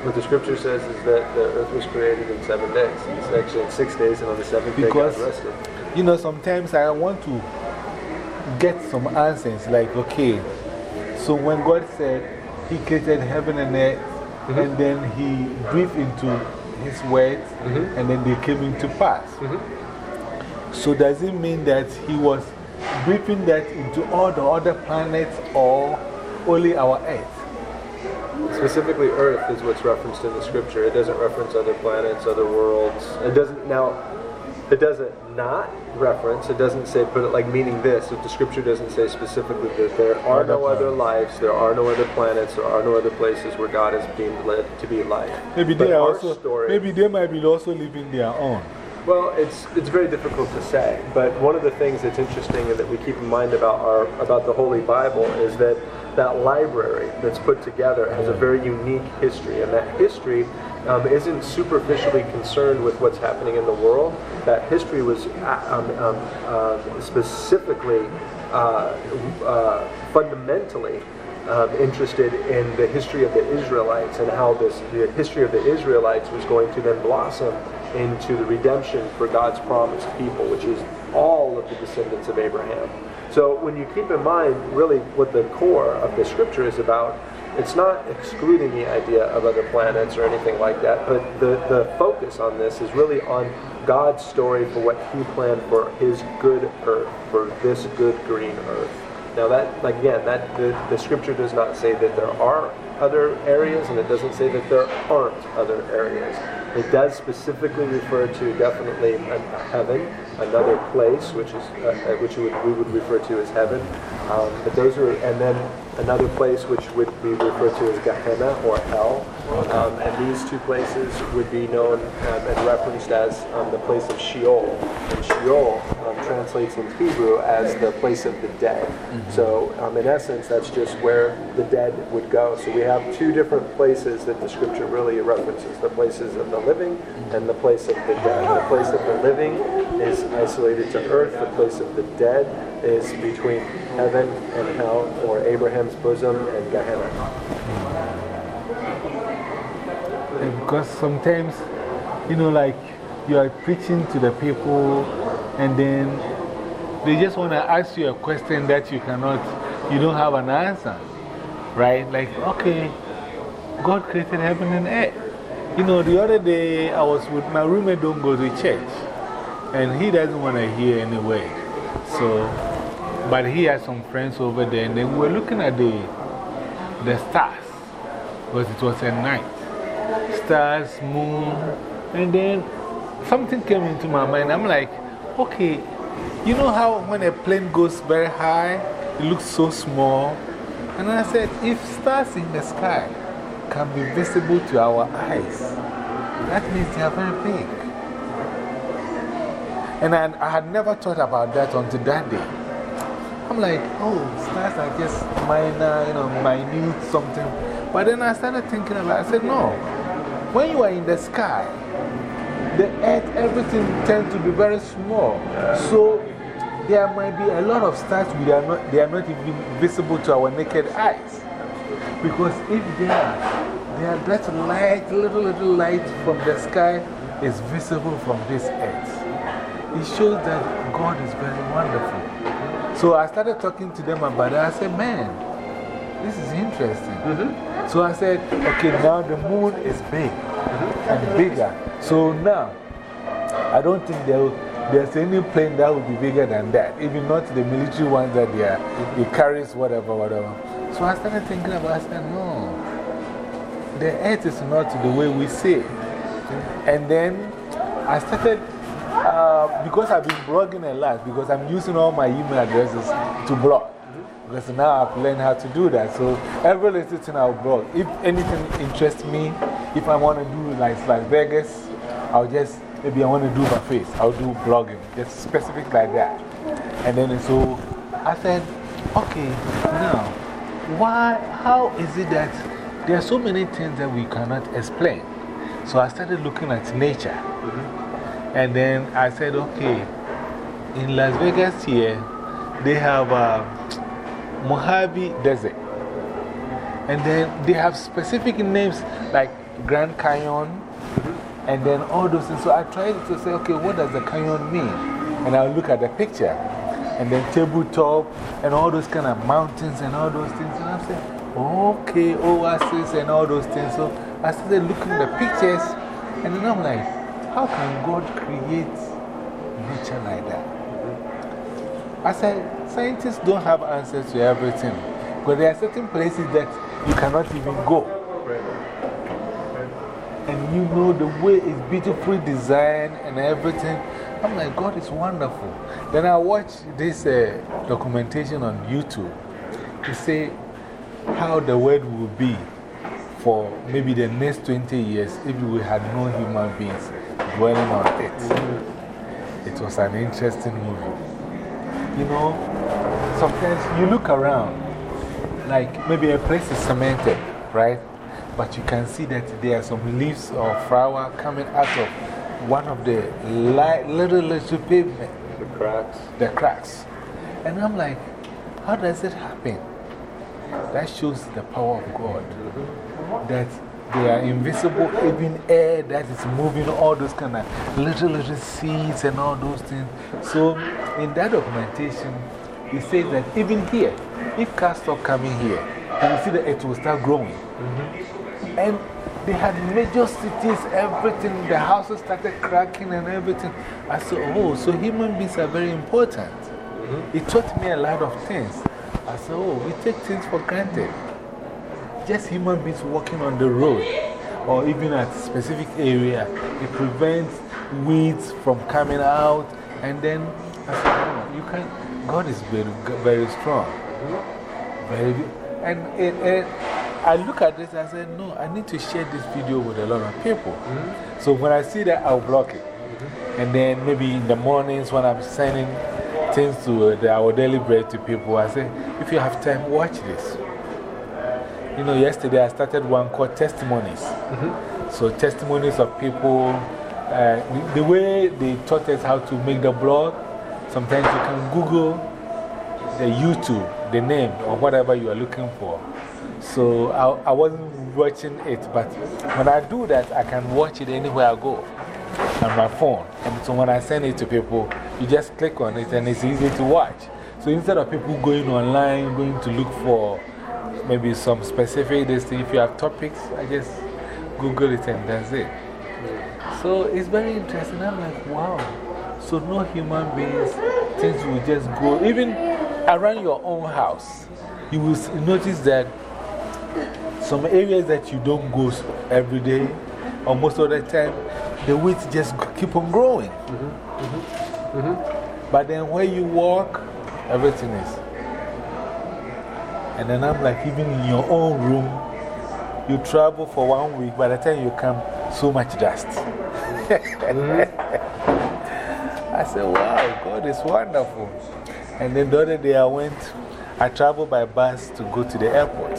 What the scripture says is that the earth was created in seven days. It's actually in six days, and on the seventh Because, day God rested. you know, sometimes I want to get some answers like, okay, so when God said He created heaven and earth, -hmm. and then He breathed into His words, -hmm. and then they came into pass. -hmm. So, does it mean that He was breathing that into all the other planets or only our earth? Specifically, Earth is what's referenced in the scripture. It doesn't reference other planets, other worlds. It doesn't, now, it doesn't not reference, it doesn't say, put it like meaning this. If the scripture doesn't say specifically that there are no other lives, there are no other planets, there are no other places where God is being led to be life. Maybe But they, are also, story, maybe they might be also living their own. Well, it's, it's very difficult to say, but one of the things that's interesting and that we keep in mind about, our, about the Holy Bible is that that library that's put together has a very unique history, and that history um, isn't superficially concerned with what's happening in the world. That history was uh, um, um, uh, specifically, uh, uh, fundamentally um, interested in the history of the Israelites and how this, the history of the Israelites was going to then blossom into the redemption for God's promised people, which is all of the descendants of Abraham. So when you keep in mind really what the core of the scripture is about, it's not excluding the idea of other planets or anything like that, but the, the focus on this is really on God's story for what he planned for his good earth, for this good green earth. Now that, like again, that the, the scripture does not say that there are other areas, and it doesn't say that there aren't other areas. It does specifically refer to definitely heaven, another place, which is uh, uh, which would, we would refer to as heaven. Um, but those are, and then another place which would be referred to as Gehenna or hell. Um, and these two places would be known um, and referenced as um, the place of Sheol. And Sheol um, translates in Hebrew as the place of the dead. So, um, in essence, that's just where the dead would go. So, we have two different places that the scripture really references the places of the living and the place of the dead. The place of the living is isolated to earth, the place of the dead is between heaven and hell, or Abraham's bosom and Gehenna. Because sometimes, you know, like you are preaching to the people and then they just want to ask you a question that you cannot, you don't have an answer. Right? Like, okay, God created heaven and earth. You know, the other day I was with my roommate, don't go to church. And he doesn't want to hear anyway. So, but he has some friends over there, and then we were looking at the, the stars because it was at night. Stars, moon, and then something came into my mind. I'm like, okay, you know how when a plane goes very high, it looks so small? And I said, if stars in the sky can be visible to our eyes, that means they are very big. And I, I had never thought about that until that day. I'm like, oh, stars are just minor, you know, minute something. But then I started thinking about it. I said, no. When you are in the sky, the earth, everything tends to be very small. So there might be a lot of stars we are not, they are not even visible to our naked eyes. Because if they are, they are that light, little, little light from the sky is visible from this earth. It shows that God is very wonderful. So I started talking to them about it. I said, man, this is interesting. -hmm. So I said, okay, now the moon is big. -hmm. and bigger. So now, I don't think there will, there's any plane that will be bigger than that, even not the military ones that they are, it carries whatever, whatever. So I started thinking about it, I said, no, the earth is not the way we see it. And then I started, uh, because I've been blogging a lot, because I'm using all my email addresses to blog. Because now I've learned how to do that. So every little thing I'll blog. If anything interests me, if I want to do like Las Vegas, I'll just, maybe I want to do my face, I'll do blogging, just specific like that. And then so I said, okay, now, why, how is it that there are so many things that we cannot explain? So I started looking at nature. And then I said, okay, in Las Vegas here, they have uh, Mojave Desert. And then they have specific names like Grand Canyon and then all those things. So I tried to say, okay, what does the canyon mean? And I'll look at the picture. And then tabletop and all those kind of mountains and all those things. And I said, okay, oasis and all those things. So I started looking at the pictures. And then I'm like, how can God create nature like that? I said, scientists don't have answers to everything. But there are certain places that you cannot even go. And you know the way it's beautifully designed and everything. I'm like, God is wonderful. Then I watched this uh, documentation on YouTube to say how the world will be for maybe the next 20 years if we had no human beings dwelling on it. It was an interesting movie. You know, sometimes you look around, like maybe a place is cemented, right? But you can see that there are some leaves or flower coming out of one of the li little, little pavement. The cracks. The cracks. And I'm like, how does it happen? That shows the power of God. Mm-hmm. That they are invisible, even air that is moving, all those kind of little, little seeds and all those things. So, in that documentation, it says that even here, if cars stop coming here, you will see that it will start growing. Mm-hmm. And they had major cities, everything, the houses started cracking and everything. I said, oh, so human beings are very important. Mm-hmm. It taught me a lot of things. I said, oh, we take things for granted. Just human beings walking on the road or even at a specific area, it prevents weeds from coming out. And then I said, you can, God is very, very strong. Very, and it, it, I look at this and I said, no, I need to share this video with a lot of people. Mm-hmm. So when I see that, I'll block it. Mm-hmm. And then maybe in the mornings when I'm sending things to uh, the, our daily bread to people, I say, if you have time, watch this. You know, yesterday I started one called Testimonies. So, testimonies of people, uh, the, the way they taught us how to make the blog, sometimes you can Google the YouTube, the name, or whatever you are looking for. So, I, I wasn't watching it, but when I do that, I can watch it anywhere I go on my phone. And so, when I send it to people, you just click on it and it's easy to watch. So, instead of people going online, going to look for maybe some specific this thing, if you have topics, I just Google it and that's it. So it's very interesting. I'm like, wow. So, no human beings, things will just go, even around your own house. You will notice that some areas that you don't go every day, or most of the time, the weeds just keep on growing. Mm-hmm. Mm-hmm. Mm-hmm. But then where you walk, everything is. And then I'm like, even in your own room, you travel for one week, by the time you come, so much dust. I said, wow, God is wonderful. And then the other day I went, I traveled by bus to go to the airport.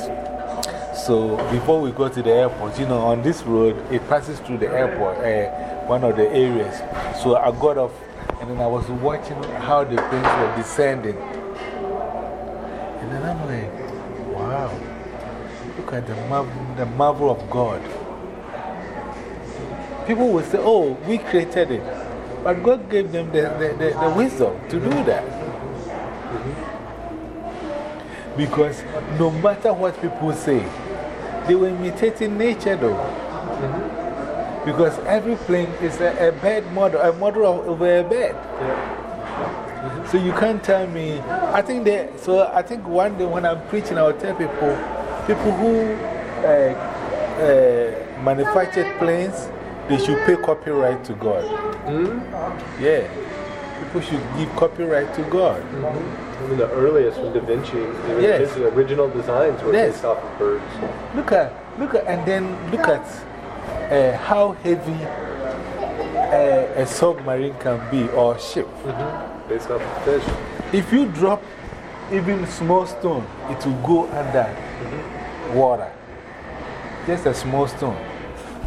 So before we go to the airport, you know, on this road, it passes through the airport, uh, one of the areas. So I got off and then I was watching how the planes were descending. And then I'm like, wow, look at the marvel, the marvel of God. People will say, oh, we created it. But God gave them the, the, the, the wisdom to do that. Mm-hmm. Because no matter what people say, they were imitating nature though. Mm-hmm. Because every plane is a, a bed model, a model of, over a bed. So you can't tell me. I think they, so I think one day when I'm preaching, I'll tell people, people who uh, uh, manufactured planes, they should pay copyright to God. Hmm? Yeah. People should give copyright to God. I mean, the earliest from Da Vinci, even Yes. his original designs were Yes. based off of birds. Look at, look at, and then look at uh, how heavy uh, a submarine can be or ship. -hmm. Of fish. If you drop even small stone, it will go under water. Just a small stone.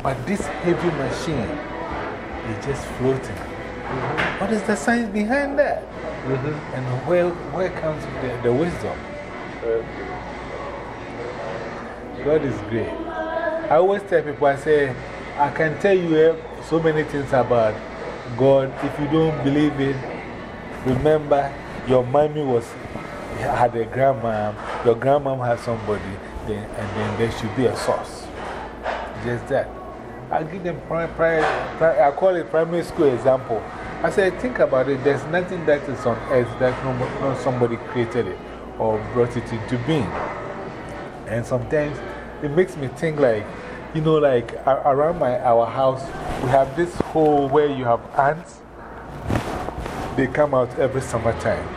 But this heavy machine is just floating. What is the science behind that? And where, where comes the, the wisdom? God is great. I always tell people, I say, I can tell you eh, so many things about God. If you don't believe it, remember your mommy was, had a grandma, your grandma had somebody, then, and then there should be a source. Just that. I give them, pri pri I call it primary school example. I said, think about it. There's nothing that is on earth that no, no somebody created it or brought it into being. And sometimes it makes me think like, you know, like around my, our house, we have this hole where you have ants. They come out every summertime.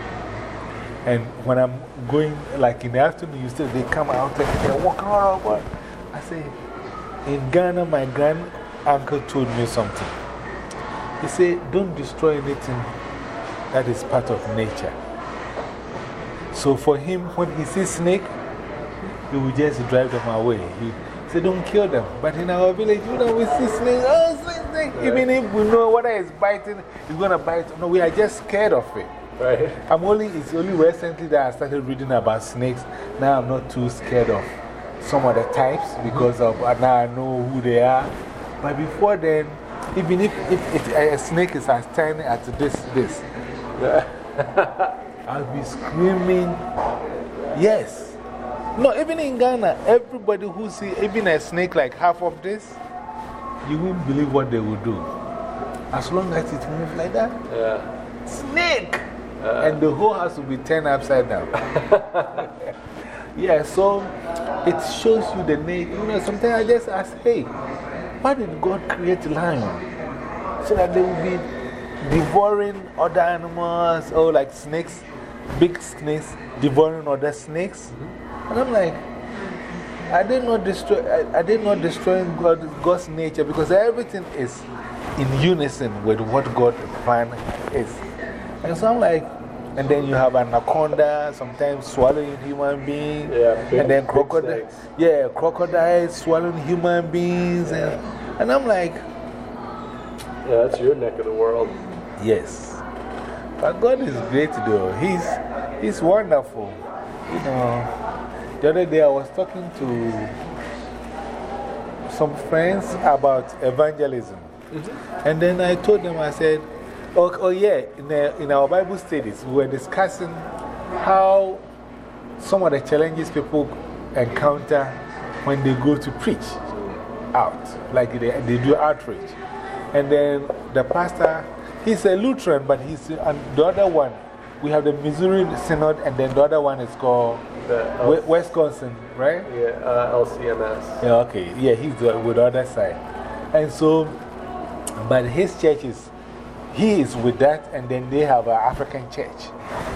And when I'm going, like in the afternoon, you still, they come out and they walk around. I say, in Ghana, my grand uncle told me something. He said, don't destroy anything that is part of nature. So for him, when he sees snake, he will just drive them away. He said, don't kill them. But in our village, you know, we see snake, oh, snake, snake. Even if we know whether it's biting, it's going to bite. No, we are just scared of it. Right. I'm only, it's only recently that I started reading about snakes. Now I'm not too scared of some of the types because of, now I know who they are. But before then, even if, if, if a snake is as tiny as this, this, I'll be screaming, yes. No, even in Ghana, everybody who see even a snake like half of this, you won't believe what they will do. As long as it moves like that. Yeah. Snake! Uh. and the whole house will be turned upside down. yeah, so it shows you the nature. You know, sometimes I just ask, hey, why did God create lion? So that they will be devouring other animals, or like snakes, big snakes devouring other snakes. Mm-hmm. And I'm like, I did not destroy, I, I did not destroying God, God's nature because everything is in unison with what God's plan is. And so I'm like, and then you have anaconda, sometimes swallowing human beings. Yeah, and then crocodile. Yeah, crocodiles swallowing human beings. And, and I'm like, Yeah, that's your neck of the world. yes. But God is great though. He's, he's wonderful. You know, the other day I was talking to some friends about evangelism. Mm-hmm. And then I told them, I said, oh, oh yeah, in, the, in our Bible studies, we were discussing how some of the challenges people encounter when they go to preach out, like they, they do outreach. And then the pastor, he's a Lutheran, but he's, and the other one, we have the Missouri Synod, and then the other one is called The Wisconsin, right? Yeah, uh, LCMS. Yeah, okay. Yeah, he's the, with the other side. And so, but his church is, he is with that, and then they have an African church.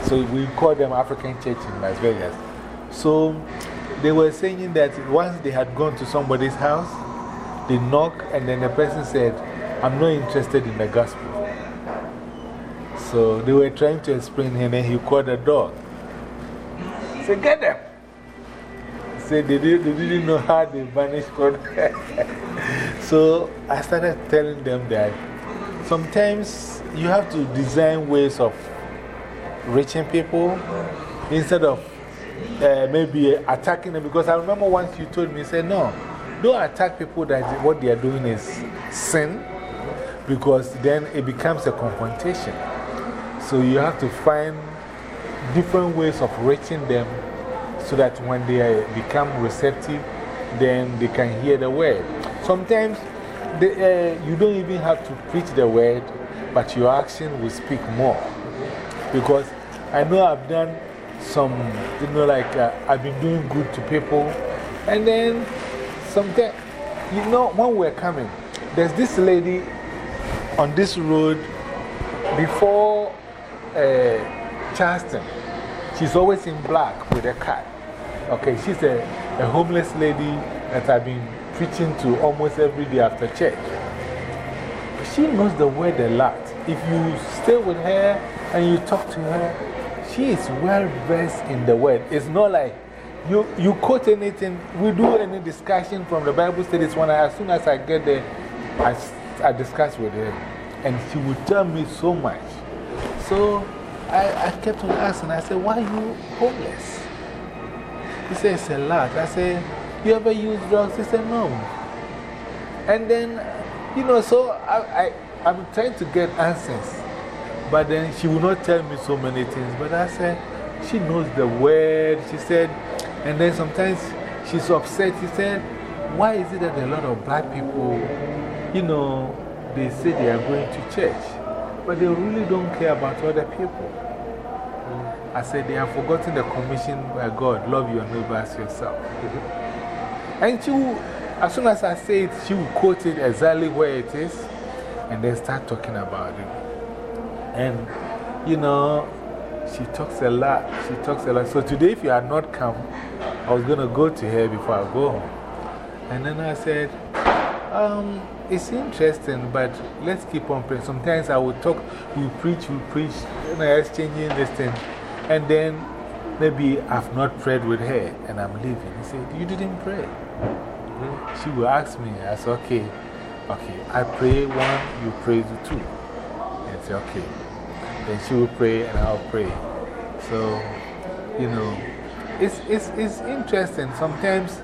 So we call them African Church in Las Vegas. So they were saying that once they had gone to somebody's house, they knock, and then the person said, I'm not interested in the gospel. So they were trying to explain him, and he called the dog. He said, Get them. Say they, did, they didn't know how they vanished. God. so I started telling them that sometimes you have to design ways of reaching people instead of uh, maybe attacking them. Because I remember once you told me, you said, No, don't attack people that what they are doing is sin, because then it becomes a confrontation. So you have to find different ways of reaching them so that when they become receptive, then they can hear the word. Sometimes uh, you don't even have to preach the word, but your action will speak more. Because I know I've done some, you know, like uh, I've been doing good to people. And then sometimes, you know, when we're coming, there's this lady on this road before uh, Charleston. She's always in black with a cat. Okay, she's a, a homeless lady that I've been preaching to almost every day after church. She knows the word a lot. If you stay with her and you talk to her, she is well versed in the word. It's not like you, you quote anything, we do any discussion from the Bible studies. When I, as soon as I get there, I, I discuss with her. And she will tell me so much. So I, I kept on asking, I said, Why are you homeless? He said, It's a lot. I said, You ever use drugs? He said, No. And then, you know, so I, I, I'm trying to get answers. But then she will not tell me so many things. But I said, She knows the word. She said, and then sometimes she's upset. She said, Why is it that a lot of black people, you know, they say they are going to church, but they really don't care about other people? I said, They have forgotten the commission by God love your neighbor as yourself. And she as soon as I say it, she will quote it exactly where it is and then start talking about it. And, you know, she talks a lot. She talks a lot. So today, if you had not come, I was going to go to her before I go home. And then I said, um, it's interesting, but let's keep on praying. Sometimes I will talk, we preach, we preach, you know, exchanging this thing. And then maybe I've not prayed with her and I'm leaving. He said, You didn't pray. Mm-hmm. She will ask me, I said, Okay, okay, I pray one, you pray the two. And say, Okay. Then she will pray and I'll pray. So, you know, it's, it's, it's interesting. Sometimes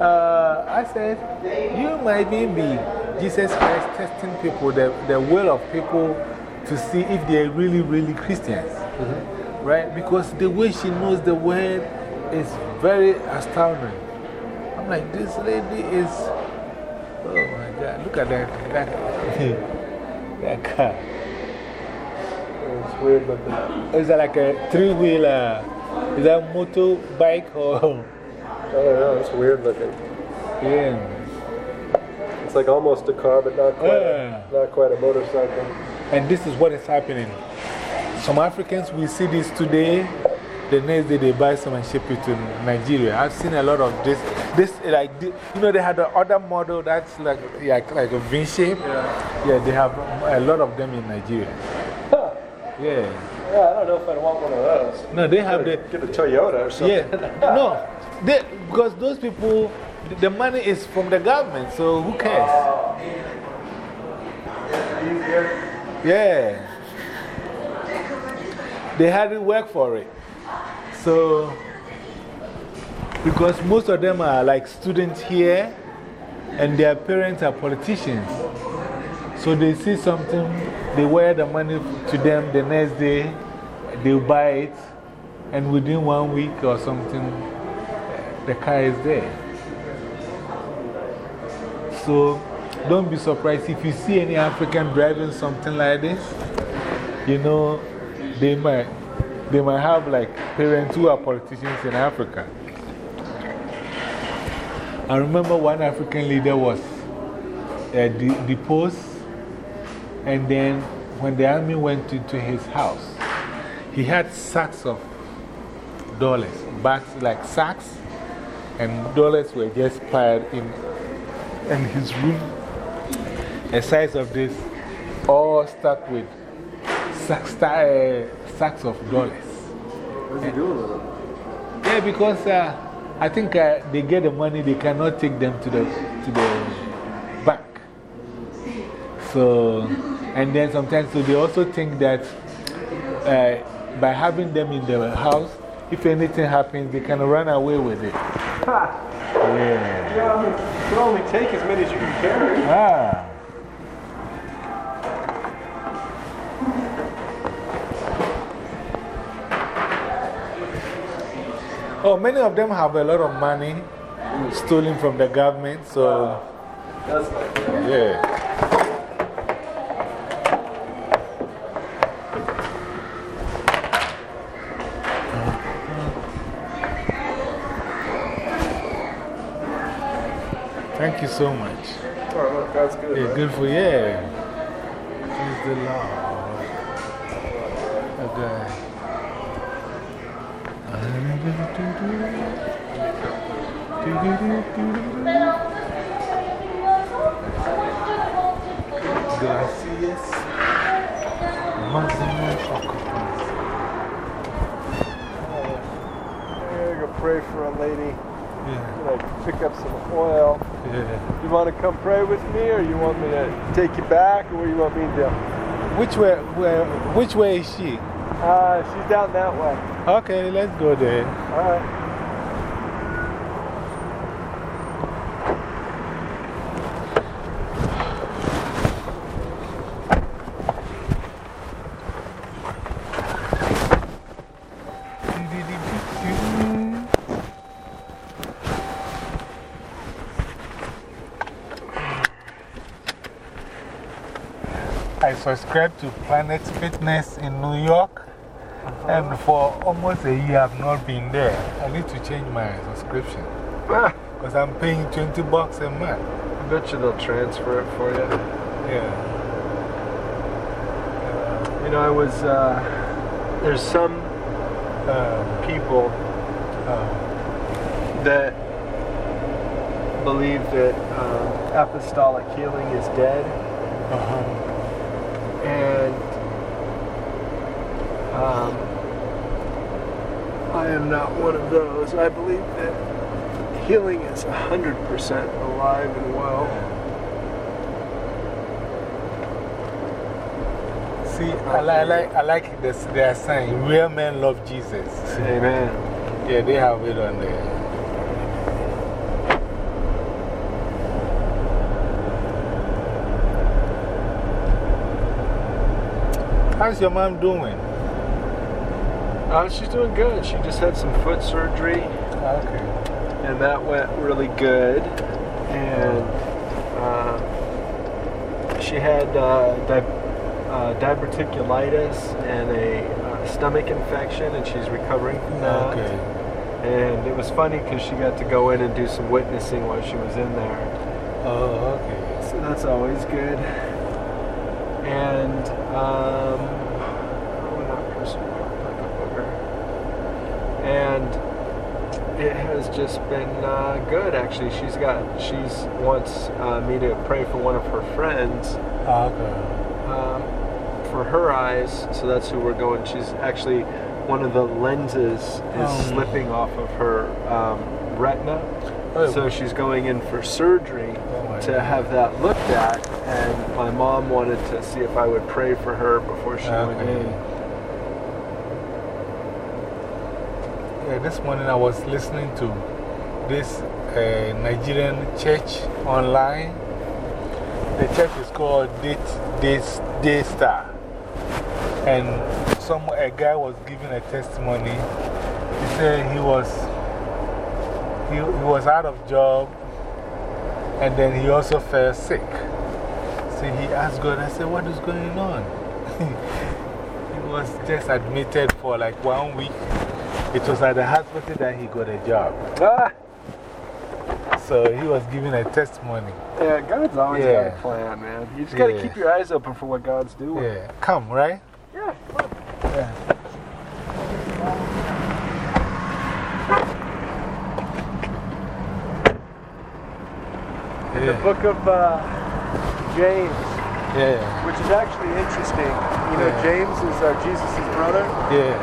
uh, I said, you might even be Jesus Christ testing people, the, the will of people to see if they're really, really Christians. Right? Because the way she knows the word is very astounding. I'm like, this lady is, oh my God, look at that, that, that car. It's weird looking. Is that like a three wheeler? Is that a motorbike or? I don't know, it's weird looking. Yeah. It's like almost a car, but not quite, Yeah. a, not quite a motorcycle. And this is what is happening. Some Africans, we see this today. The next day they buy some and ship it to Nigeria. I've seen a lot of this. This, like, you know, they had the other model that's like, yeah, like a V shape. Yeah. yeah, they have a lot of them in Nigeria. Yeah. Yeah, I don't know if I'd want one of those. No, they have the. Get a Toyota or something. Yeah. No, they, because those people, the- money is from the government, so who cares? Yeah. They had to work for it. So, because most of them are like students here and their parents are politicians. So they see something, they wear the money to them the next day, they buy it, and within one week or something, the car is there. So don't be surprised if you see any African driving something like this, you know, they might, they might have like parents who are politicians in Africa. I remember one African leader was uh, deposed, and then when the army went into his house, he had sacks of dollars, bags like sacks, and dollars were just piled in, in his room, a size of this, all stuck with sack, sta- uh, sacks of dollars. What's he doing with them? Yeah, because uh, I think uh, they get the money, they cannot take them to the, to the bank. So, and then sometimes so they also think that uh, by having them in the house, if anything happens, they can run away with it. Yeah. You can only take as many as you can carry. Ah. Oh, many of them have a lot of money stolen from the government, so That's. Yeah. Thank you so much. Oh, look, that's good. Yeah, right? good for you. Praise the Lord. Okay. Gracias. Occupancy. I'm gonna go pray for a lady. Yeah. Like pick up some oil. Yeah. You want to come pray with me, or you want me to take you back, or what you want me to do? Which way, where, which way is she? Uh, she's down that way. Okay, let's go there. All right. I subscribe to Planet Fitness in New York. And for almost a year, I've not been there. I need to change my subscription. Because I'm paying 20 bucks a month. I bet you they'll transfer it for you. Yeah. You know, I was, uh, there's some uh, people uh, that believe that um, apostolic healing is dead. -huh. And um, I am not one of those. I believe that healing is 100% alive and well. See, I, li I like, I like this, their saying, real men love Jesus. Amen. Yeah, they have it on there. How's your mom doing? Uh, she's doing good. She just had some foot surgery. Okay. And that went really good. And uh, she had uh, di uh, diverticulitis and a uh, stomach infection, and she's recovering from that. Okay. And it was funny because she got to go in and do some witnessing while she was in there. Oh, okay. So that's always good. And, um, oh, not person, like a booger. And it has just been uh, good, actually. She's got, she's wants uh, me to pray for one of her friends. Oh, okay. Um, for her eyes, so that's who we're going. She's actually, one of the lenses is Oh. slipping off of her um, retina. Oh. So she's going in for surgery my to have that looked at, and my mom wanted to see if I would pray for her before she went in. Yeah, this morning I was listening to this uh, Nigerian church online. The church is called Day, Day, Daystar. And some, a guy was giving a testimony. He said he was, he, he was out of job and then he also fell sick. So he asked God, I said, what is going on? he was just admitted for like one week. It was at the hospital that he got a job. Ah! So he was giving a testimony. Yeah, God's always Yeah. got a plan, man. You just got to Yeah. keep your eyes open for what God's doing. Yeah. Come, right? Yeah. Yeah. In the book of uh, James, Yeah. which is actually interesting. You know, Yeah. James is uh, Jesus' brother. Yeah.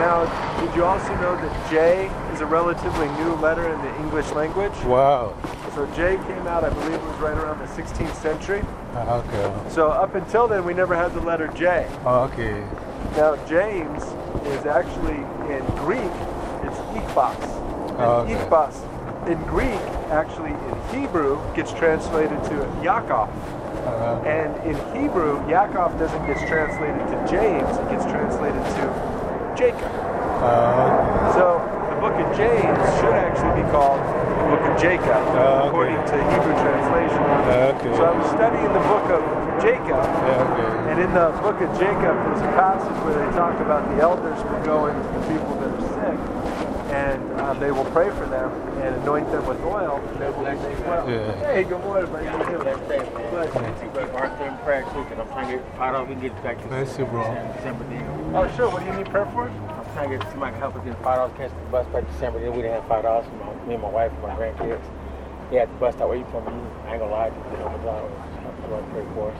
Now, did you also know that J is a relatively new letter in the English language? Wow. So J came out, I believe it was right around the 16th century. Ah, Okay. So up until then, we never had the letter J. Okay. Now, James is actually in Greek, it's ikbos. And Oh, Okay. ikbos in Greek, actually in Hebrew, gets translated to Yaakov. Uh, And in Hebrew, Yaakov doesn't get translated to James, it gets translated to Jacob. uh, So the book of James should actually be called the book of Jacob, Oh, okay. according to Hebrew translation. Okay. So I'm studying the book of Jacob. Yeah, okay. And in the book of Jacob, there's a passage where they talk about the elders will go into the people that are sick, and um, they will pray for them and anoint them with oil, they will be made well. Yeah. Hey, good morning, buddy. How you doing? Good. Keep Arthur in prayer too, because I'm trying to get fired off. We can get back to Bless you, bro. December deal. Oh, sure. What do you need prayer for? I'm trying to get somebody to help us get fired off, catch the bus by December. Then we didn't have five dollars for my, me and my wife and my grandkids. They had the bus stop waiting for me. I ain't gonna lie, you know, I'm going to pray for us.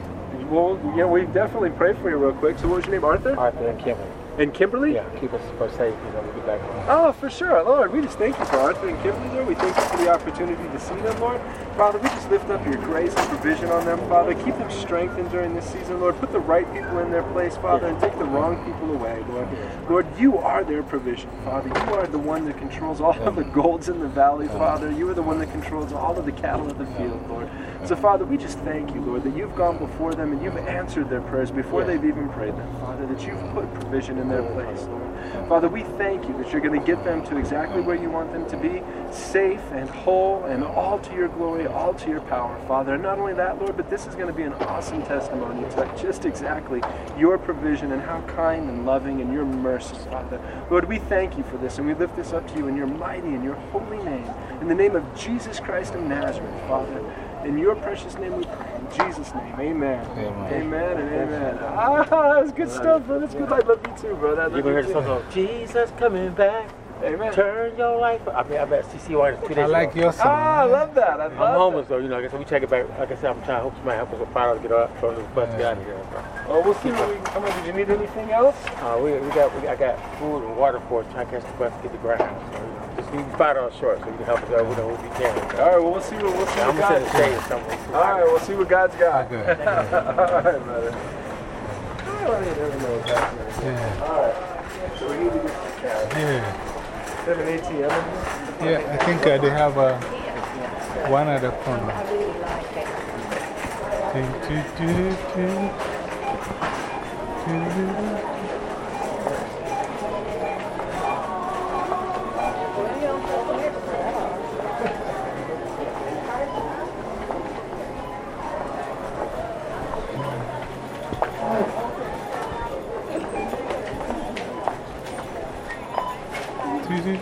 Well, yeah, we definitely pray for you real quick. So, what was your name, Arthur? Arthur and Kimberly. And Kimberly? Yeah, keep us for safe, you know, we'll be back. Oh, for sure. Lord, we just thank you for Arthur and Kimberly, Lord. We thank you for the opportunity to see them, Lord. Father, we just lift up your grace and provision on them, Father. Keep them strengthened during this season, Lord. Put the right people in their place, Father, and take the wrong people away, Lord. Lord, you are their provision, Father. You are the one that controls all of the golds in the valley, Father. You are the one that controls all of the cattle of the field, Lord. So, Father, we just thank you, Lord, that you've gone before them and you've answered their prayers before they've even prayed them, Father, that you've put provision in their place, Lord. Father, we thank you that you're going to get them to exactly where you want them to be, safe and whole and all to your glory, all to your power, Father. And not only that, Lord, but this is going to be an awesome testimony to just exactly your provision and how kind and loving and your mercy, Father. Lord, we thank you for this and we lift this up to you in your mighty and your holy name. In the name of Jesus Christ of Nazareth, Father. In your precious name we pray. In Jesus' name, amen. Amen. Amen and amen. Ah, that's good stuff, bro. That's good. I love you too, bro. I love You heard you too. song, Jesus coming back? Amen. Turn your life. I mean, I bet CC White two days I like ago. your song. Ah, I love that. I love I'm homeless though, you know. Like I said, we check it back. Like I said, I'm trying to hope somebody help us with five dollars to get up from this bus to get out of here. that. Oh, we'll see what we can come up. Did you need anything else? Uh, we, we got, we, I got food and water for us, trying to catch the bus to get to the ground. So, you know, just need five dollars short, so you can help us out. We know what we can. All right, well, we'll see what, we'll see I'm what gonna God's send a shade or something. All right, we'll see what God's got. Okay. All right, brother. Oh, you never know what's happening. Yeah. All right. So we need to get some cash. Yeah. Yeah, I think uh, they have uh, one at the corner. Ding, doo, doo,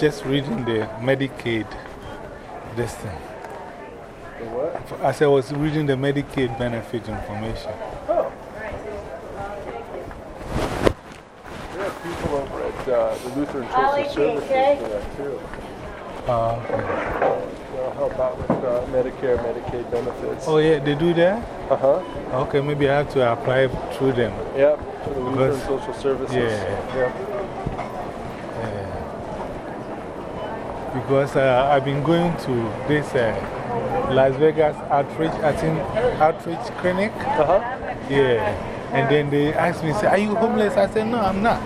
Just reading the Medicaid, this thing. The what? I I was reading the Medicaid benefit information. Oh. There are people over at uh, the Lutheran Ollie, Social Services okay? for that too. Uh, okay. They'll help out with uh, Medicare, Medicaid benefits. Oh, yeah, they do that? Uh huh. Okay, maybe I have to apply through them. Yep, for the Lutheran Social Services. Yeah. Yeah. Because uh, I've been going to this uh, Las Vegas outreach, I think, outreach clinic. Uh huh. Yeah. And then they asked me, say, Are you homeless? I said, No, I'm not.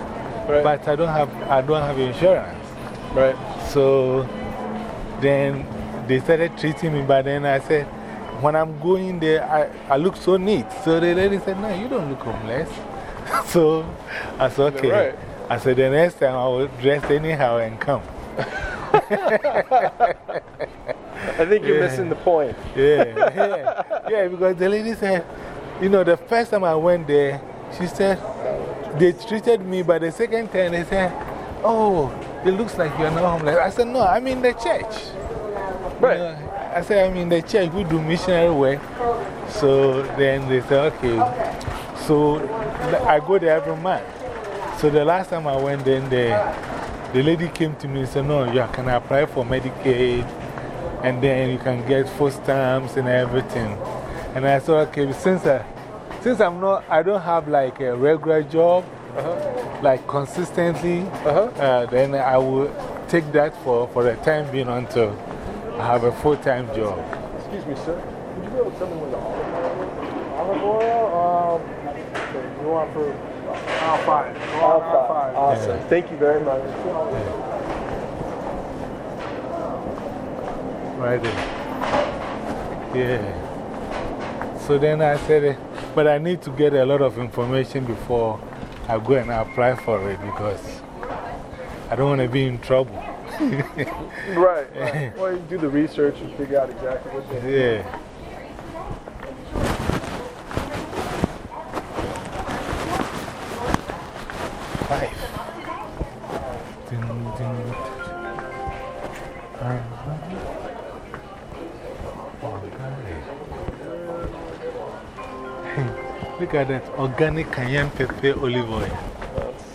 But I don't have, I don't have insurance. Right. So then they started treating me, but then I said, When I'm going there, I, I look so neat. So the lady said, No, you don't look homeless. so I said, Okay. Right. I said, The next time I will dress anyhow and come. I think you're Yeah. missing the point. Yeah, yeah, yeah, because the lady said, you know, the first time I went there, she said, they treated me, but the second time they said, oh, it looks like you're not homeless. I said, no, I'm in the church. Right. I said, I'm in the church, we do missionary work. So then they said, okay. So I go there every month. So the last time I went in there, the, lady came to me and said, no, you can apply for Medicaid and then you can get food stamps and everything. And I said, okay, since, I, since I'm not, I don't have like a regular job, -huh. like consistently, -huh. uh, then I will take that for, for the time being until I have a full time job. Excuse me, sir. Would you be able to tell me where the olive oil Olive oil? Um, you want for aisle five. Aisle five. Awesome. Thank you very much. Right there. Yeah. So then I said, eh, but I need to get a lot of information before I go and apply for it because I don't want to be in trouble. right, right. Well, you do the research and figure out exactly what they Yeah. Hey, at that organic cayenne pepper olive oil. That's,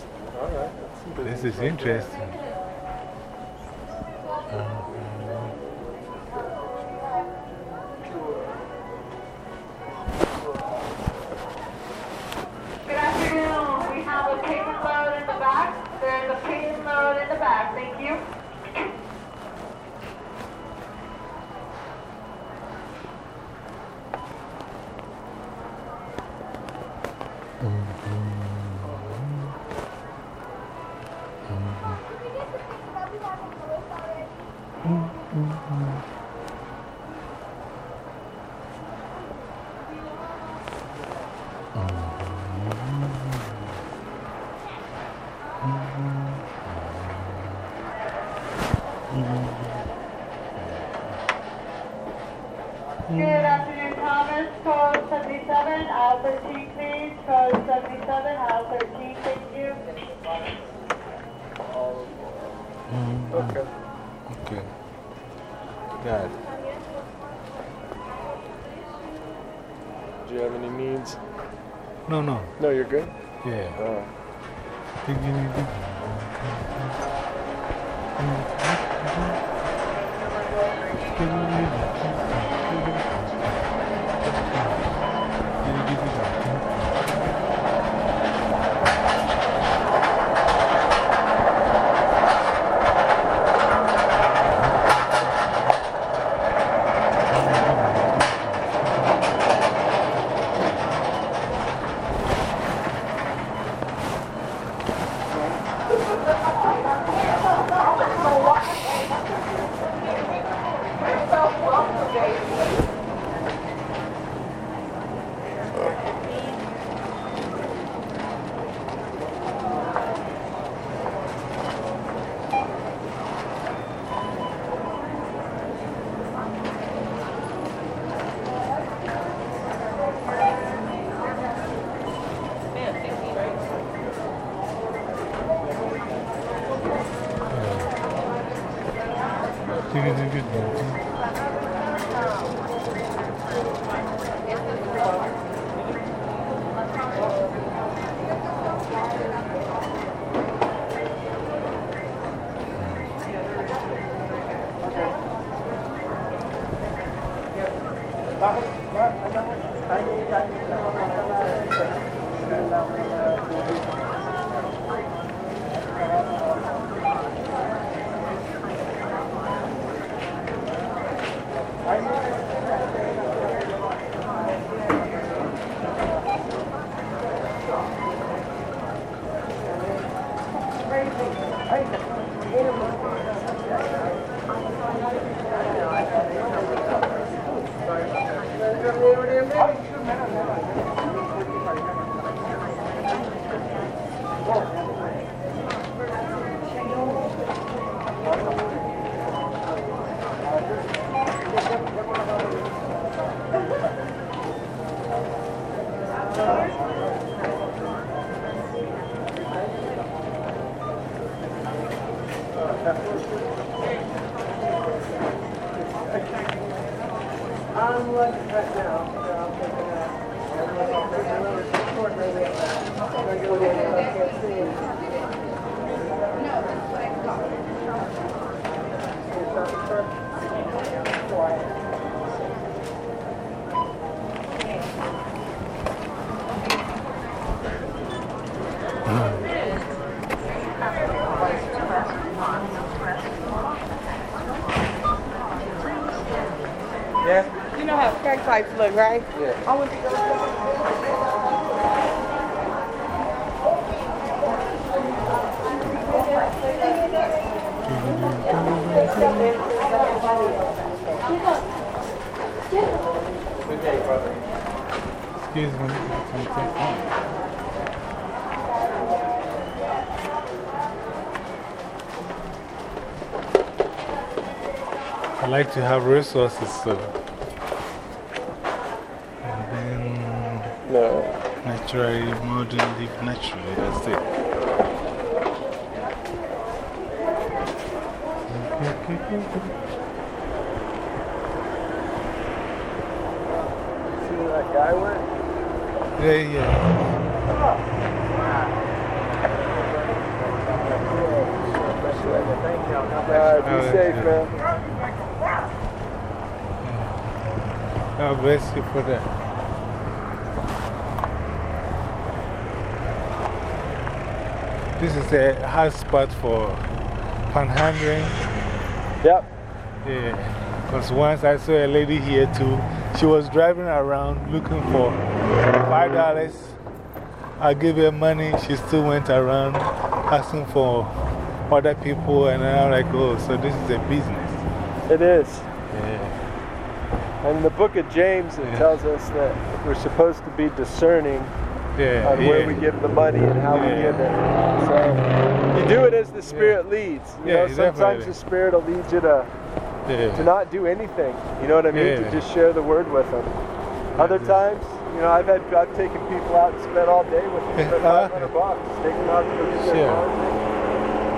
All right. This is interesting. Crack right? Yeah. I went to go. Excuse me. I like to have resources, so. Naturally, modern live naturally, that's it. See where that guy went? Yeah, yeah. Alright, be Oh, safe, man. God bless you for that. This is a hot spot for panhandling. Yep. Yeah. Because once I saw a lady here too, she was driving around looking for $5. I gave her money, she still went around asking for other people, and I'm like, oh, so this is a business. It is. Yeah. And in the book of James, it tells us that we're supposed to be discerning Yeah, on where yeah. we give the money and how we give it. So you do it as the Spirit leads. You Yeah, know, sometimes definitely. the Spirit will lead you to, Yeah. to not do anything. You know what I mean? Yeah. To just share the word with them. Other times, you know, I've had I've taken people out and spent all day with them, spent Uh-huh. 500 bucks, take them out to go get their.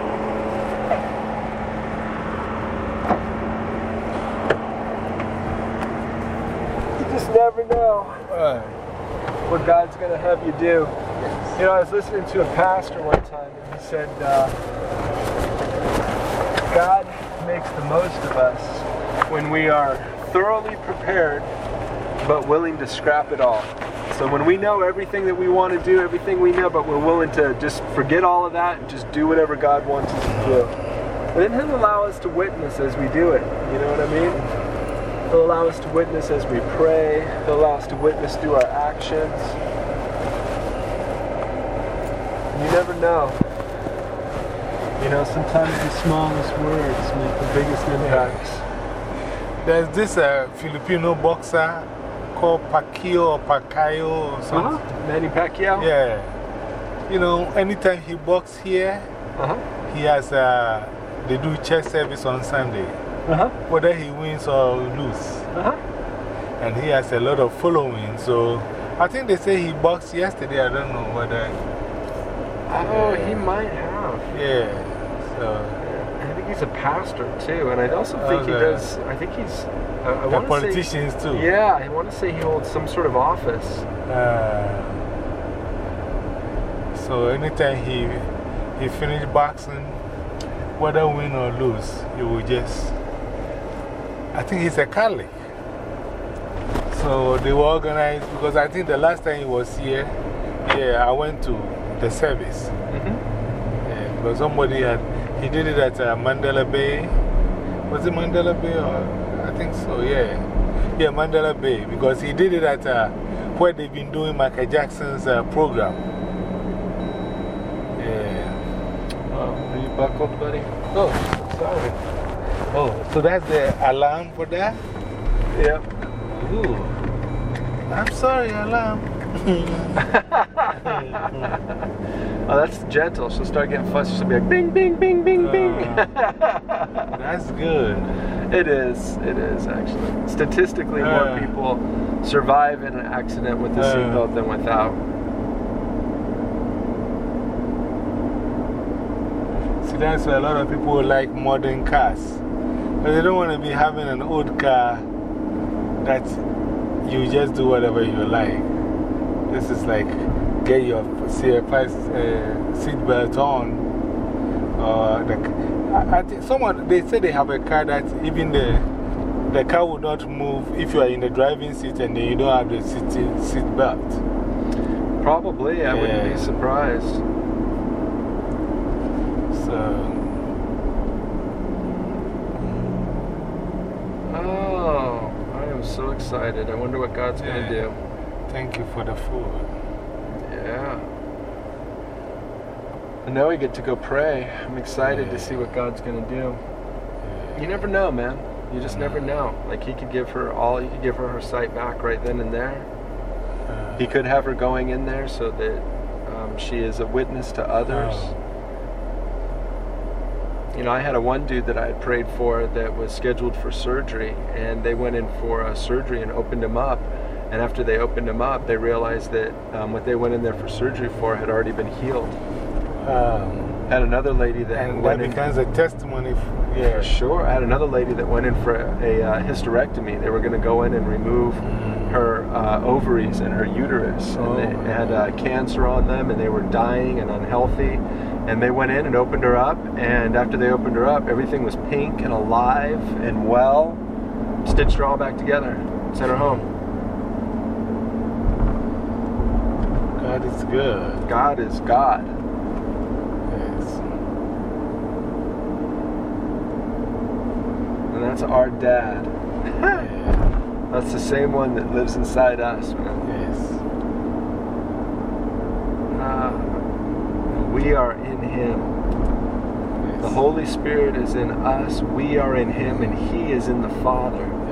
You just never know what God's going to have you do. You know, I was listening to a pastor one time, and he said, uh, God makes the most of us when we are thoroughly prepared but willing to scrap it all. So when we know everything that we want to do, everything we know, but we're willing to just forget all of that and just do whatever God wants us to do. And then He'll allow us to witness as we do it. You know what I mean? He'll allow us to witness as we pray. He'll allow us to witness through our actions. You never know. You know, sometimes the smallest words make the biggest impacts. There's this uh, Filipino boxer called Pacquiao or Pacquiao or something. Uh-huh. Manny Pacquiao? Yeah. You know, anytime he box here, Uh-huh. he has uh, they do church service on Sunday. Uh-huh. Whether he wins or lose. Uh-huh. And he has a lot of following. So I think they say he boxed yesterday. I don't know whether. Oh, he might have. Yeah. So. I think he's a pastor too, and I also think he does. I think he's. I, I wanna politicians say, too. Yeah, I want to say he holds some sort of office. Uh, so anytime he, he finish boxing, whether win or lose, he will just. I think he's a Catholic. So they were organized because I think the last time he was here, yeah, I went to the service. -hmm. Yeah, because somebody had, he did it at uh, Mandalay Bay. Was it Mandalay Bay? Or, I think so, yeah. Yeah, Mandalay Bay, because he did it at uh, where they've been doing Michael Jackson's uh, program. Yeah. Oh, are you buckled, buddy? Oh, sorry. Oh, so that's the alarm for that? Yep. Ooh. I'm sorry, alarm. Oh, that's gentle. She'll start getting fussy. She'll be like, bing, bing, bing, bing, bing. that's good. It is. It is, actually. Statistically, more Uh. people survive in an accident with a Uh. seatbelt than without. See, that's why a lot of people like modern cars. But they don't want to be having an old car that you just do whatever you like. This is like get your CFI uh, seatbelt on. Or the, I, I think someone, they say they have a car that even the, the car will not move if you are in the driving seat and you don't have the seat, seat belt. Probably. I wouldn't be surprised. So. Oh, I am so excited. I wonder what God's going to do. Thank you for the food. Yeah. And now we get to go pray. I'm excited to see what God's going to do. You never know, man. You just never know. Like, He could give her all, He could give her her sight back right then and there. He could have her going in there so that um, she is a witness to others. You know, I had a one dude that I had prayed for that was scheduled for surgery, and they went in for a surgery and opened him up. And after they opened him up, they realized that um, what they went in there for surgery for had already been healed. Um, had another lady that and that went in. becomes a testimony. f- Yeah, sure. I had another lady that went in for a, a uh, hysterectomy. They were going to go in and remove her uh, ovaries and her uterus. And they had uh, cancer on them and they were dying and unhealthy. And they went in and opened her up. And after they opened her up, everything was pink and alive and well. Stitched her all back together, sent her home. God is good. God is God. Yes. And that's our dad. That's the same one that lives inside us, man. Yes. Ah, we are in Him. The Holy Spirit is in us. We are in Him, and He is in the Father.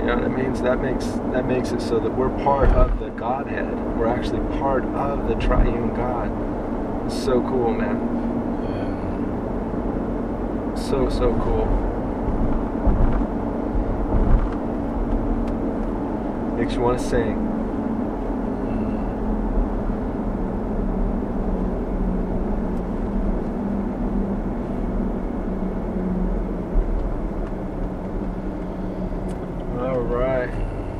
You know what it means? That makes that makes it so that we're part of the Godhead. We're actually part of the Triune God. It's so cool, man. So so cool. Makes you want to sing. All right.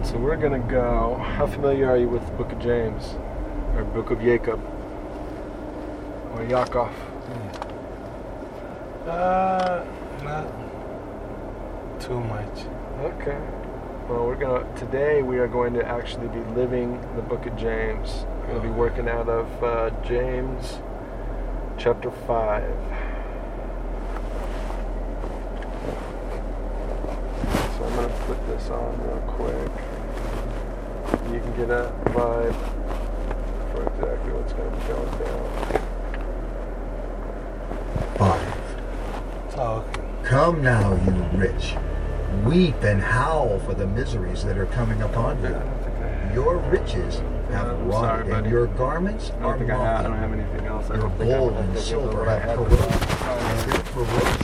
So we're going to go. How familiar are you with the book of James? Or book of Jacob? Or Yaakov? Uh, not too much. Okay. Well, we're going to, today we are going to actually be living the book of James. We're going to be working out of uh, James chapter 5. So I'm going to put this on real quick. You can get a vibe for exactly what's going to be going down. Five. Oh. Come now, you rich. Weep and howl for the miseries that are coming upon you. Your riches have I'm sorry, rotted, and your garments I are don't I have, I don't moth. have anything else. I Your don't think I gold have and to silver have had corroded, and their corrosion will be I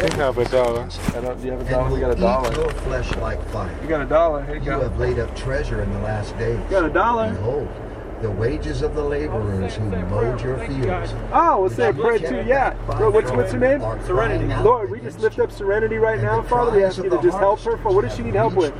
think I have a dollar. I don't, you have a dollar? We got a dollar. your flesh like fire. You got a dollar. Here you You have laid up treasure in the last days. You got a dollar? Behold, the wages of the laborers who mowed your fields. Oh, we'll say a prayer too. Yeah. Bro, what's, what's her name? Serenity. Lord, we just lift up Serenity right now. Father, we ask you to just help her. For what does she need help with?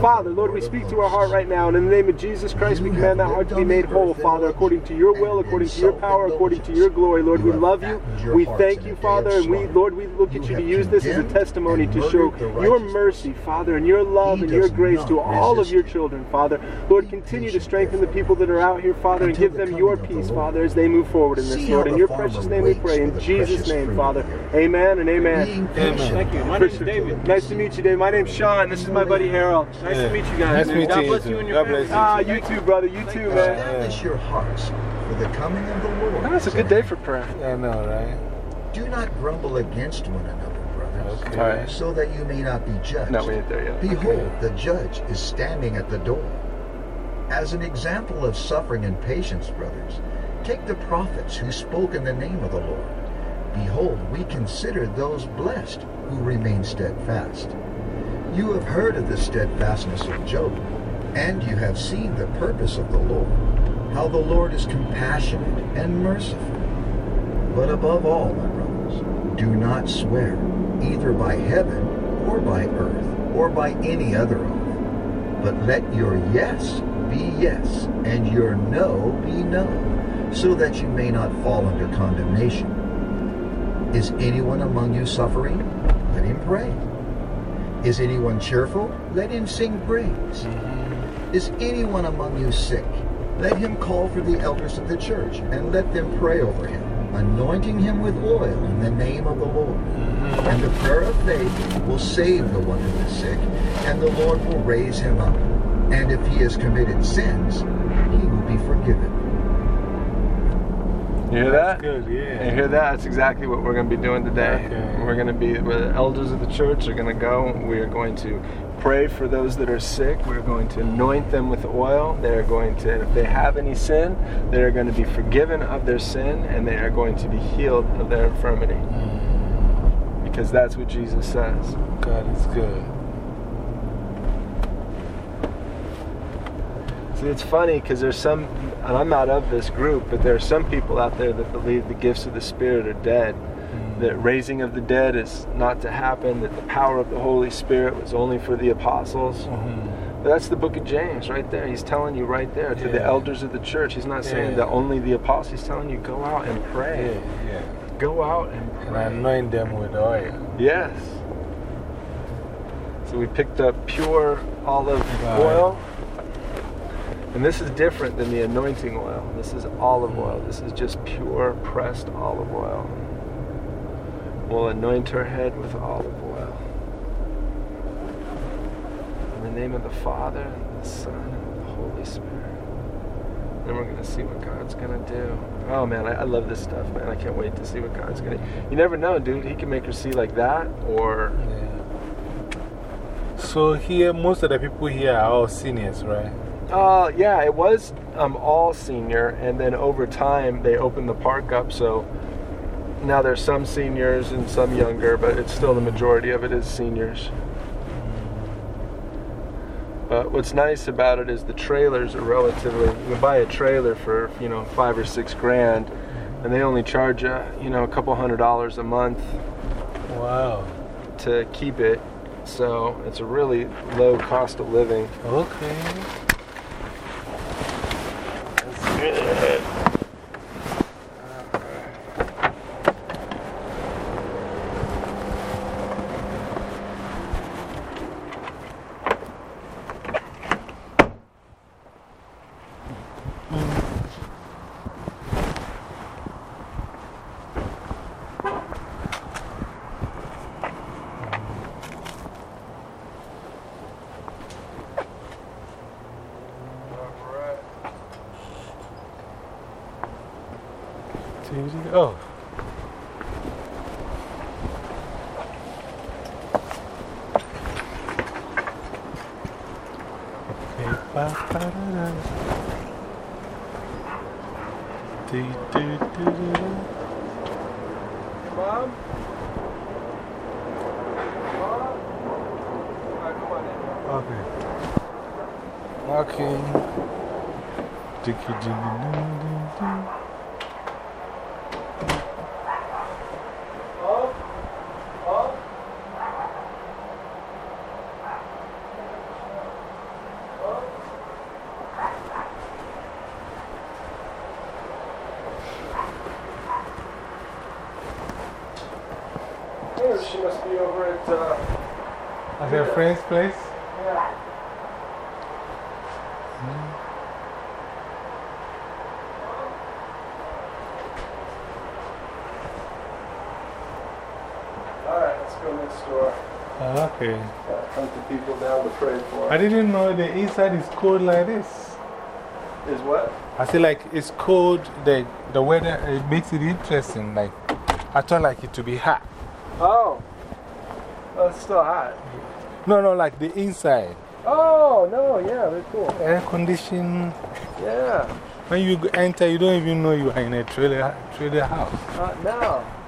Father, Lord, we speak to her heart right now. And in the name of Jesus Christ, we command that heart to be made whole, Father, according to your will, according to your power, according to your glory. Lord, we love you. We thank you, Father. And we, Lord, we look at you to use this as a testimony to show your mercy, Father, and your love and your grace to all of your children, Father. Lord, continue to strengthen the people that are out here, Father, and give them your peace, Father, as they move forward in this, Lord. In your precious name we pray. In Jesus' name, Father. Amen and amen. Amen. Thank you. My name's David. Nice to meet you, Dave. My name's Sean. This is my buddy Harold. Nice Yeah. to meet you guys. Nice to man. meet God you, bless too. you and your God family. you. Ah, you too, brother. You too, man. Establish your hearts for the coming of the Lord. That's a good day for prayer. I know, right? Do not grumble against one another, brothers, Okay. Alright. so that you may not be judged. No, we ain't there yet. Behold, the judge is standing at the door. As an example of suffering and patience, brothers, Take the prophets who spoke in the name of the Lord. Behold, we consider those blessed who remain steadfast. You have heard of the steadfastness of Job, and you have seen the purpose of the Lord, how the Lord is compassionate and merciful. But above all, my brothers, do not swear, either by heaven or by earth or by any other oath, but let your yes be yes and your no be no, so that you may not fall under condemnation. Is anyone among you suffering? Let him pray. Is anyone cheerful? Let him sing praise. Mm-hmm. Is anyone among you sick? Let him call for the elders of the church and let them pray over him, anointing him with oil in the name of the Lord. Mm-hmm. And the prayer of faith will save the one who is sick, and the Lord will raise him up. And if he has committed sins, he will be forgiven. You hear that? Good, yeah. You hear that? That's exactly what we're going to be doing today. Okay. We're going to be, the elders of the church are going to go. We are going to pray for those that are sick. We're going to anoint them with oil. They're going to, if they have any sin, they're going to be forgiven of their sin and they are going to be healed of their infirmity. Mm. Because that's what Jesus says. God is good. See, it's funny because there's some, and I'm not of this group, but there are some people out there that believe the gifts of the Spirit are dead. Hmm. That raising of the dead is not to happen, that the power of the Holy Spirit was only for the apostles. But that's the book of James right there. He's telling you right there to the elders of the church. He's not saying Yeah. that only the apostles. He's telling you go out and pray. Yeah, yeah. Go out and And anoint them with oil. Yes. So we picked up pure olive Right. oil. And this is different than the anointing oil. This is olive oil. This is just pure pressed olive oil. We'll anoint her head with olive oil. In the name of the Father, and the Son, and the Holy Spirit. Then we're going to see what God's going to do. Oh man, I, I love this stuff, man. I can't wait to see what God's going to You never know, dude. He can make her see like that, or. So here, most of the people here are all seniors, right? Uh, yeah, it was um, all senior, and then over time they opened the park up. So now there's some seniors and some younger, but it's still the majority of it is seniors. But what's nice about it is the trailers are relatively. You can buy a trailer for you know five or six grand, and they only charge you you know a couple hundred dollars a month. Wow. To keep it, so it's a really low cost of living. Okay. Okay. A of people down to pray for. I didn't know the inside is cold like this. Is what? I feel like it's cold, the, the weather it makes it interesting. Like, I thought like it to be hot. Oh. Oh, it's still hot. No, no, like the inside. Oh, no, yeah, very cool. Air conditioning. Yeah. When you enter, you don't even know you are in a trailer, trailer house. Uh, no.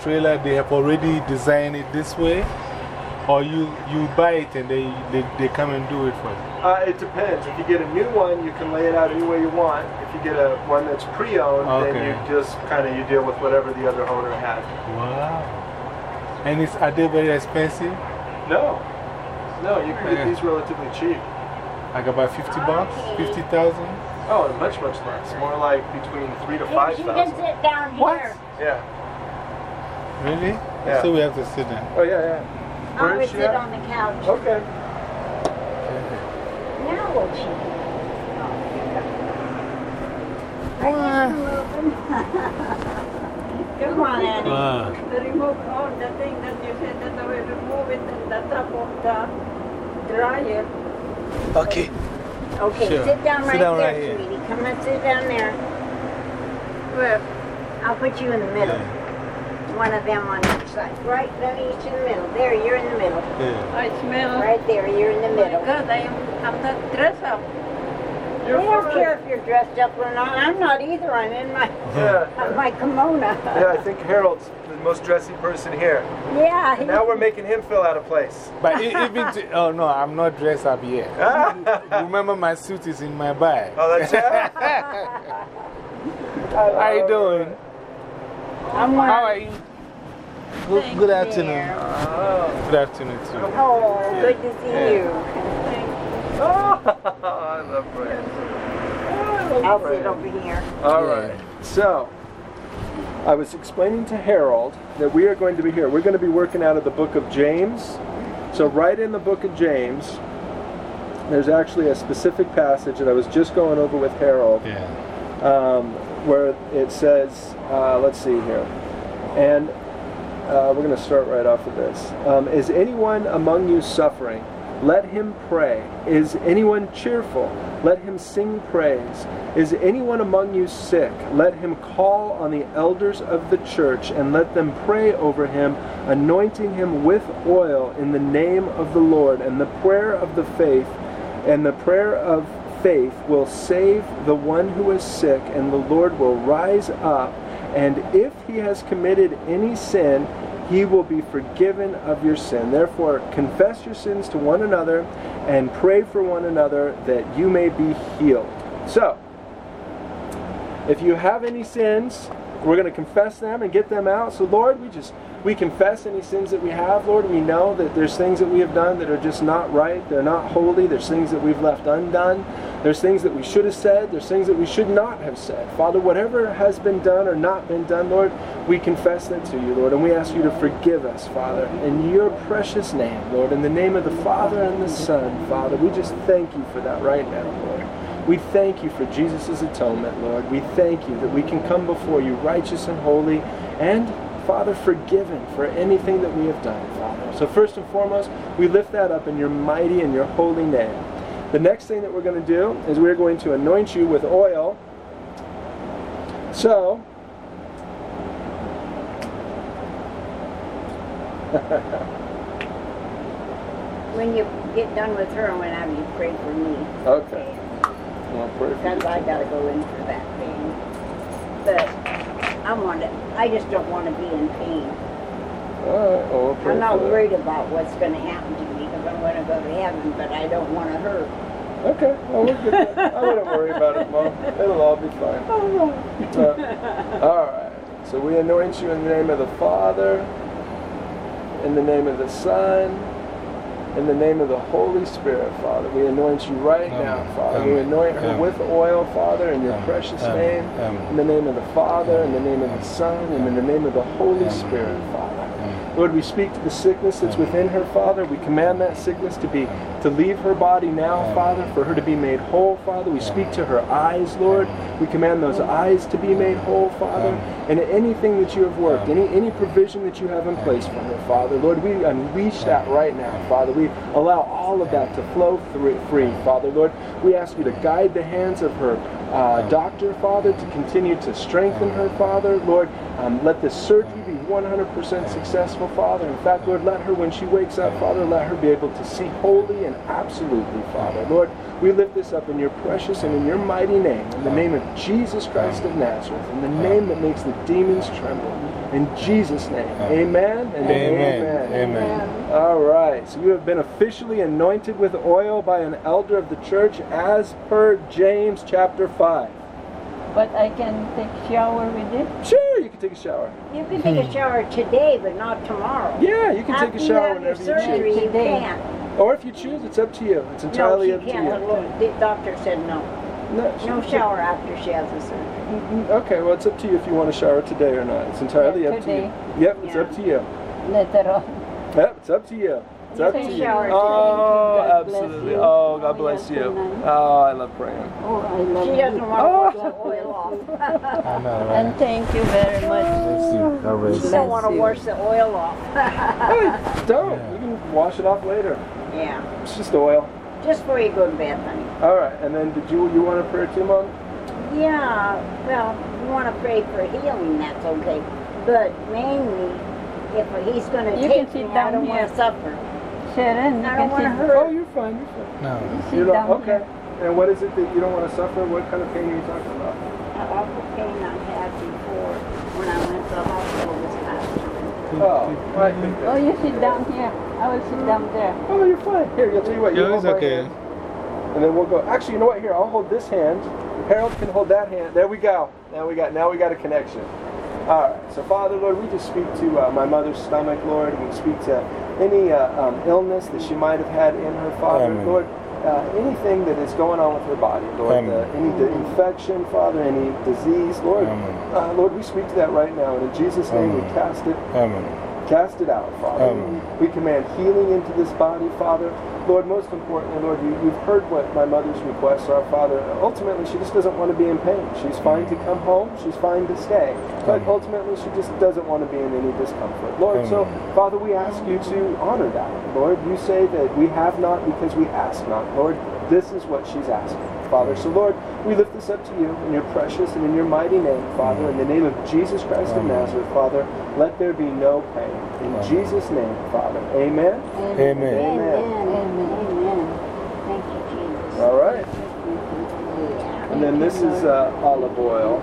Trailer, they have already designed it this way? Or you, you buy it and they, they, they come and do it for you? Uh, it depends. If you get a new one, you can lay it out any way you want. If you get a one that's pre-owned, then you just kind of you deal with whatever the other owner had. Wow. And it's, are they very expensive? No, no, you can get these relatively cheap. I Like about 50 bucks? 50,000? Oh, much much less. More like between three to five You can thousand. sit down here. What? Yeah. Really? Yeah. So we have to sit down. Oh yeah, yeah. I'm Where going is to she sit at? on the couch. Okay. Now what she Are you moving? Come on, Annie. Ah. The remote on the thing that you said that I will remove it and the top of the dryer. Okay. Okay, Sure. sit down Sit right down there, right here. sweetie. Come on, sit down there. Where? I'll put you in the middle. One of them on each side. Right, let me each in the middle. There, you're in the middle. Yeah. Ah, I smell. Right there, you're in the oh middle. Good, I am, I'm not dressed up. I don't care if you're dressed up or not. I'm not either. I'm in my, Yeah. my kimono. Yeah, I think Harold's the most dressy person here. Yeah. And now we're making him feel out of place. But e- even, to, oh no, I'm not dressed up yet. Ah. Remember, my suit is in my bag. Oh, that's it? How you doing? I'm How are you? Good, good afternoon. Good afternoon, too. Oh, good to see you. Oh, I love Brand. I'll sit over here. All right. So, I was explaining to Harold that we are going to be here. We're going to be working out of the book of James. So, right in the book of James, there's actually a specific passage that I was just going over with Harold. Yeah. um, where it says, uh, let's see here, and uh, we're going to start right off with this. Um, is anyone among you suffering? Let him pray. Is anyone cheerful? Let him sing praise. Is anyone among you sick? Let him call on the elders of the church and let them pray over him, anointing him with oil in the name of the Lord. And the prayer of the faith and the prayer of faith will save the one who is sick, and the Lord will rise up. And if he has committed any sin, he will be forgiven of your sin. Therefore, confess your sins to one another and pray for one another that you may be healed. So, if you have any sins, we're going to confess them and get them out. So, Lord, we just we confess any sins that we have, Lord. We know that there's things that we have done that are just not right. They're not holy. There's things that we've left undone. There's things that we should have said. There's things that we should not have said. Father, whatever has been done or not been done, Lord, we confess that to you, Lord, and we ask you to forgive us, Father, in your precious name, Lord, in the name of the Father and the Son, Father. We just thank you for that right now, Lord. We thank you for Jesus' atonement, Lord. We thank you that we can come before you righteous and holy and, Father, forgiven for anything that we have done, Father. So, first and foremost, we lift that up in your mighty and your holy name. The next thing that we're going to do is we're going to anoint you with oil. So, When you get done with her, I'm gonna have you pray for me. okay. Well, pray for Because. I gotta go in for that thing. But I want to, I just don't want to be in pain. All right, well, we'll I'm not worried about what's gonna happen to me because I'm gonna go to heaven, but I don't want to hurt. Okay, well, we're good. I wouldn't worry about it, Mom. It'll all be fine. Uh, all right. So we anoint you in the name of the Father, in the name of the Son, in the name of the Holy Spirit, Father. We anoint you right now, Father. We anoint her with oil, Father, in your precious name. In the name of the Father, in the name of the Son, and in the name of the Holy Spirit, Father. Lord, we speak to the sickness that's within her, Father. We command that sickness to be to leave her body now, Father, for her to be made whole, Father. We speak to her eyes, Lord. We command those eyes to be made whole, Father. And anything that you have worked, any any provision that you have in place for her, Father, Lord, we unleash that right now, Father. We allow all of that to flow through free, Father. Lord, we ask you to guide the hands of her uh, doctor, Father, to continue to strengthen her, Father. Lord, um, let this surgery be 100% successful, Father. In fact, Lord, let her, when she wakes up, Father, let her be able to see wholly and absolutely, Father. Lord, we lift this up in your precious and in your mighty name, in the name of Jesus Christ of Nazareth, in the name that makes the demons tremble. In Jesus' name, amen and Amen. amen. Amen. All right, so you have been officially anointed with oil by an elder of the church as per James chapter 5. But I can take a shower with it? Sure, you can take a shower. You can take a shower today, but not tomorrow. Yeah, you can take a shower you have whenever your you surgery, choose. you can't. Or if you choose, it's up to you. It's entirely no, up she to can't. you. Look, the doctor said no. No, she- No shower after she has the surgery. Mm, Okay, well, it's up to you if you want to shower today or not. It's entirely Yeah, up to today. you. Yep, it's up to you. Later on. Yep, it's up to you. It's You up to oh, you. Oh, absolutely. Oh, God Oh, bless you. Oh, I love praying. Oh, I love She you. doesn't want to wash oh. the oil off. And thank you very much. She don't want to wash the oil off. Hey, don't. You can wash it off later. yeah, It's just oil. just before you go to bed, honey. All right, and then did you you want to pray too, Mom? Yeah, well, you want to pray for healing, that's okay. But mainly, if he's going to You take me, I don't want to suffer. Sharon, you I don't want to hurt. Oh, you're fine. You're fine. No. sit You don't, down okay. And what is it that you don't want to suffer? What kind of pain are you talking about? That awful pain I had before when I went to the hospital this last time. Oh, I think Oh, you sit down here. I will sit down there. Oh, you're fine. Here, you'll tell you what. You Yeah, hold it's my okay. hand, and then we'll go. Actually, you know what? Here, I'll hold this hand. Harold can hold that hand. There we go. Now we got. Now we got a connection. All right. So, Father, Lord, we just speak to uh, my mother's stomach, Lord. We speak to any uh, um, illness that she might have had in her, Father, Amen. Lord. Uh, anything that is going on with her body, Lord, Amen. uh, any infection, Father, any disease, Lord, Amen. uh, Lord, we speak to that right now, and in Jesus' name we cast it Amen. Cast it out, Father. Amen. We command healing into this body, Father. Lord, most importantly, Lord, you, you've heard what my mother's requests are, Father. Ultimately, she just doesn't want to be in pain. She's fine to come home. She's fine to stay. But Amen. ultimately, she just doesn't want to be in any discomfort. Lord, so, um, Father, we ask you to honor that. Lord, you say that we have not because we ask not. Lord, this is what she's asking, Father. So, Lord, we lift this up to you in your precious and in your mighty name, Father. In the name of Jesus Christ of Amen. Nazareth, Father, let there be no pain. In Amen. Jesus' name, Father. Amen. Amen. Amen. Amen. Amen. Thank you, Jesus. All right. And then this is uh, olive oil.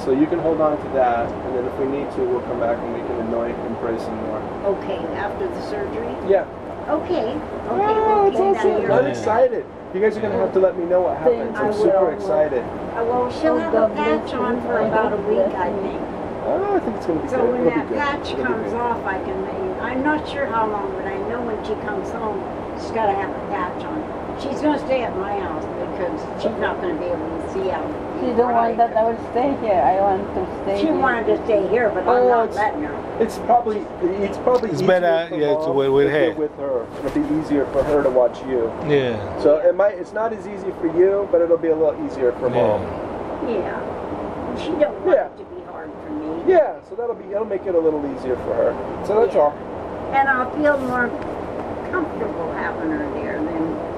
So you can hold on to that, and then if we need to, we'll come back and we can anoint and pray some more. Okay, after the surgery? Yeah. Okay. Okay. Oh, it's awesome. I'm excited. You guys are going to have to let me know what happens. I I'm super will. excited. Uh, Well, she'll have a patch on for about a week, I think. Oh, I think it's going to be So good. when It'll that patch comes off, I can, I'm not sure how long, but I know when she comes home, she's gotta have a patch on. She's gonna stay at my house because she's not going to be able to see out. She don't want that I will stay here. I want to stay She here. wanted to stay here, but I'm Oh, not it's- letting her. It's probably it's probably It's better, for yeah, to mom with- with if you're her. With her, it'll be easier for her to watch you. Yeah. So it might it's not as easy for you, but it'll be a little easier for mom. Yeah. She don't want it to be hard for me. Yeah, so that'll be it'll make it a little easier for her. So that's all. And I'll feel more comfortable having her there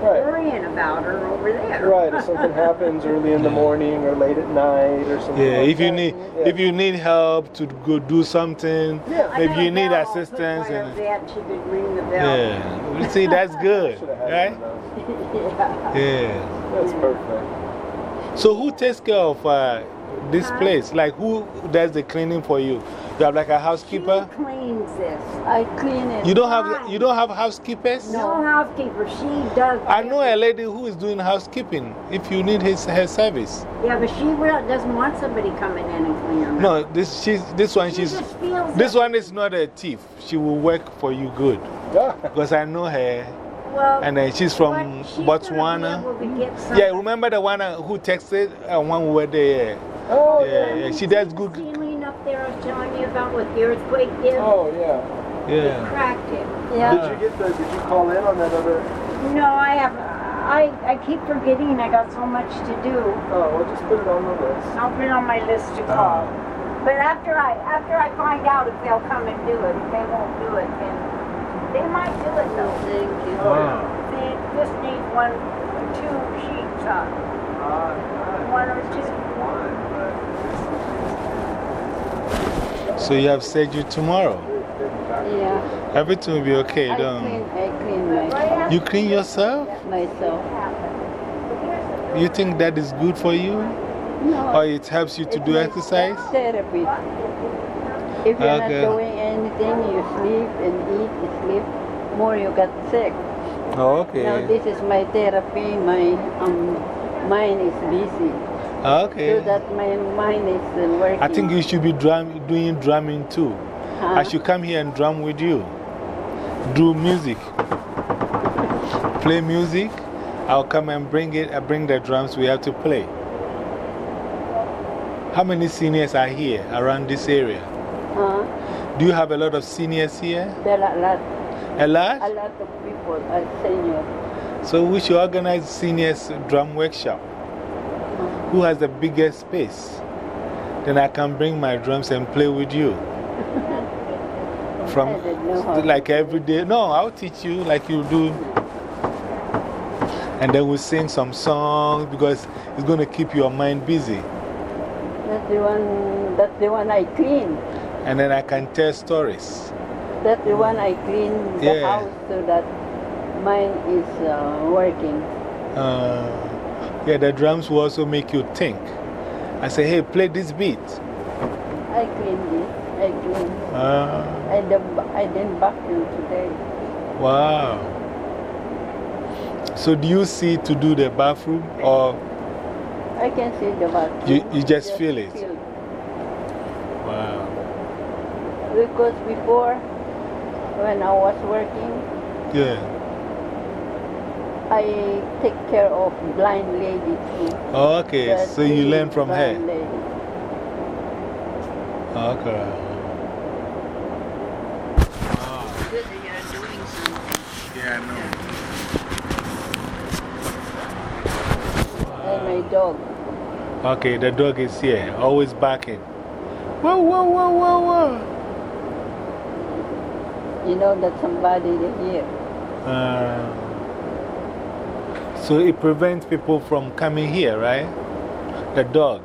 than worrying about her over there. Right, if something happens early in the morning or late at night or something. Yeah, like if you need yeah. if you need help to go do something, I maybe you need bell. I'll put assistance, by and bed, she could ring the bell. yeah, you see that's good, right? yeah. Yeah. That's perfect. So who takes care of uh, this place? Like who does the cleaning for you? You have like a housekeeper. She Cleans this. I clean it. You don't have you don't have housekeepers. No housekeeper. She does. I know a lady who is doing housekeeping. If you need his her service. Yeah, but she really doesn't want somebody coming in and cleaning. No, this she's this one she's just feels this it. one is not a thief. She will work for you good. Yeah. Because I know her. Well, And then she's from Botswana. able to get. Yeah, remember the one uh, who texted and one we were there? Oh, yeah. yeah. She does good. ceiling up there I was telling you about what the earthquake did. Oh, yeah. Yeah. Cracked it. Yeah. Did you get the, did you call in on that other? No, I have. I, I keep forgetting I got so much to do. Oh, well, just put it on the list. I'll put it on my list to oh. call. But after I after I find out if they'll come and do it, if they won't do it, then they might do it though. Thank you. Wow. They just need one, two sheets up. One or two. So you have surgery tomorrow. Yeah. Everything will be okay. I Don't. clean, I clean myself. You clean yourself? Myself. You think that is good for you? No. Or it helps you to do exercise? Therapy. If you're Okay. not doing anything, you sleep and eat, you sleep, more you get sick. Oh, okay. Now this is my therapy, my um, mind is busy. Okay. So that my mind is uh, working. I think you should be drum, doing drumming too. Huh? I should come here and drum with you. Do music. Play music. I'll come and bring it. I bring the drums we have to play. How many seniors are here around this area? Huh? Do you have a lot of seniors here? There are a lot, A lot? a lot of people are senior. So we should organize seniors drum workshop. Who has the biggest space? Then I can bring my drums and play with you. From like every day. No, I'll teach you like you do. And then we'll sing some songs because it's going to keep your mind busy. That's the one, that's the one I clean. And then I can tell stories. That's the one I clean the Yeah. house so that mine is uh, working. Uh, yeah, the drums will also make you think. I say, hey, play this beat. I clean this, I clean. Uh, I, did- I didn't vacuum today. Wow. So, do you see to do the bathroom or I can see the bathroom. you, you just feel it? feel. Wow. Because before, when I was working, Yeah. I take care of blind lady too. Oh, okay. So, you learn from her. lady. Okay. Good that you're doing something. Yeah, I know. And my dog. Okay, the dog is here, always barking. Whoa, whoa, whoa, whoa, whoa. You know that somebody is here. Uh, so, it prevents people from coming here, right? The dog.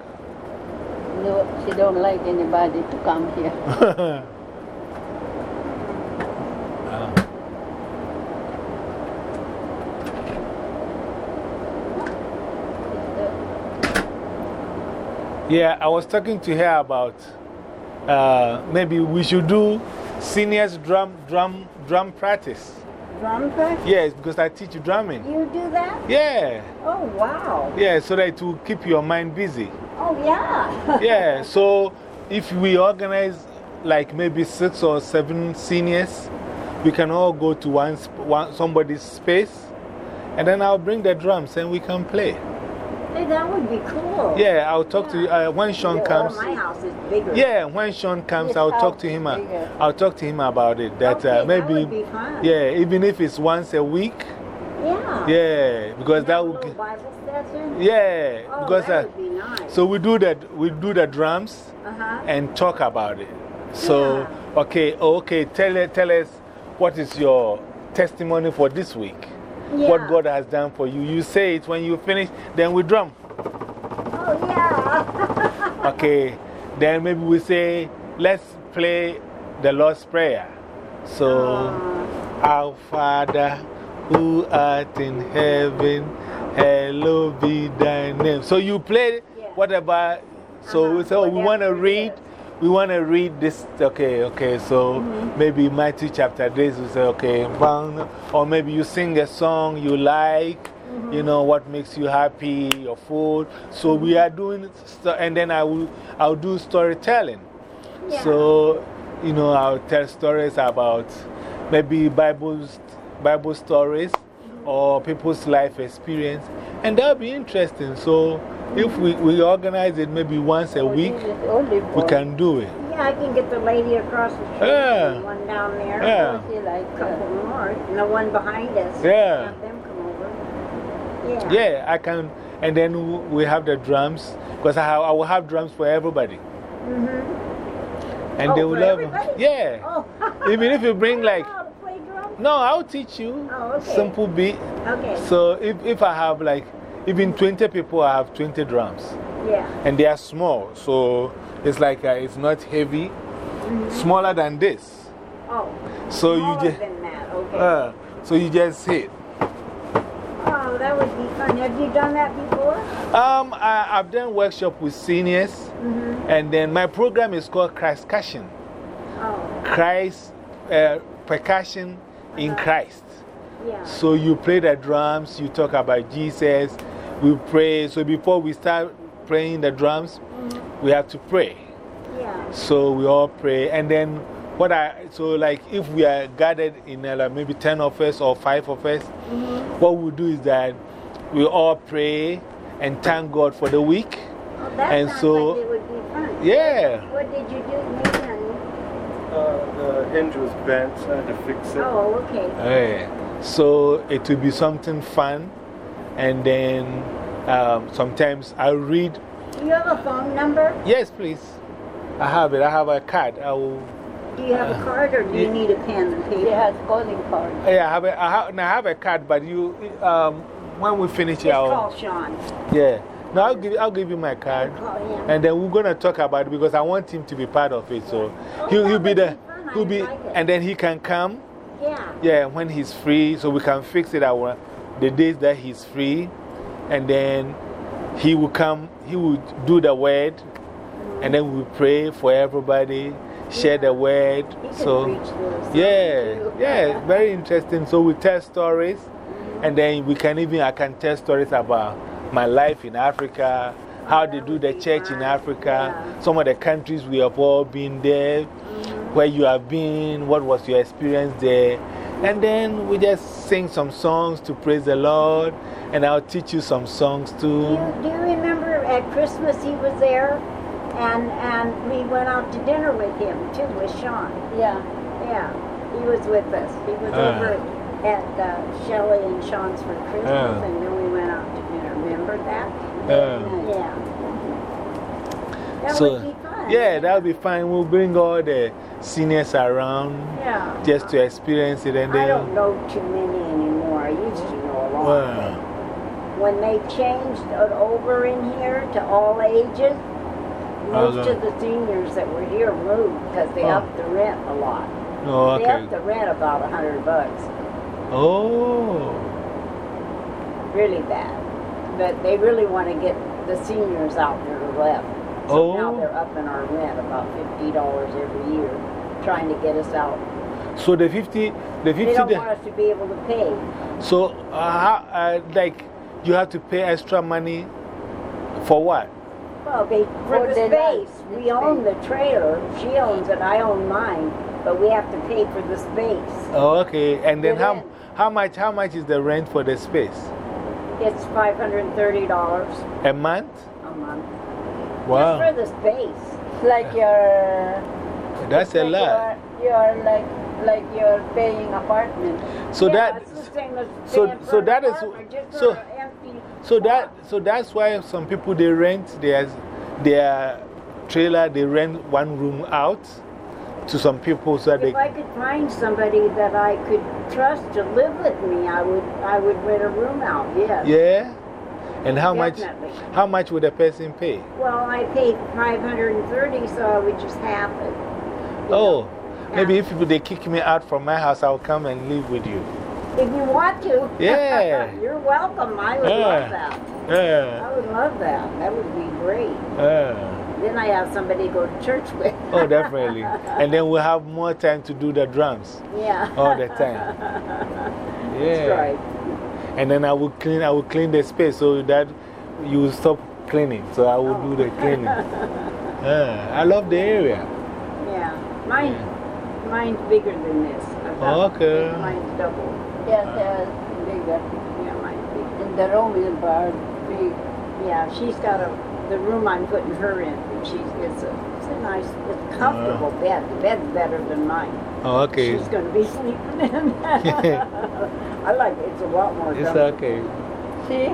No, she don't like anybody to come here. Ah. Yeah, I was talking to her about uh, maybe we should do seniors drum, drum, drum practice. Drum practice? Yes, because I teach you drumming. You do that? Yeah, Oh, wow. yeah, so that it will keep your mind busy. Oh, yeah. yeah, so if we organize like maybe six or seven seniors, we can all go to one, one somebody's space and then I'll bring the drums and we can play. Hey, that would be cool. Yeah, I'll talk to you uh, when Sean Yeah, comes. my house is bigger. Yeah, when Sean comes, His I'll talk to him. uh, bigger. I'll talk to him about it. That Okay, uh, that maybe, would be fun. yeah, even if it's once a week. Yeah. Yeah, because that would. Little Bible session? Yeah, Oh, because that uh, would be nice. so we do that. We do the drums Uh-huh. and talk about it. So, okay, okay, tell, it- tell us what is your testimony for this week? What God has done for you. You say it when you finish, then we drum. Oh, yeah. Okay, then maybe we say, let's play the Lord's Prayer. So, Our Father who art in heaven, hallowed be thy name. So you play whatever. So we say, oh, we want to read. We want to read this. Okay, okay. So mm-hmm. maybe Matthew chapter this, we say, okay, bang. or maybe you sing a song you like. Mm-hmm. You know what makes you happy, your food. So we mm-hmm. are doing, and then I will I'll do storytelling. So, you know, I'll tell stories about maybe Bible, Bible stories or people's life experience, and that'll be interesting. So, if we, we organize it maybe once a week, we can do it. Yeah, I can get the lady across the street, Yeah. and one down there, Yeah. a couple more, and the one behind us. Yeah. Have them come over. Yeah. Yeah, I can. And then we have the drums, because I, I will have drums for everybody. Mm-hmm. And Oh, they will for love everybody? Yeah. Oh. Even if you bring like, no, I'll teach you. Oh, okay. Simple beat. Okay. So if, if I have like even 20 people, I have 20 drums. Yeah. And they are small. So it's like uh, it's not heavy, smaller than this. Oh. So you just. than that, okay. Uh, so you just hit. oh, that would be fun. Have you done that before? Um, I, I've done workshop with seniors. Mm-hmm. And then my program is called Christ Cushion. Oh. Christ uh, Percussion in. Christ. Yeah. So you play the drums, you talk about Jesus, we pray. So before we start playing the drums, we have to pray. Yeah. So we all pray. And then, what I, so like if we are gathered in uh, like maybe 10 of us or 5 of us, Mm-hmm. what we do is that we all pray and thank God for the week. Oh, that and so, like it would be fun. yeah. What did you do? Uh, the hinge was bent, I had to fix it. Oh, okay. Yeah. So it will be something fun. And then um, sometimes I'll read. Do you have a phone number? Yes, please. I have it. I have a card. I will. Do you have a card or do you need a pen and paper? He has calling card. Yeah, I have a, I have, I have a card, but you, um, when we finish Just it, I'll. call Sean. Yeah. No, I'll give, I'll give you my card. Call him. And then we're going to talk about it because I want him to be part of it. So Oh, he'll, he'll be there. be. He'll be, like and then he can come. Yeah. Yeah, when he's free, so we can fix it out the days that he's free. And then he will come, he will do the word, and then we pray for everybody, share the word. So, yeah, yeah, very interesting. So we tell stories, and then we can even, I can tell stories about my life in Africa, how they do the church in Africa, some of the countries we have all been there, where you have been, what was your experience there. And then we just sing some songs to praise the Lord, and I'll teach you some songs too. Do you remember at Christmas he was there? And, and we went out to dinner with him too, with Sean. Yeah. Yeah. He was with us. He was Ah. over at uh, Shelley and Sean's for Christmas, Ah. and then we went out to dinner. Remember that? Ah. Yeah. That so, would be fun. yeah, that would be fine. We'll bring all the seniors around Yeah. just to experience it. And I don't know too many anymore. I used to know a lot. Wow. When they changed it over in here to all ages, most of the seniors that were here moved because they Oh. upped the rent a lot. Oh, okay. They upped the rent about a hundred bucks. Oh, Really bad. But they really want to get the seniors out there are left. So now Oh. they're upping our rent about fifty dollars every year, trying to get us out. so the 50, the 50, They don't want us to be able to pay. so uh, uh, like you have to pay extra money for what? Well, they, for For the the space, we own the trailer, she owns it, I own mine, but we have to pay for the space. Oh, okay. And then how, in. How, much, how much is the rent for the space? It's $530 A month? a month. Wow. Just for the space. Like you're. That's a like lot. You're, you're like like you're paying apartment. So yeah, that. the same as So, so that is. apartment, just for So, so, that, so that's why some people they rent their, their trailer, they rent one room out to some people so that If they. I could find somebody that I could trust to live with me, I would, I would rent a room out, yes. Yeah? And how much, how much would a person pay? Well, I paid 530 so I would just half it. Oh, maybe if people, they kick me out from my house, I'll come and live with you. If you want to. Yeah. You're welcome. I would Yeah. love that. Yeah. I would love that. That would be great. Yeah. Then I have somebody to go to church with. Oh, definitely. and then we'll have more time to do the drums. Yeah. All the time. Yeah. That's right. And then I will clean, I will clean the space so that you will stop cleaning. So I will do the oh. cleaning. Yeah. I love the area. Yeah. Mine, mine's bigger than this. I've oh, Okay. Mine's double. Yes, yes, bigger. Yeah, mine's bigger. And the room is about big. Yeah, she's got a, the room I'm putting her in, she's, it's a, it's a nice, it's a comfortable uh-huh. bed. The bed's better than mine. Oh, okay. She's going to be sleeping in. I like it. It's a lot more It's comfortable. okay. See,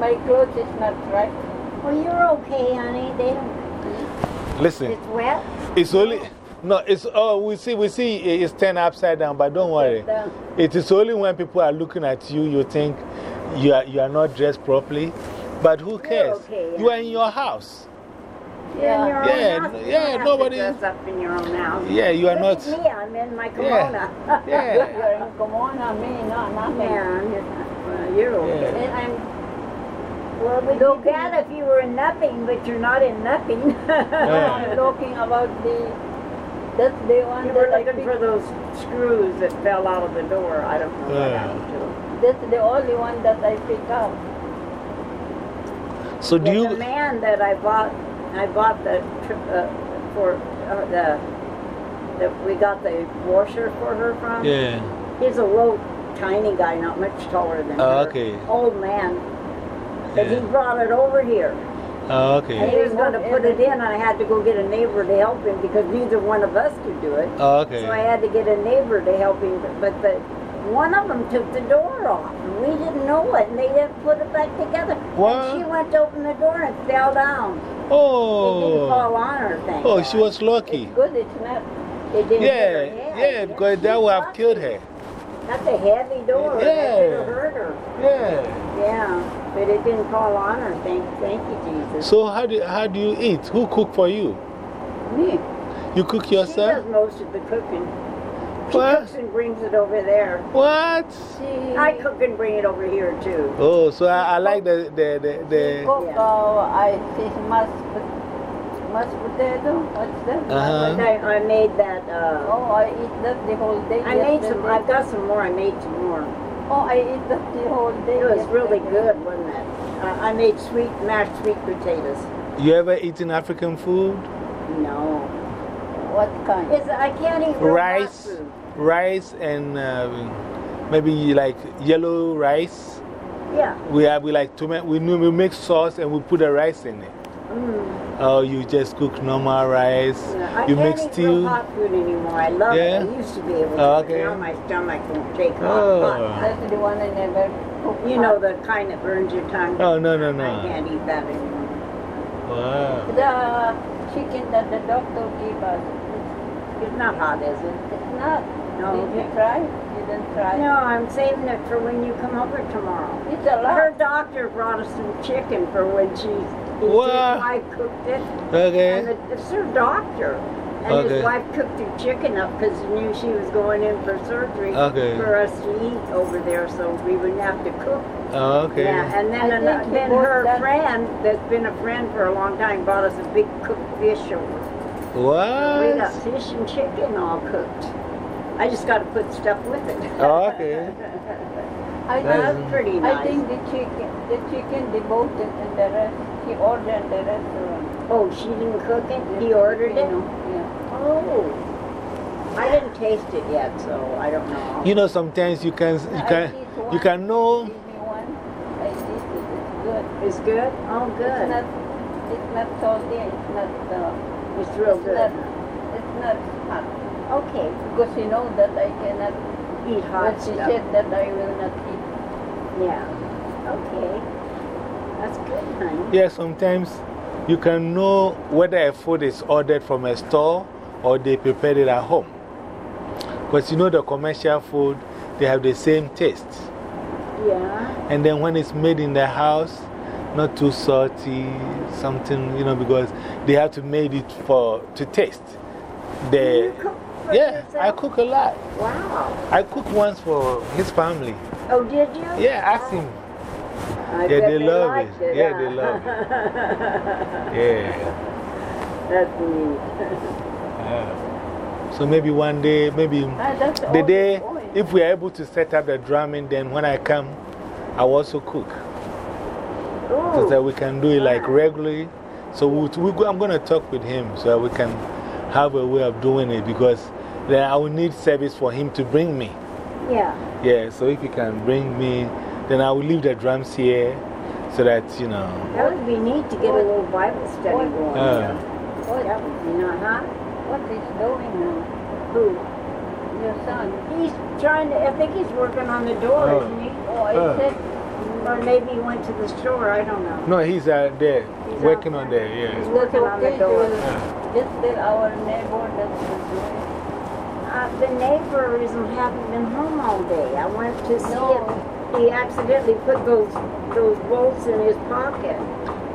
my clothes is not right. Well, you're okay, honey. They don't, Listen, it's wet. it's only. No, it's, oh, we see, we see it's turned upside down, but don't worry. It is only when people are looking at you, you think you are, you are not dressed properly. But who cares? okay, You are in your house. You're in your own Yeah, house. You yeah, nobody- To dress up in your own house. Yeah, you are Look not- At me, I'm in my kimono. Yeah, yeah. You're in kimono, me, no, nothing. Yeah, I'm just- uh, well, you're okay. And I'm Well, we'd go bad if you were in nothing, but you're not in nothing. I'm talking about the. That's the one You were that looking for those screws that fell out of the door. I don't know what Yeah. happened to them. That's the only one that I picked up. So do you. The man that I bought, I bought the, uh, for, uh, the, the, we got the washer for her from. Yeah. He's a little tiny guy, not much taller than her. okay. Old man. But he Yeah. brought it over here. Oh, And okay. he was going to put it in, and I had to go get a neighbor to help him because neither one of us could do it. Oh, okay. So I had to get a neighbor to help him. But the one of them took the door off, and we didn't know it, and they didn't put it back together. What? And she went to open the door and fell down. It didn't Oh. fall on her, thank Oh, God. she was lucky. Good, it's not. It didn't Yeah, yeah, because that would have killed her. That's a heavy door. That Yeah. could have hurt her. Yeah. Yeah, but it didn't fall on her. Thank, thank you, Jesus. So, how do, how do you eat? Who cook for you? Me. You cook yourself? She does most of the cooking. She What? cooks and brings it over there. What? I cook and bring it over here too. Oh, so I, I like the. the, the, the Cook, uh, I see mashed, pot- mashed potato. What's that? Uh-huh. I, I made that. Uh, Oh, I eat that the whole day. I made some. I've got some more. I made some more. Oh, I eat that the whole day. It was really good, wasn't it? Uh, I made sweet mashed sweet potatoes. you ever eaten African food? No. What kind? It's, I can't eat Rice? food. Rice and uh, maybe like yellow rice. Yeah. We have we like tomato. We, we make sauce and we put the rice in it. Mm. Or you just cook normal rice. No, you make Yeah, I you can't make eat real stew. hot food anymore. I love Yeah? it. I used to be able to. Oh, but okay. Now my stomach won't take hot. Oh. hot. That's the one I never cook. You know the kind that burns your tongue. Oh, no, no, I no. can't eat that anymore. Wow. The chicken that the doctor gave us. It's not hot, is it? It's not. No. Did you try? You didn't try? No, I'm saving it for when you come over tomorrow. It's a lot. Her doctor brought us some chicken for when she's. His What? wife cooked it. Okay. And it, it's her doctor. And Okay. his wife cooked her chicken up because he knew she was going in for surgery Okay. for us to eat over there so we wouldn't have to cook. Oh, okay. Yeah, and then, I ano- think then her that- friend, that's been a friend for a long time, brought us a big cooked fish over. What? We got fish and chicken all cooked. I just got to put stuff with it. Oh, okay. I That's think, pretty I think the chicken, the chicken, they bought it and the rest, he ordered the restaurant. Oh, she didn't cook it? He ordered it? Yeah. Oh. I didn't taste it yet, so I don't know. You know, sometimes you can, you can, you can know. Give me one. I It's good? Oh, good. It's not, it's not salty, it's not, uh, It's real it's good. Not, it's not hot. Okay. Because you know that I cannot Eat hot But she stuff. said that I will not eat. Yeah. Okay. That's good, honey. Yeah, sometimes you can know whether a food is ordered from a store or they prepared it at home. Because you know the commercial food, they have the same taste. Yeah. And then when it's made in the house, not too salty, something, you know, because they have to make it for, to taste. The, yeah, I cook a lot. Wow. I cooked once for his family. Oh, did you? Yeah, ask him. I yeah, they love it. it. Yeah, huh? they love it. Yeah. That's neat. Yeah. So maybe one day, maybe Ah, the day, point. if we are able to set up the drumming, then when I come, I will also cook. So that we can do it like regularly. So we, we, go- I'm going to talk with him so that we can have a way of doing it because then I will need service for him to bring me. Yeah. Yeah, so if he can bring me, then I will leave the drums here so that, you know. That would be neat to get a little Bible study going. Uh, Oh, that would be not, huh? What is doing now? Who? Your son. He's trying to, I think he's working on the door, Oh. isn't he? Oh, I Uh. said, Or maybe he went to the store, I don't know. no, he's uh, there, He's working out on there. there, He's yeah. working on the okay, door. You will just tell our neighbor that he's doing. Uh, the neighbor isn't, haven't been home all day. I went to see No. if he accidentally put those, those bolts in his pocket.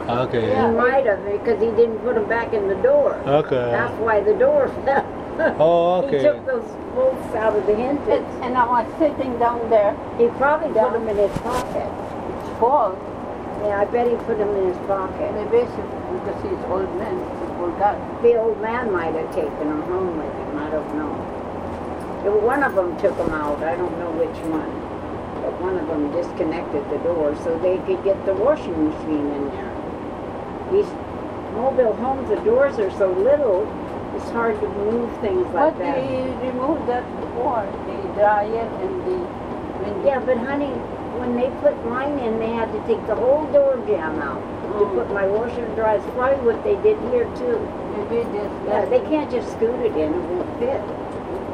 Okay. He might have, because he didn't put them back in the door. Okay. That's why the door fell. Oh, He took those bolts out of the hinges. And I was sitting down there. He probably put them in his pocket. It's full. Yeah, I bet he put them in his pocket. Maybe it's because he's old man, he forgot. The old man might have taken them home with him. I don't know. One of them took them out. I don't know which one. But one of them disconnected the door so they could get the washing machine in there. These mobile homes, the doors are so little, it's hard to move things like But that. they removed that before, the dryer and the. Yeah, but honey, when they put mine in, they had to take the whole door jamb out to put my washer and dryer. It's probably what they did here too. Maybe this. Yeah, they can't just scoot it in, it won't fit.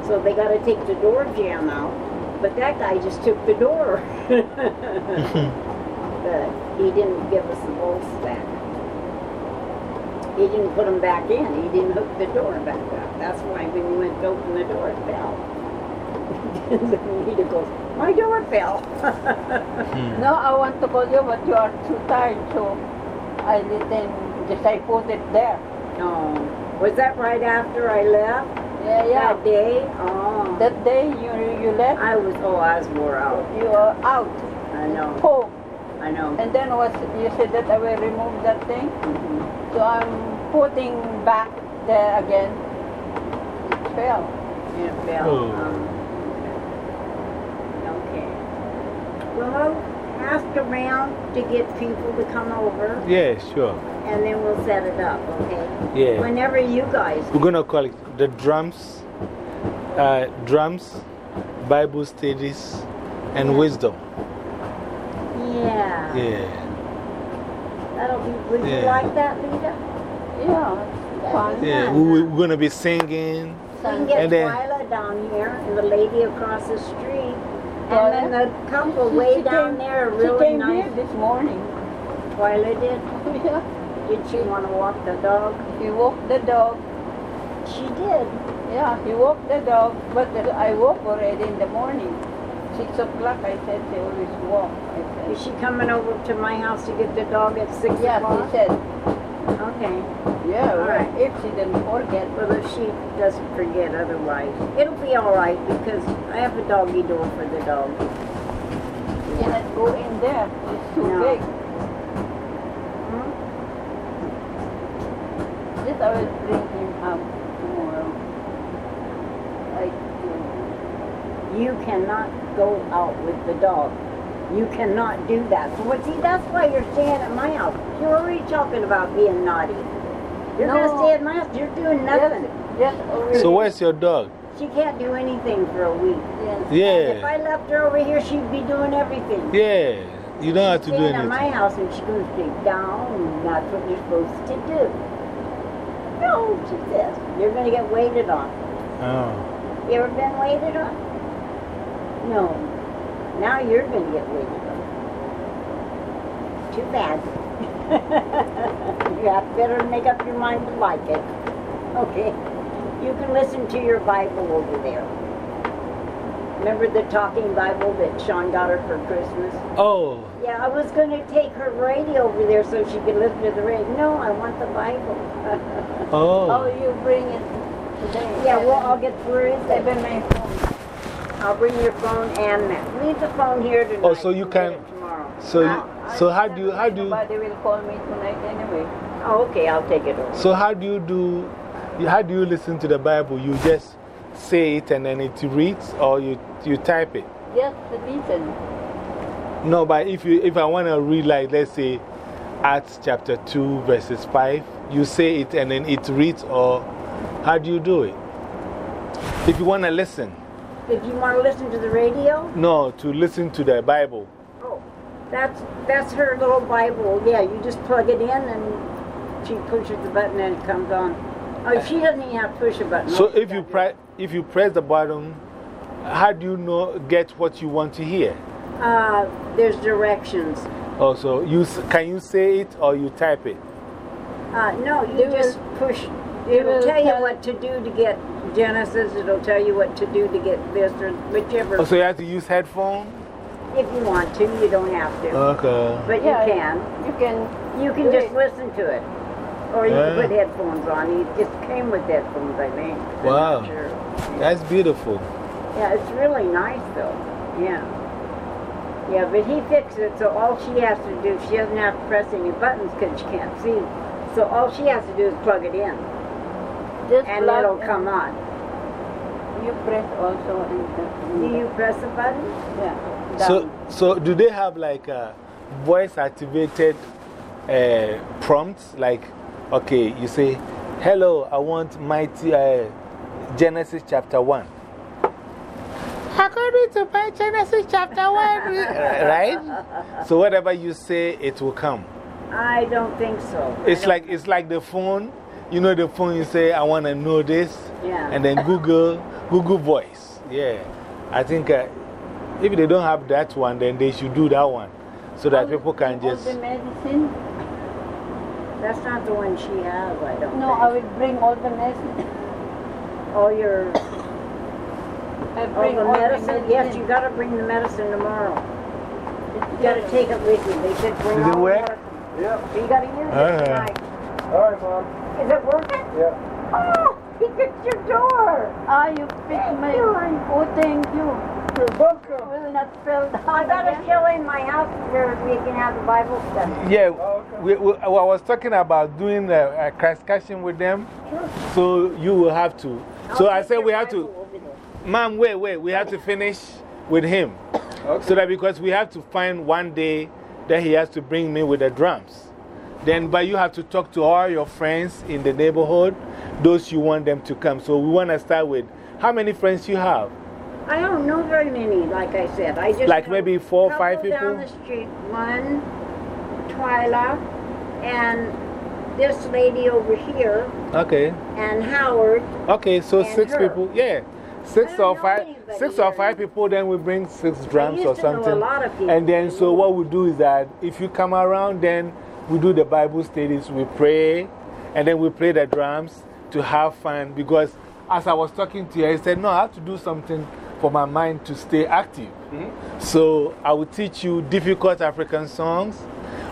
So they gotta take the door jamb out. But that guy just took the door. But he didn't give us the bolts back. He didn't put them back in, he didn't hook the door back up. That's why when you went to open the door, it fell. The meter goes, my door fell. Hmm. No, I want to call you, but you are too tired, so I didn't, just I put it there. No. Was that right after I left? Yeah, yeah. That day? Oh. That day you, you left, I was, oh, I was wore out. you are out, I know. home. I know. And then was, you said that I will remove that thing. Mhm. So I'm putting back there again. It fell. It fell. Oh. Um, okay. Well, I'll ask around to get people to come over, Yeah, sure. and then we'll set it up, okay? Yeah. Whenever you guys. We're going to call it the drums, uh, drums, Bible studies, and wisdom. Yeah. Yeah. That'll be. Would you like that, Lita? Yeah, fun. Yeah, we, we're going to be singing. We can get And then- Twyla down here and the lady across the street. And then the couple She- way she down came- there, she really came nice. here this morning. Twyla did? Yeah. Did she want to walk the dog? He walked the dog. She did. Yeah, he walked the dog, but I walk already in the morning. Six o'clock, I said they always walk. I Is she coming over to my house to get the dog at six Yeah, o'clock? she said. Okay. Yeah, All right. If she didn't forget. Well, if she doesn't forget otherwise, it'll be all right because I have a doggy door for the dog. You cannot go in there. It's too No. big. Hmm? This I will bring him up tomorrow. Like, You cannot go out with the dog. You cannot do that. So what? See, that's why you're staying at my house. You're already talking about being naughty. You're No. gonna stay at my house. You're doing nothing. yes, already. So, where's your dog? She can't do anything for a week. Yes. If I left her over here, she'd be doing everything. Yeah. You don't have to do Staying at my house and she's going to stay down, and that's what you're supposed to do. No, she says, you're going to get waited on. Oh. You ever been waited on? No. Now you're going to get waited on. Too bad. you have better make up your mind to like it. Okay. You can listen to your Bible over there. Remember the talking Bible that Sean got her for Christmas? Oh. Yeah, I was going to take her radio over there so she could listen to the radio. No, I want the Bible. Oh. Oh, you bring it today? Yeah, well, I'll get through it. I bring my phone. I'll bring your phone and that. Leave the phone here tonight. Oh, so you can. tomorrow. So, you, so how do you, how do you, Nobody will call me tonight anyway. Oh, okay, I'll take it over. so how do you do, how do you listen to the Bible? You just say it and then it reads or you, you type it? Just listen. No, but if, you, if I want to read, like, let's say, Acts chapter 2, verses 5, you say it and then it reads, or how do you do it? If you want to listen, If you want to listen to the radio, no, to listen to the Bible. oh, that's, that's her little Bible. Yeah, you just plug it in and she pushes the button and it comes on. Oh, she doesn't even have to push a button. So if you, does pre if you press the button, how do you know, get what you want to hear? Uh, there's directions. Also, you, can you say it or you type it? Uh, no, you just push. It'll tell you what to do to get Genesis. It'll tell you what to do to get this or whichever. Oh, so you have to use headphone? If you want to, you don't have to. Okay. But Yeah, you can. You can. You can do just it. listen to it. Or you Yeah. can put headphones on. It just came with headphones, I think. I'm Wow. not sure. That's beautiful. Yeah, it's really nice though. Yeah. Yeah, but he fixed it so all she has to do, she doesn't have to press any buttons because she can't see. So all she has to do is plug it in. Just and plug it'll in. come on. You press also. In the, Do you press the button? Yeah. So, so do they have like a voice activated uh, prompts? Like, okay, you say, hello, I want mighty uh, Genesis chapter 1. According to my Genesis chapter 1, right? So whatever you say, it will come. I don't think so. It's like, it's like the phone. You know, the phone you say, I want to know this. Yeah. And then Google, Google Voice. Yeah. I think uh, if they don't have that one, then they should do that one so that people can all just. the medicine. That's not the one she has, I don't No, think. I will bring all the medicine. All your. I All bring the all the medicine? Yes, medicine. you gotta bring the medicine tomorrow. You gotta take it with you. They said bring Does it all the work? medicine. Yeah. So you gotta use Uh-huh. it tonight. All right, Mom. Is it working? Yeah. Oh, he fixed your door. Ah, you fix my. Oh, thank you. You're welcome. Will not spell down I gotta show in my house where we can have the Bible study. Yeah, we, we, I was talking about doing a, a discussion with them. So you will have to. So I said we have to. Mom, wait, wait, we have to finish with him. So that because we have to find one day that he has to bring me with the drums. Then, but you have to talk to all your friends in the neighborhood, those you want them to come. So we want to start with how many friends you have? I don't know very many, like I said. I just Like maybe four or five people? down the street. One, Twyla, and this lady over here, Okay. and Howard. Okay, so six her. people. Yeah. Six or five, six or five people, then we bring six drums used or to know a something. lot of people. And then, so what we do is that if you come around, then we do the Bible studies, we pray, and then we play the drums to have fun. Because as I was talking to you, I said, No, I have to do something for my mind to stay active. Mm-hmm. So I will teach you difficult African songs,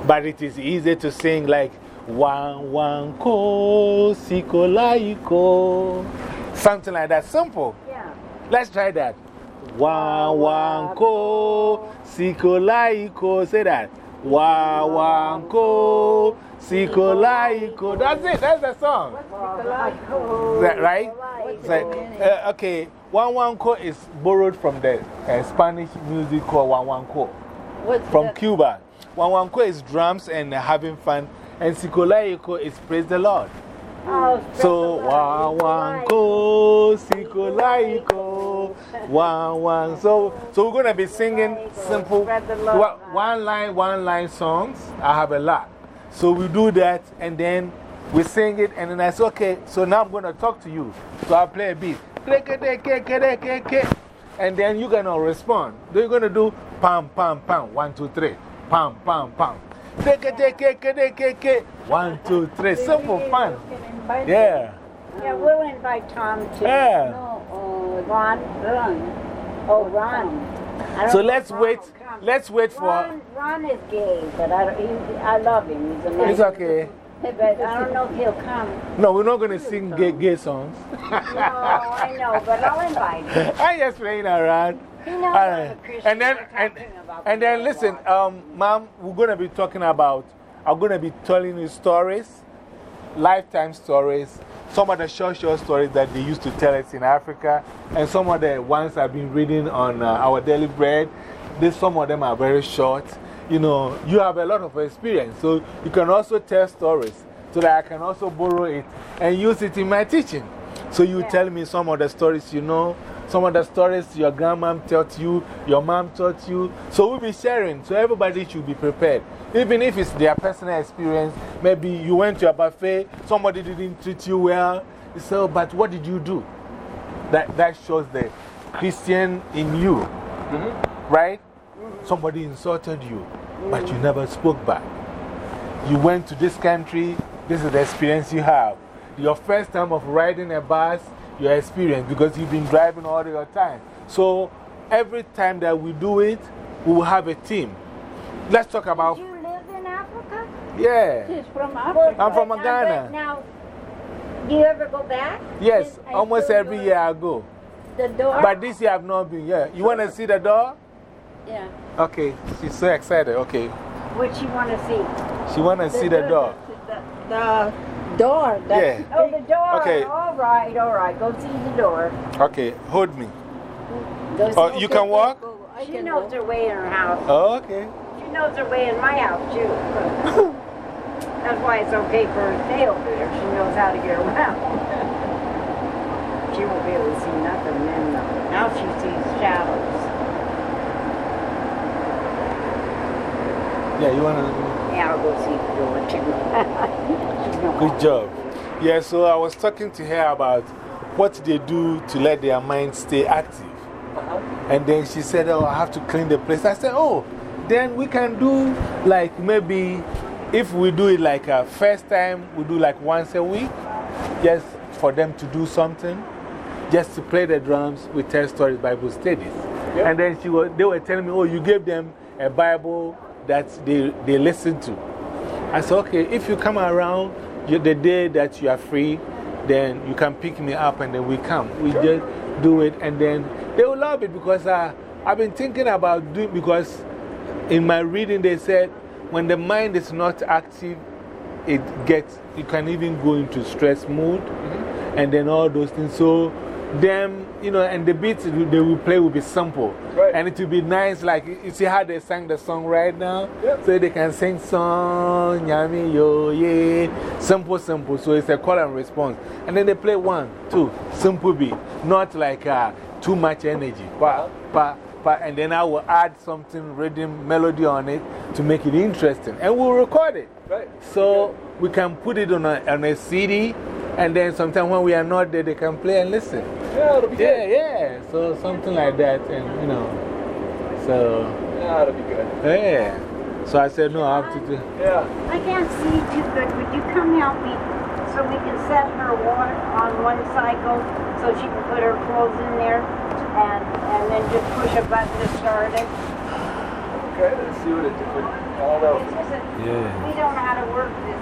but it is easy to sing like Wan Wan Ko Siko Laiko. Something like that. Simple. Yeah. Let's try that. Wan Wan Ko Siko Laiko. Say that. Ko Siko Laiko. That's it. That's the song. Is that right? It's like, uh, okay, Wanwanko is borrowed from the uh, Spanish music called Wanwanko from that? Cuba. Wanwanko is drums and uh, having fun, and Sikolaiko is praise the Lord. Oh, So, Wanwanko, Sikolaiko, One, one. So, so we're going to be singing simple one one line, one line songs. I have a lot. So we do that and then we sing it. And then I say, okay, so now I'm going to talk to you. So I'll play a beat. And then you're going to respond. Then you're going to do pam, pam, pam. One, two, three. Pam, pam, pam. One, two, three. Simple fun. Yeah. Yeah, we'll invite Tom too. Yeah. No, uh, Ron, Ron. Oh, Ron. So let's wait. Let's wait for. Ron, Ron is gay, but I, he, I love him. He's a nice It's okay. Hey, but I don't know if he'll come. No, we're not going to sing gay, gay songs. No, I know, but I'll invite him. I just playing around. He knows All I'm a right. Christian. And then, and, and then listen, um, mom, we're going to be talking about, I'm going to be telling you stories, lifetime stories, some of the short, short stories that they used to tell us in Africa, and some of the ones I've been reading on uh, our daily bread. This, some of them are very short. You know, you have a lot of experience, so you can also tell stories so that I can also borrow it and use it in my teaching. So you tell me some of the stories you know, some of the stories your grandma taught you, your mom taught you. So we'll be sharing. So everybody should be prepared. Even if it's their personal experience, maybe you went to a buffet, somebody didn't treat you well. So, oh, but what did you do? That, that shows the Christian in you, Mm-hmm. right? Somebody insulted you, but you never spoke back. You went to this country, this is the experience you have. Your first time of riding a bus, your experience because you've been driving all your time. So every time that we do it, we will have a team. Let's talk about. You live in Africa? Yeah. He's from Africa. I'm from Ghana. Now, do you ever go back? Yes, I almost every year I go. The door? But this year I've not been. Yeah. You want to see the door? Yeah. Okay. She's so excited. Okay. What you want to see? She want to see the door. The door. that- Yeah. Oh, the door. Okay. All right, all right. Go see the door. Okay. Hold me. Oh, you can walk? She knows her way in her house. Oh, okay. She knows her way in my house, too. That's why it's okay for her to stay over there. She knows how to get around. she won't be able to see nothing then. though. Now she sees shadows. Yeah, you want to. Yeah, I'll go see the door, too. Good job. Yeah, so I was talking to her about what they do to let their mind stay active. Uh-huh. And then she said, Oh, I have to clean the place. I said, Oh, then we can do like maybe if we do it like a first time, we do like once a week, just for them to do something, just to play the drums, we tell stories, Bible studies. And then she was, they were telling me, Oh, you gave them a Bible that they, they listen to. I said, okay, if you come around the day that you are free, then you can pick me up and then we come. We just do it and then they will love it because I, I've been thinking about doing because in my reading they said when the mind is not active, it gets, you can even go into stress mood mm-hmm. and then all those things. So, them, you know, and the beats they will play will be simple. And it will be nice, like you see how they sang the song right now? So they can sing song, yami yo, yeah. Simple, simple. So it's a call and response. And then they play one, two, simple beat. Not like uh, too much energy. Pa, pa, pa. And then I will add something, rhythm, melody on it to make it interesting. And we'll record it. Right. So we can put it on a, on a CD. And then sometimes when we are not there, they can play and listen. Yeah, it'll be Yeah, good. yeah. So something like that. And, you know, so, Yeah, it'll be good. yeah. So I said, no, I have to do. Yeah. I can't see too good. Would you come help me so we can set her water on one cycle so she can put her clothes in there and, and then just push a button to start it? Okay, let's see what it did. I don't know. It's just that Yeah. We don't know how to work this.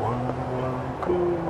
One, one, cool.